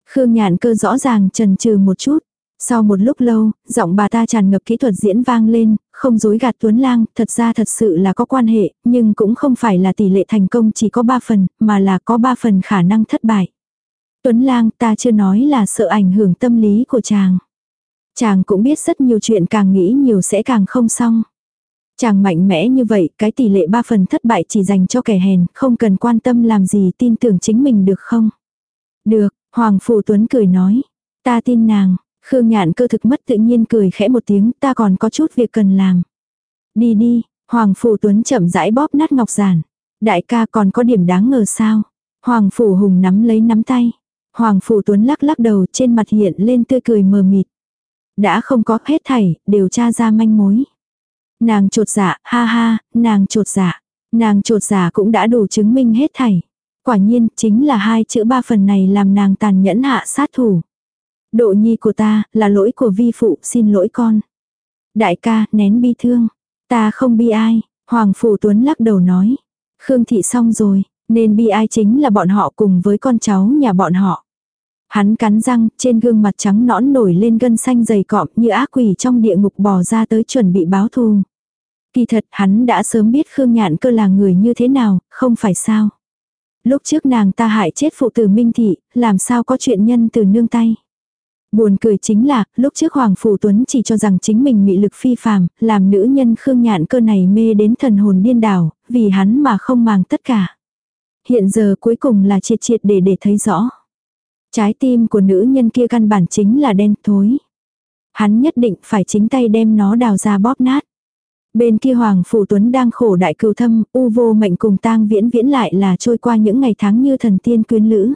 Khương nhạn cơ rõ ràng trần trừ một chút. Sau một lúc lâu, giọng bà ta tràn ngập kỹ thuật diễn vang lên, không dối gạt Tuấn Lang, thật ra thật sự là có quan hệ, nhưng cũng không phải là tỷ lệ thành công chỉ có 3 phần, mà là có 3 phần khả năng thất bại. Tuấn Lang ta chưa nói là sợ ảnh hưởng tâm lý của chàng. Chàng cũng biết rất nhiều chuyện càng nghĩ nhiều sẽ càng không xong. Chàng mạnh mẽ như vậy, cái tỷ lệ ba phần thất bại chỉ dành cho kẻ hèn, không cần quan tâm làm gì tin tưởng chính mình được không? Được, Hoàng Phủ Tuấn cười nói. Ta tin nàng, Khương Nhạn cơ thực mất tự nhiên cười khẽ một tiếng, ta còn có chút việc cần làm. Đi đi, Hoàng Phủ Tuấn chậm rãi bóp nát ngọc giản. Đại ca còn có điểm đáng ngờ sao? Hoàng Phủ Hùng nắm lấy nắm tay. Hoàng Phủ Tuấn lắc lắc đầu trên mặt hiện lên tươi cười mờ mịt. Đã không có hết thảy, đều tra ra manh mối. Nàng trột dạ, ha ha, nàng trột dạ. Nàng trột dạ cũng đã đủ chứng minh hết thảy. Quả nhiên, chính là hai chữ ba phần này làm nàng tàn nhẫn hạ sát thủ. Độ nhi của ta, là lỗi của vi phụ, xin lỗi con. Đại ca, nén bi thương. Ta không bi ai, Hoàng Phủ Tuấn lắc đầu nói. Khương thị xong rồi, nên bi ai chính là bọn họ cùng với con cháu nhà bọn họ. Hắn cắn răng, trên gương mặt trắng nõn nổi lên gân xanh dày cọm như ác quỷ trong địa ngục bò ra tới chuẩn bị báo thù. Kỳ thật hắn đã sớm biết Khương Nhạn cơ là người như thế nào, không phải sao. Lúc trước nàng ta hại chết phụ tử Minh Thị, làm sao có chuyện nhân từ nương tay. Buồn cười chính là, lúc trước Hoàng Phủ Tuấn chỉ cho rằng chính mình mị lực phi phàm, làm nữ nhân Khương Nhạn cơ này mê đến thần hồn điên đảo, vì hắn mà không màng tất cả. Hiện giờ cuối cùng là triệt triệt để để thấy rõ. Trái tim của nữ nhân kia căn bản chính là đen thối. Hắn nhất định phải chính tay đem nó đào ra bóp nát. Bên kia Hoàng Phủ Tuấn đang khổ đại cừu thâm, u vô mệnh cùng tang viễn viễn lại là trôi qua những ngày tháng như thần tiên quyến lữ.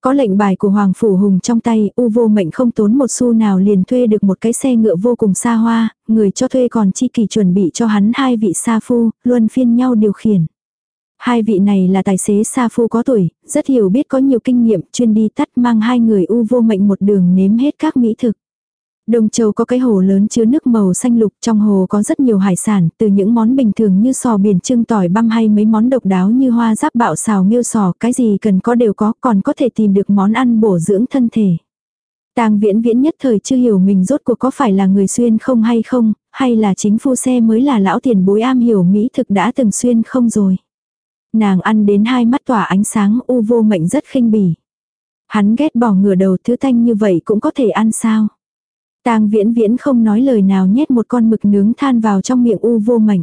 Có lệnh bài của Hoàng Phủ Hùng trong tay, U vô mệnh không tốn một xu nào liền thuê được một cái xe ngựa vô cùng xa hoa, người cho thuê còn chi kỳ chuẩn bị cho hắn hai vị sa phu, luân phiên nhau điều khiển. Hai vị này là tài xế xa phu có tuổi, rất hiểu biết có nhiều kinh nghiệm, chuyên đi tắt mang hai người U vô mệnh một đường nếm hết các mỹ thực. Đông Châu có cái hồ lớn chứa nước màu xanh lục, trong hồ có rất nhiều hải sản, từ những món bình thường như sò biển trưng tỏi băm hay mấy món độc đáo như hoa giáp bạo xào miêu sò, cái gì cần có đều có, còn có thể tìm được món ăn bổ dưỡng thân thể. Tang viễn viễn nhất thời chưa hiểu mình rốt cuộc có phải là người xuyên không hay không, hay là chính phu xe mới là lão tiền bối am hiểu mỹ thực đã từng xuyên không rồi. Nàng ăn đến hai mắt tỏa ánh sáng u vô mệnh rất khinh bỉ. Hắn ghét bỏ ngửa đầu thứ thanh như vậy cũng có thể ăn sao. Tang viễn viễn không nói lời nào nhét một con mực nướng than vào trong miệng u vô mệnh.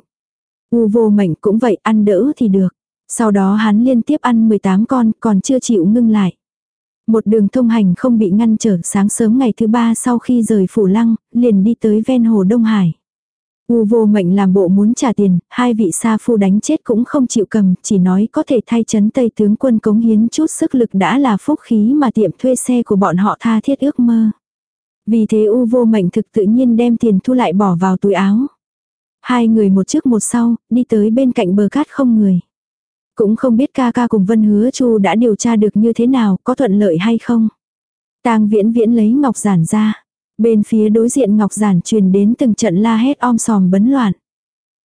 U vô mệnh cũng vậy ăn đỡ thì được. Sau đó hắn liên tiếp ăn 18 con còn chưa chịu ngưng lại. Một đường thông hành không bị ngăn trở sáng sớm ngày thứ ba sau khi rời phủ lăng, liền đi tới ven hồ Đông Hải. U vô mệnh làm bộ muốn trả tiền, hai vị sa phu đánh chết cũng không chịu cầm, chỉ nói có thể thay chấn Tây tướng quân cống hiến chút sức lực đã là phúc khí mà tiệm thuê xe của bọn họ tha thiết ước mơ. Vì thế U vô mệnh thực tự nhiên đem tiền thu lại bỏ vào túi áo. Hai người một trước một sau, đi tới bên cạnh bờ cát không người. Cũng không biết ca ca cùng Vân Hứa Chu đã điều tra được như thế nào, có thuận lợi hay không. Tang viễn viễn lấy ngọc giản ra. Bên phía đối diện ngọc giản truyền đến từng trận la hét om sòm bấn loạn.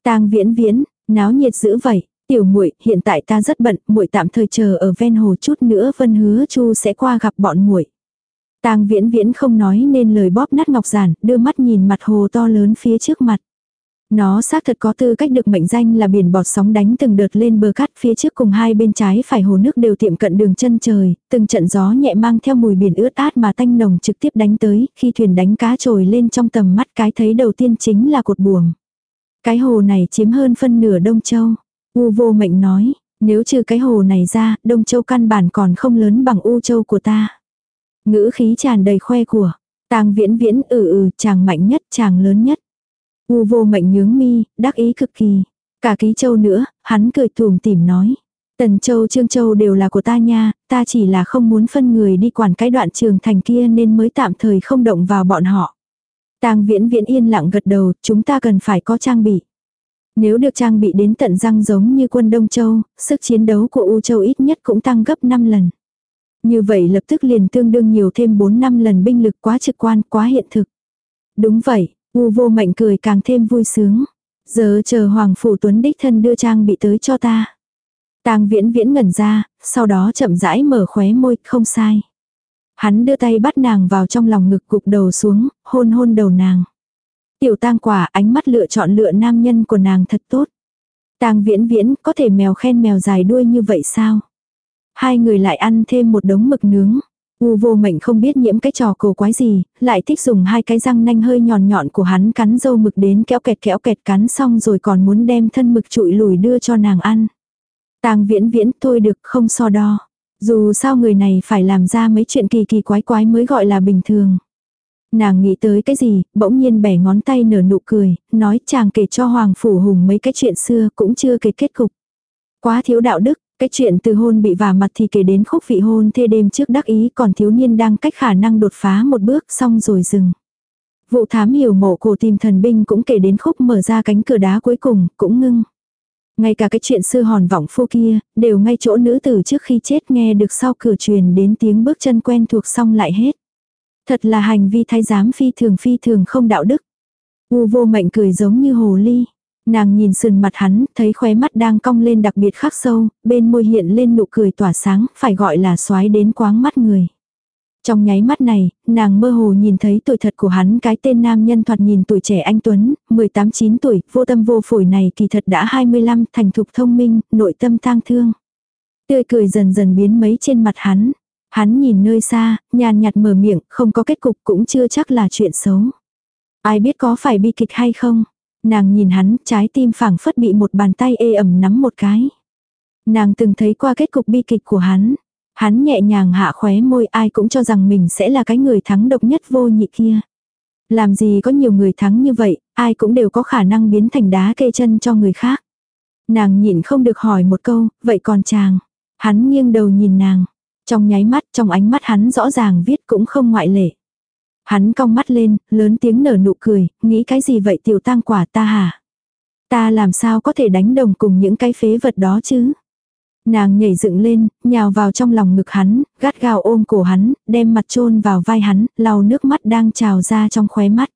Tang viễn viễn, náo nhiệt dữ vậy. Tiểu muội, hiện tại ta rất bận, muội tạm thời chờ ở ven hồ chút nữa Vân Hứa Chu sẽ qua gặp bọn muội. Tang Viễn Viễn không nói nên lời bóp nát ngọc giản, đưa mắt nhìn mặt hồ to lớn phía trước mặt. Nó xác thật có tư cách được mệnh danh là biển bọt sóng đánh từng đợt lên bờ cát phía trước cùng hai bên trái phải hồ nước đều tiệm cận đường chân trời, từng trận gió nhẹ mang theo mùi biển ướt át mà tanh nồng trực tiếp đánh tới, khi thuyền đánh cá trồi lên trong tầm mắt cái thấy đầu tiên chính là cột buồm. Cái hồ này chiếm hơn phân nửa Đông Châu. U vô mệnh nói, nếu trừ cái hồ này ra, Đông Châu căn bản còn không lớn bằng U Châu của ta. Ngữ khí tràn đầy khoe của, tang viễn viễn ừ ừ chàng mạnh nhất chàng lớn nhất. U vô mệnh nhướng mi, đắc ý cực kỳ. Cả ký châu nữa, hắn cười tùm tìm nói. Tần châu trương châu đều là của ta nha, ta chỉ là không muốn phân người đi quản cái đoạn trường thành kia nên mới tạm thời không động vào bọn họ. Tang viễn viễn yên lặng gật đầu, chúng ta cần phải có trang bị. Nếu được trang bị đến tận răng giống như quân Đông Châu, sức chiến đấu của U Châu ít nhất cũng tăng gấp 5 lần. Như vậy lập tức liền tương đương nhiều thêm 4 năm lần binh lực quá trực quan, quá hiện thực. Đúng vậy, U vô mệnh cười càng thêm vui sướng. Giờ chờ Hoàng Phủ Tuấn đích thân đưa trang bị tới cho ta. tang viễn viễn ngẩn ra, sau đó chậm rãi mở khóe môi, không sai. Hắn đưa tay bắt nàng vào trong lòng ngực cục đầu xuống, hôn hôn đầu nàng. Tiểu tang quả ánh mắt lựa chọn lựa nam nhân của nàng thật tốt. tang viễn viễn có thể mèo khen mèo dài đuôi như vậy sao? Hai người lại ăn thêm một đống mực nướng. U vô mệnh không biết nhiễm cái trò cổ quái gì, lại thích dùng hai cái răng nanh hơi nhọn nhọn của hắn cắn dâu mực đến kéo kẹt kéo kẹt cắn xong rồi còn muốn đem thân mực trụi lùi đưa cho nàng ăn. Tàng viễn viễn thôi được không so đo. Dù sao người này phải làm ra mấy chuyện kỳ kỳ quái quái mới gọi là bình thường. Nàng nghĩ tới cái gì, bỗng nhiên bẻ ngón tay nở nụ cười, nói chàng kể cho Hoàng Phủ Hùng mấy cái chuyện xưa cũng chưa kể kết cục. Quá thiếu đạo đức, cái chuyện từ hôn bị vả mặt thì kể đến khúc vị hôn thê đêm trước đắc ý còn thiếu niên đang cách khả năng đột phá một bước xong rồi dừng. Vụ thám hiểu mộ cổ tìm thần binh cũng kể đến khúc mở ra cánh cửa đá cuối cùng, cũng ngưng. Ngay cả cái chuyện sư hòn vọng phu kia, đều ngay chỗ nữ tử trước khi chết nghe được sau cửa truyền đến tiếng bước chân quen thuộc xong lại hết. Thật là hành vi thái giám phi thường phi thường không đạo đức. U vô mệnh cười giống như hồ ly. Nàng nhìn sườn mặt hắn, thấy khóe mắt đang cong lên đặc biệt khắc sâu, bên môi hiện lên nụ cười tỏa sáng, phải gọi là xoái đến quáng mắt người. Trong nháy mắt này, nàng mơ hồ nhìn thấy tuổi thật của hắn cái tên nam nhân thoạt nhìn tuổi trẻ anh Tuấn, 18-9 tuổi, vô tâm vô phổi này kỳ thật đã 25, thành thục thông minh, nội tâm tang thương. Tươi cười dần dần biến mấy trên mặt hắn. Hắn nhìn nơi xa, nhàn nhạt mở miệng, không có kết cục cũng chưa chắc là chuyện xấu. Ai biết có phải bi kịch hay không? Nàng nhìn hắn, trái tim phảng phất bị một bàn tay ê ẩm nắm một cái. Nàng từng thấy qua kết cục bi kịch của hắn. Hắn nhẹ nhàng hạ khóe môi ai cũng cho rằng mình sẽ là cái người thắng độc nhất vô nhị kia. Làm gì có nhiều người thắng như vậy, ai cũng đều có khả năng biến thành đá kê chân cho người khác. Nàng nhịn không được hỏi một câu, vậy còn chàng. Hắn nghiêng đầu nhìn nàng. Trong nháy mắt, trong ánh mắt hắn rõ ràng viết cũng không ngoại lệ. Hắn cong mắt lên, lớn tiếng nở nụ cười, nghĩ cái gì vậy tiểu tang quả ta hả? Ta làm sao có thể đánh đồng cùng những cái phế vật đó chứ? Nàng nhảy dựng lên, nhào vào trong lòng ngực hắn, gắt gao ôm cổ hắn, đem mặt chôn vào vai hắn, lau nước mắt đang trào ra trong khóe mắt.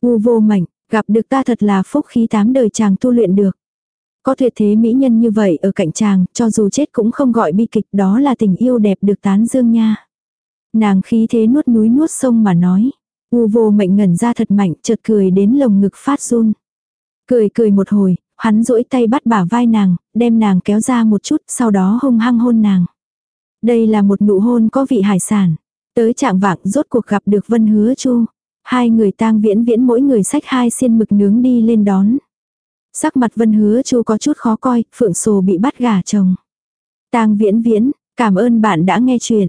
U vô mảnh gặp được ta thật là phúc khí tám đời chàng tu luyện được. Có tuyệt thế mỹ nhân như vậy ở cạnh chàng, cho dù chết cũng không gọi bi kịch đó là tình yêu đẹp được tán dương nha. Nàng khí thế nuốt núi nuốt sông mà nói. U vô mệnh ngẩn ra thật mạnh, chợt cười đến lồng ngực phát run. Cười cười một hồi, hắn duỗi tay bắt bả vai nàng, đem nàng kéo ra một chút, sau đó hung hăng hôn nàng. Đây là một nụ hôn có vị hải sản. Tới trạng vạng rốt cuộc gặp được Vân Hứa Chu. Hai người tang viễn viễn mỗi người sách hai xiên mực nướng đi lên đón. Sắc mặt vân hứa chu có chút khó coi, phượng sồ bị bắt gả chồng. tang viễn viễn, cảm ơn bạn đã nghe chuyện.